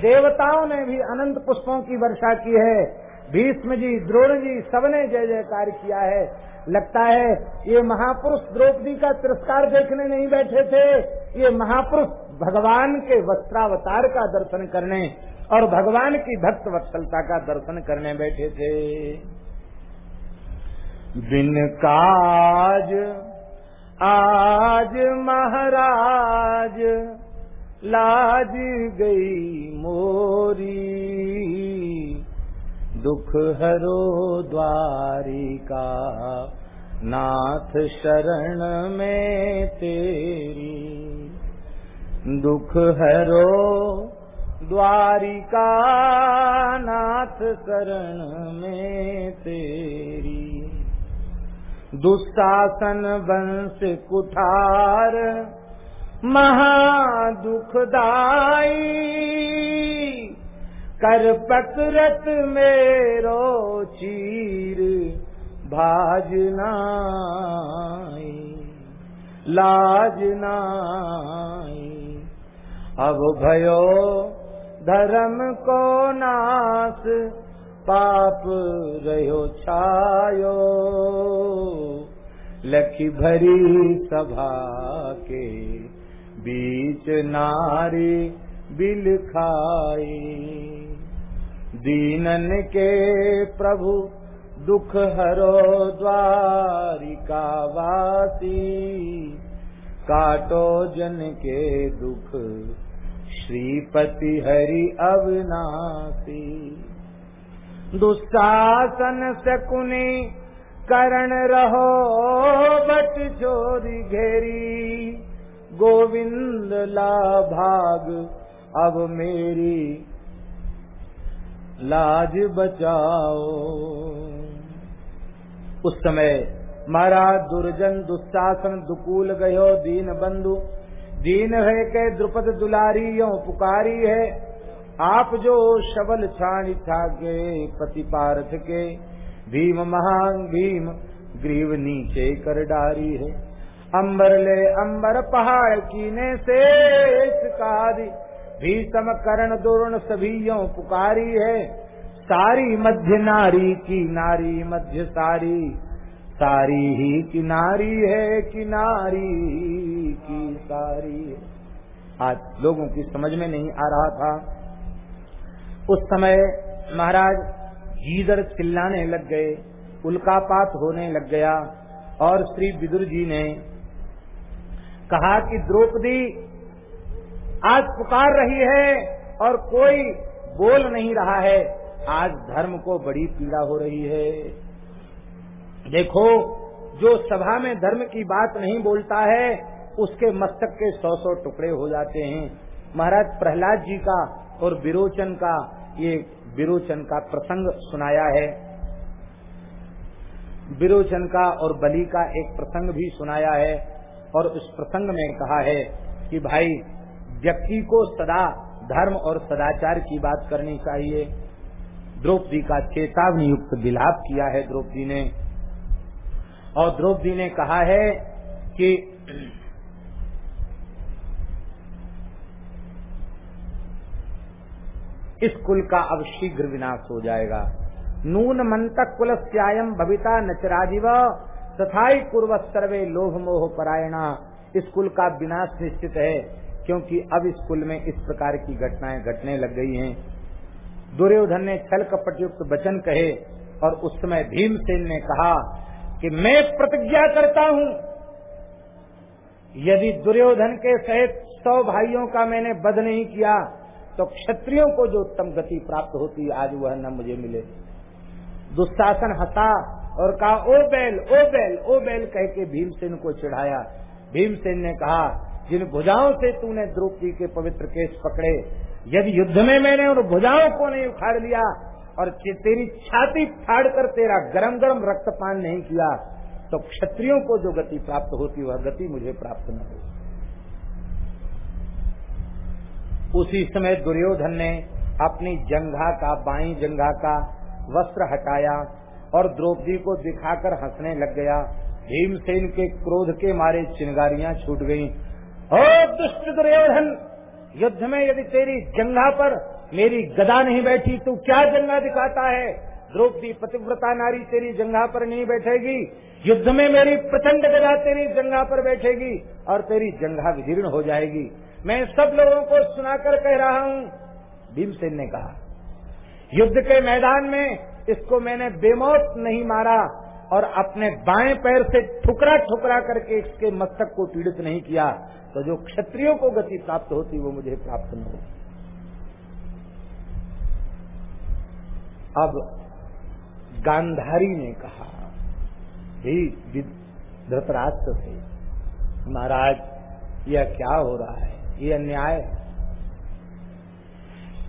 देवताओं ने भी अनंत पुष्पों की वर्षा की है। भीष्म जी द्रोण जी सबने जय जयकार किया है। लगता है ये महापुरुष द्रौपदी का तिरस्कार देखने नहीं बैठे थे। ये महापुरुष भगवान के वस्त्रावतार का दर्शन करने और भगवान की भक्त वत्सलता का दर्शन करने बैठे थे। बिन काज आज महाराज लाज गई मोरी। दुख हरो द्वारिका, नाथ शरण में तेरी। दुख हरो द्वारिका, नाथ शरण में तेरी। दुशासन वंश कुठार महा दुखदाई कर पकरत मेरो चीर भाजना लाज नाई। अब भयो धर्म को नाश पाप रहो छायो। लखी भरी सभा के बीच नारी बिल खाई। दीनन के प्रभु दुख हरो द्वारिका वासी। काटो जन के दुख, श्रीपति हरि अविनाशी। दुशासन शकुनी करण रहो, बट चोरी घेरी। गोविंद ला भाग, अब मेरी लाज बचाओ। उस समय महाराज दुर्जन दुशासन दुकूल गयो, दीन बंधु। दीन है के द्रुपद दुलारी, यो पुकारी है। आप जो शबल छाणी गे पति पार्थ के, भीम महान भीम, ग्रीव नीचे कर डारी है। अंबर ले अंबर पहाड़ कीने से भीषम करण दुर्ण सभी यो पुकारी है। सारी मध्य नारी की नारी, मध्य सारी सारी ही किनारी है किनारी की सारी है। आज लोगों की समझ में नहीं आ रहा था उस समय महाराज गीदर चिल्लाने लग गए, उल्कापात होने लग गया और श्री विदुर जी ने कहा कि द्रौपदी, आज पुकार रही है और कोई बोल नहीं रहा है। आज धर्म को बड़ी पीड़ा हो रही है। देखो, जो सभा में धर्म की बात नहीं बोलता है, उसके मस्तक के सौ सौ टुकड़े हो जाते हैं। महाराज प्रहलाद जी का और विरोचन का, ये विरोचन का प्रसंग सुनाया है। विरोचन का और बलि का एक प्रसंग भी सुनाया है और उस प्रसंग में कहा है कि भाई, व्यक्ति को सदा धर्म और सदाचार की बात करनी चाहिए। द्रौपदी का चेतावनी युक्त विलाप किया है द्रौपदी ने। और द्रौपदी ने कहा है कि इस कुल का अब शीघ्र विनाश हो जाएगा। नून मंतक कुल श्यायम भविता नचराजीव, तथाई पूर्व सर्वे लोभ मोह परायणा। इस कुल का विनाश निश्चित है, क्योंकि अब इस कुल में इस प्रकार की घटनाएँ घटने लग गई हैं। दुर्योधन ने छल कपटयुक्त वचन कहे, और उस समय भीमसेन ने कहा कि मैं प्रतिज्ञा करता हूँ, यदि दुर्योधन के सहित सौ भाइयों का मैंने बध नहीं किया तो क्षत्रियों को जो उत्तम गति प्राप्त होती आज वह न मुझे मिले। दुशासन हंसा और कहा, ओ बैल ओ बैल ओ बैल, कह के भीमसेन को चिढ़ाया। भीमसेन ने कहा, जिन भुजाओं से तूने द्रौपदी के पवित्र केस पकड़े, यदि युद्ध में मैंने उन भुजाओं को नहीं उखाड़ लिया और तेरी छाती फाड़ कर तेरा गरम गरम रक्तपान नहीं किया तो क्षत्रियों को जो गति प्राप्त होती वह गति मुझे प्राप्त न हो। उसी समय दुर्योधन ने अपनी जंघा का, बाई जंघा का वस्त्र हटाया और द्रौपदी को दिखाकर हंसने लग गया। भीमसेन के क्रोध के मारे चिंगारियाँ छूट गईं। ओ दुष्ट दुर्योधन, युद्ध में यदि तेरी जंघा पर मेरी गदा नहीं बैठी, तू क्या जंगा दिखाता है? द्रौपदी पतिव्रता नारी तेरी जंगा पर नहीं बैठेगी। युद्ध में मेरी प्रचंड गदा तेरी जंगा पर बैठेगी और तेरी जंगा विदीर्ण हो जाएगी। मैं सब लोगों को सुनाकर कह रहा हूँ, भीमसेन ने कहा, युद्ध के मैदान में इसको मैंने बेमौत नहीं मारा और अपने बाएँ पैर से ठुकरा ठुकरा करके इसके मस्तक को पीड़ित नहीं किया तो जो क्षत्रियों को गति प्राप्त होती वो मुझे प्राप्त न होती। अब गांधारी ने कहा धृतराष्ट्र से, महाराज, यह क्या हो रहा है? ये अन्याय।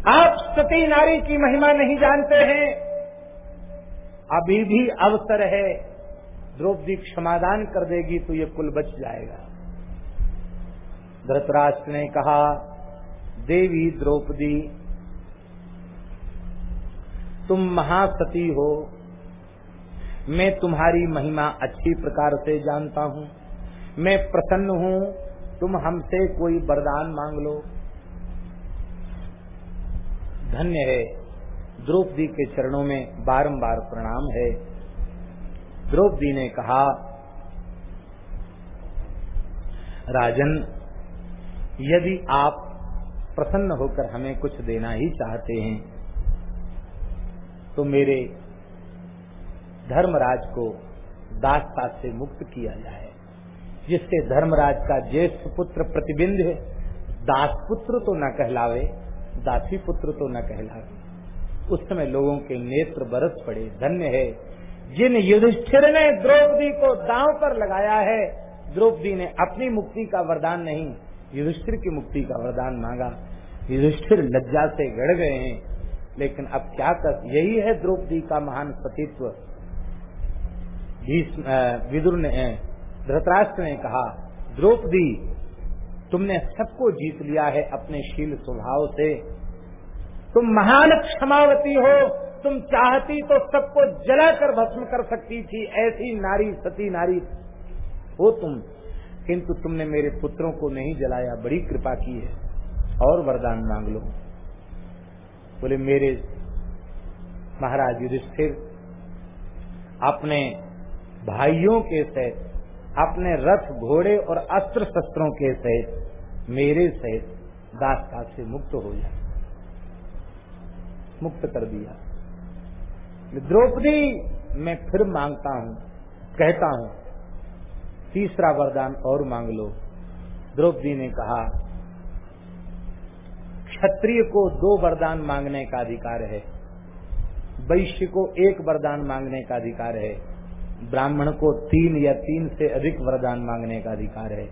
आप सती नारी की महिमा नहीं जानते हैं। अभी भी अवसर है, द्रौपदी क्षमादान कर देगी तो ये कुल बच जाएगा। धृतराष्ट्र ने कहा, देवी द्रौपदी, तुम महासती हो। मैं तुम्हारी महिमा अच्छी प्रकार से जानता हूँ। मैं प्रसन्न हूँ। तुम हमसे कोई वरदान मांग लो। धन्य है, द्रौपदी के चरणों में बारंबार प्रणाम है। द्रौपदी ने कहा, राजन, यदि आप प्रसन्न होकर हमें कुछ देना ही चाहते हैं तो मेरे धर्मराज को दासता से मुक्त किया जाए। जिससे धर्मराज का ज्येष्ठ पुत्र प्रतिबिंध है। दास पुत्र तो न कहलावे दासी पुत्र तो न कहलावे। उस समय लोगों के नेत्र बरस पड़े, धन्य है। जिन युधिष्ठिर ने द्रौपदी को दांव पर लगाया है, द्रौपदी ने अपनी मुक्ति का वरदान नहीं, युधिष्ठिर की मुक्ति का वरदान मांगा। युधिष्ठिर लज्जा से गड़ गए हैं, लेकिन अब क्या कर यही है द्रौपदी का महान सतीत्व विदुर ने धृतराष्ट्र ने कहा, द्रौपदी, तुमने सबको जीत लिया है अपने शील स्वभाव से। तुम महान क्षमावती हो, तुम चाहती तो सबको जलाकर भस्म कर सकती थी, ऐसी नारी सती नारी हो तुम। किंतु तुमने मेरे पुत्रों को नहीं जलाया, बड़ी कृपा की है। और वरदान मांग लो। बोले, मेरे महाराज युधिष्ठिर, अपने भाइयों के सहित अपने रथ, घोड़े और अस्त्र शस्त्रों के सहित, मेरे सहित दास दासता से मुक्त हो जाए। मुक्त कर दिया। द्रौपदी मैं फिर माँगता हूँ, कहता हूँ, तीसरा वरदान और मांग लो। द्रौपदी ने कहा, क्षत्रिय को दो वरदान मांगने का अधिकार है, वैश्य को एक वरदान मांगने का अधिकार है। ब्राह्मण को तीन या तीन से अधिक वरदान मांगने का अधिकार है।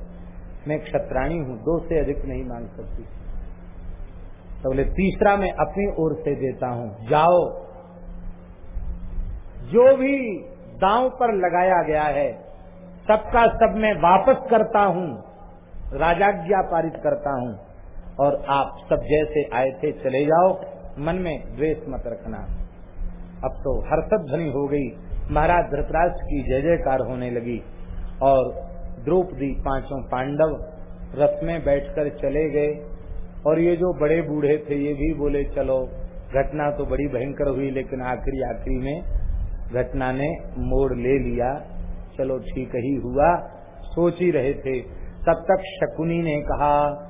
मैं क्षत्राणी हूँ, दो से अधिक नहीं मांग सकती। तो बोले तीसरा मैं अपनी ओर से देता हूँ, जाओ। जो भी दांव पर लगाया गया है, सबका सब मैं वापस करता हूँ, राजाज्ञा पारित करता हूँ, और आप सब जैसे आए थे चले जाओ, मन में द्वेष मत रखना। अब तो हर्षद ध्वनि हो गई महाराज धृतराज की जय जयकार होने लगी और द्रौपदी पाँचों पांडव रथ में बैठकर चले गए। और ये जो बड़े बूढ़े थे, ये भी बोले, चलो, घटना तो बड़ी भयंकर हुई, लेकिन आखिरी आखिरी में घटना ने मोड़ ले लिया। चलो, ठीक ही हुआ। सोच ही रहे थे। तब तक शकुनी ने कहा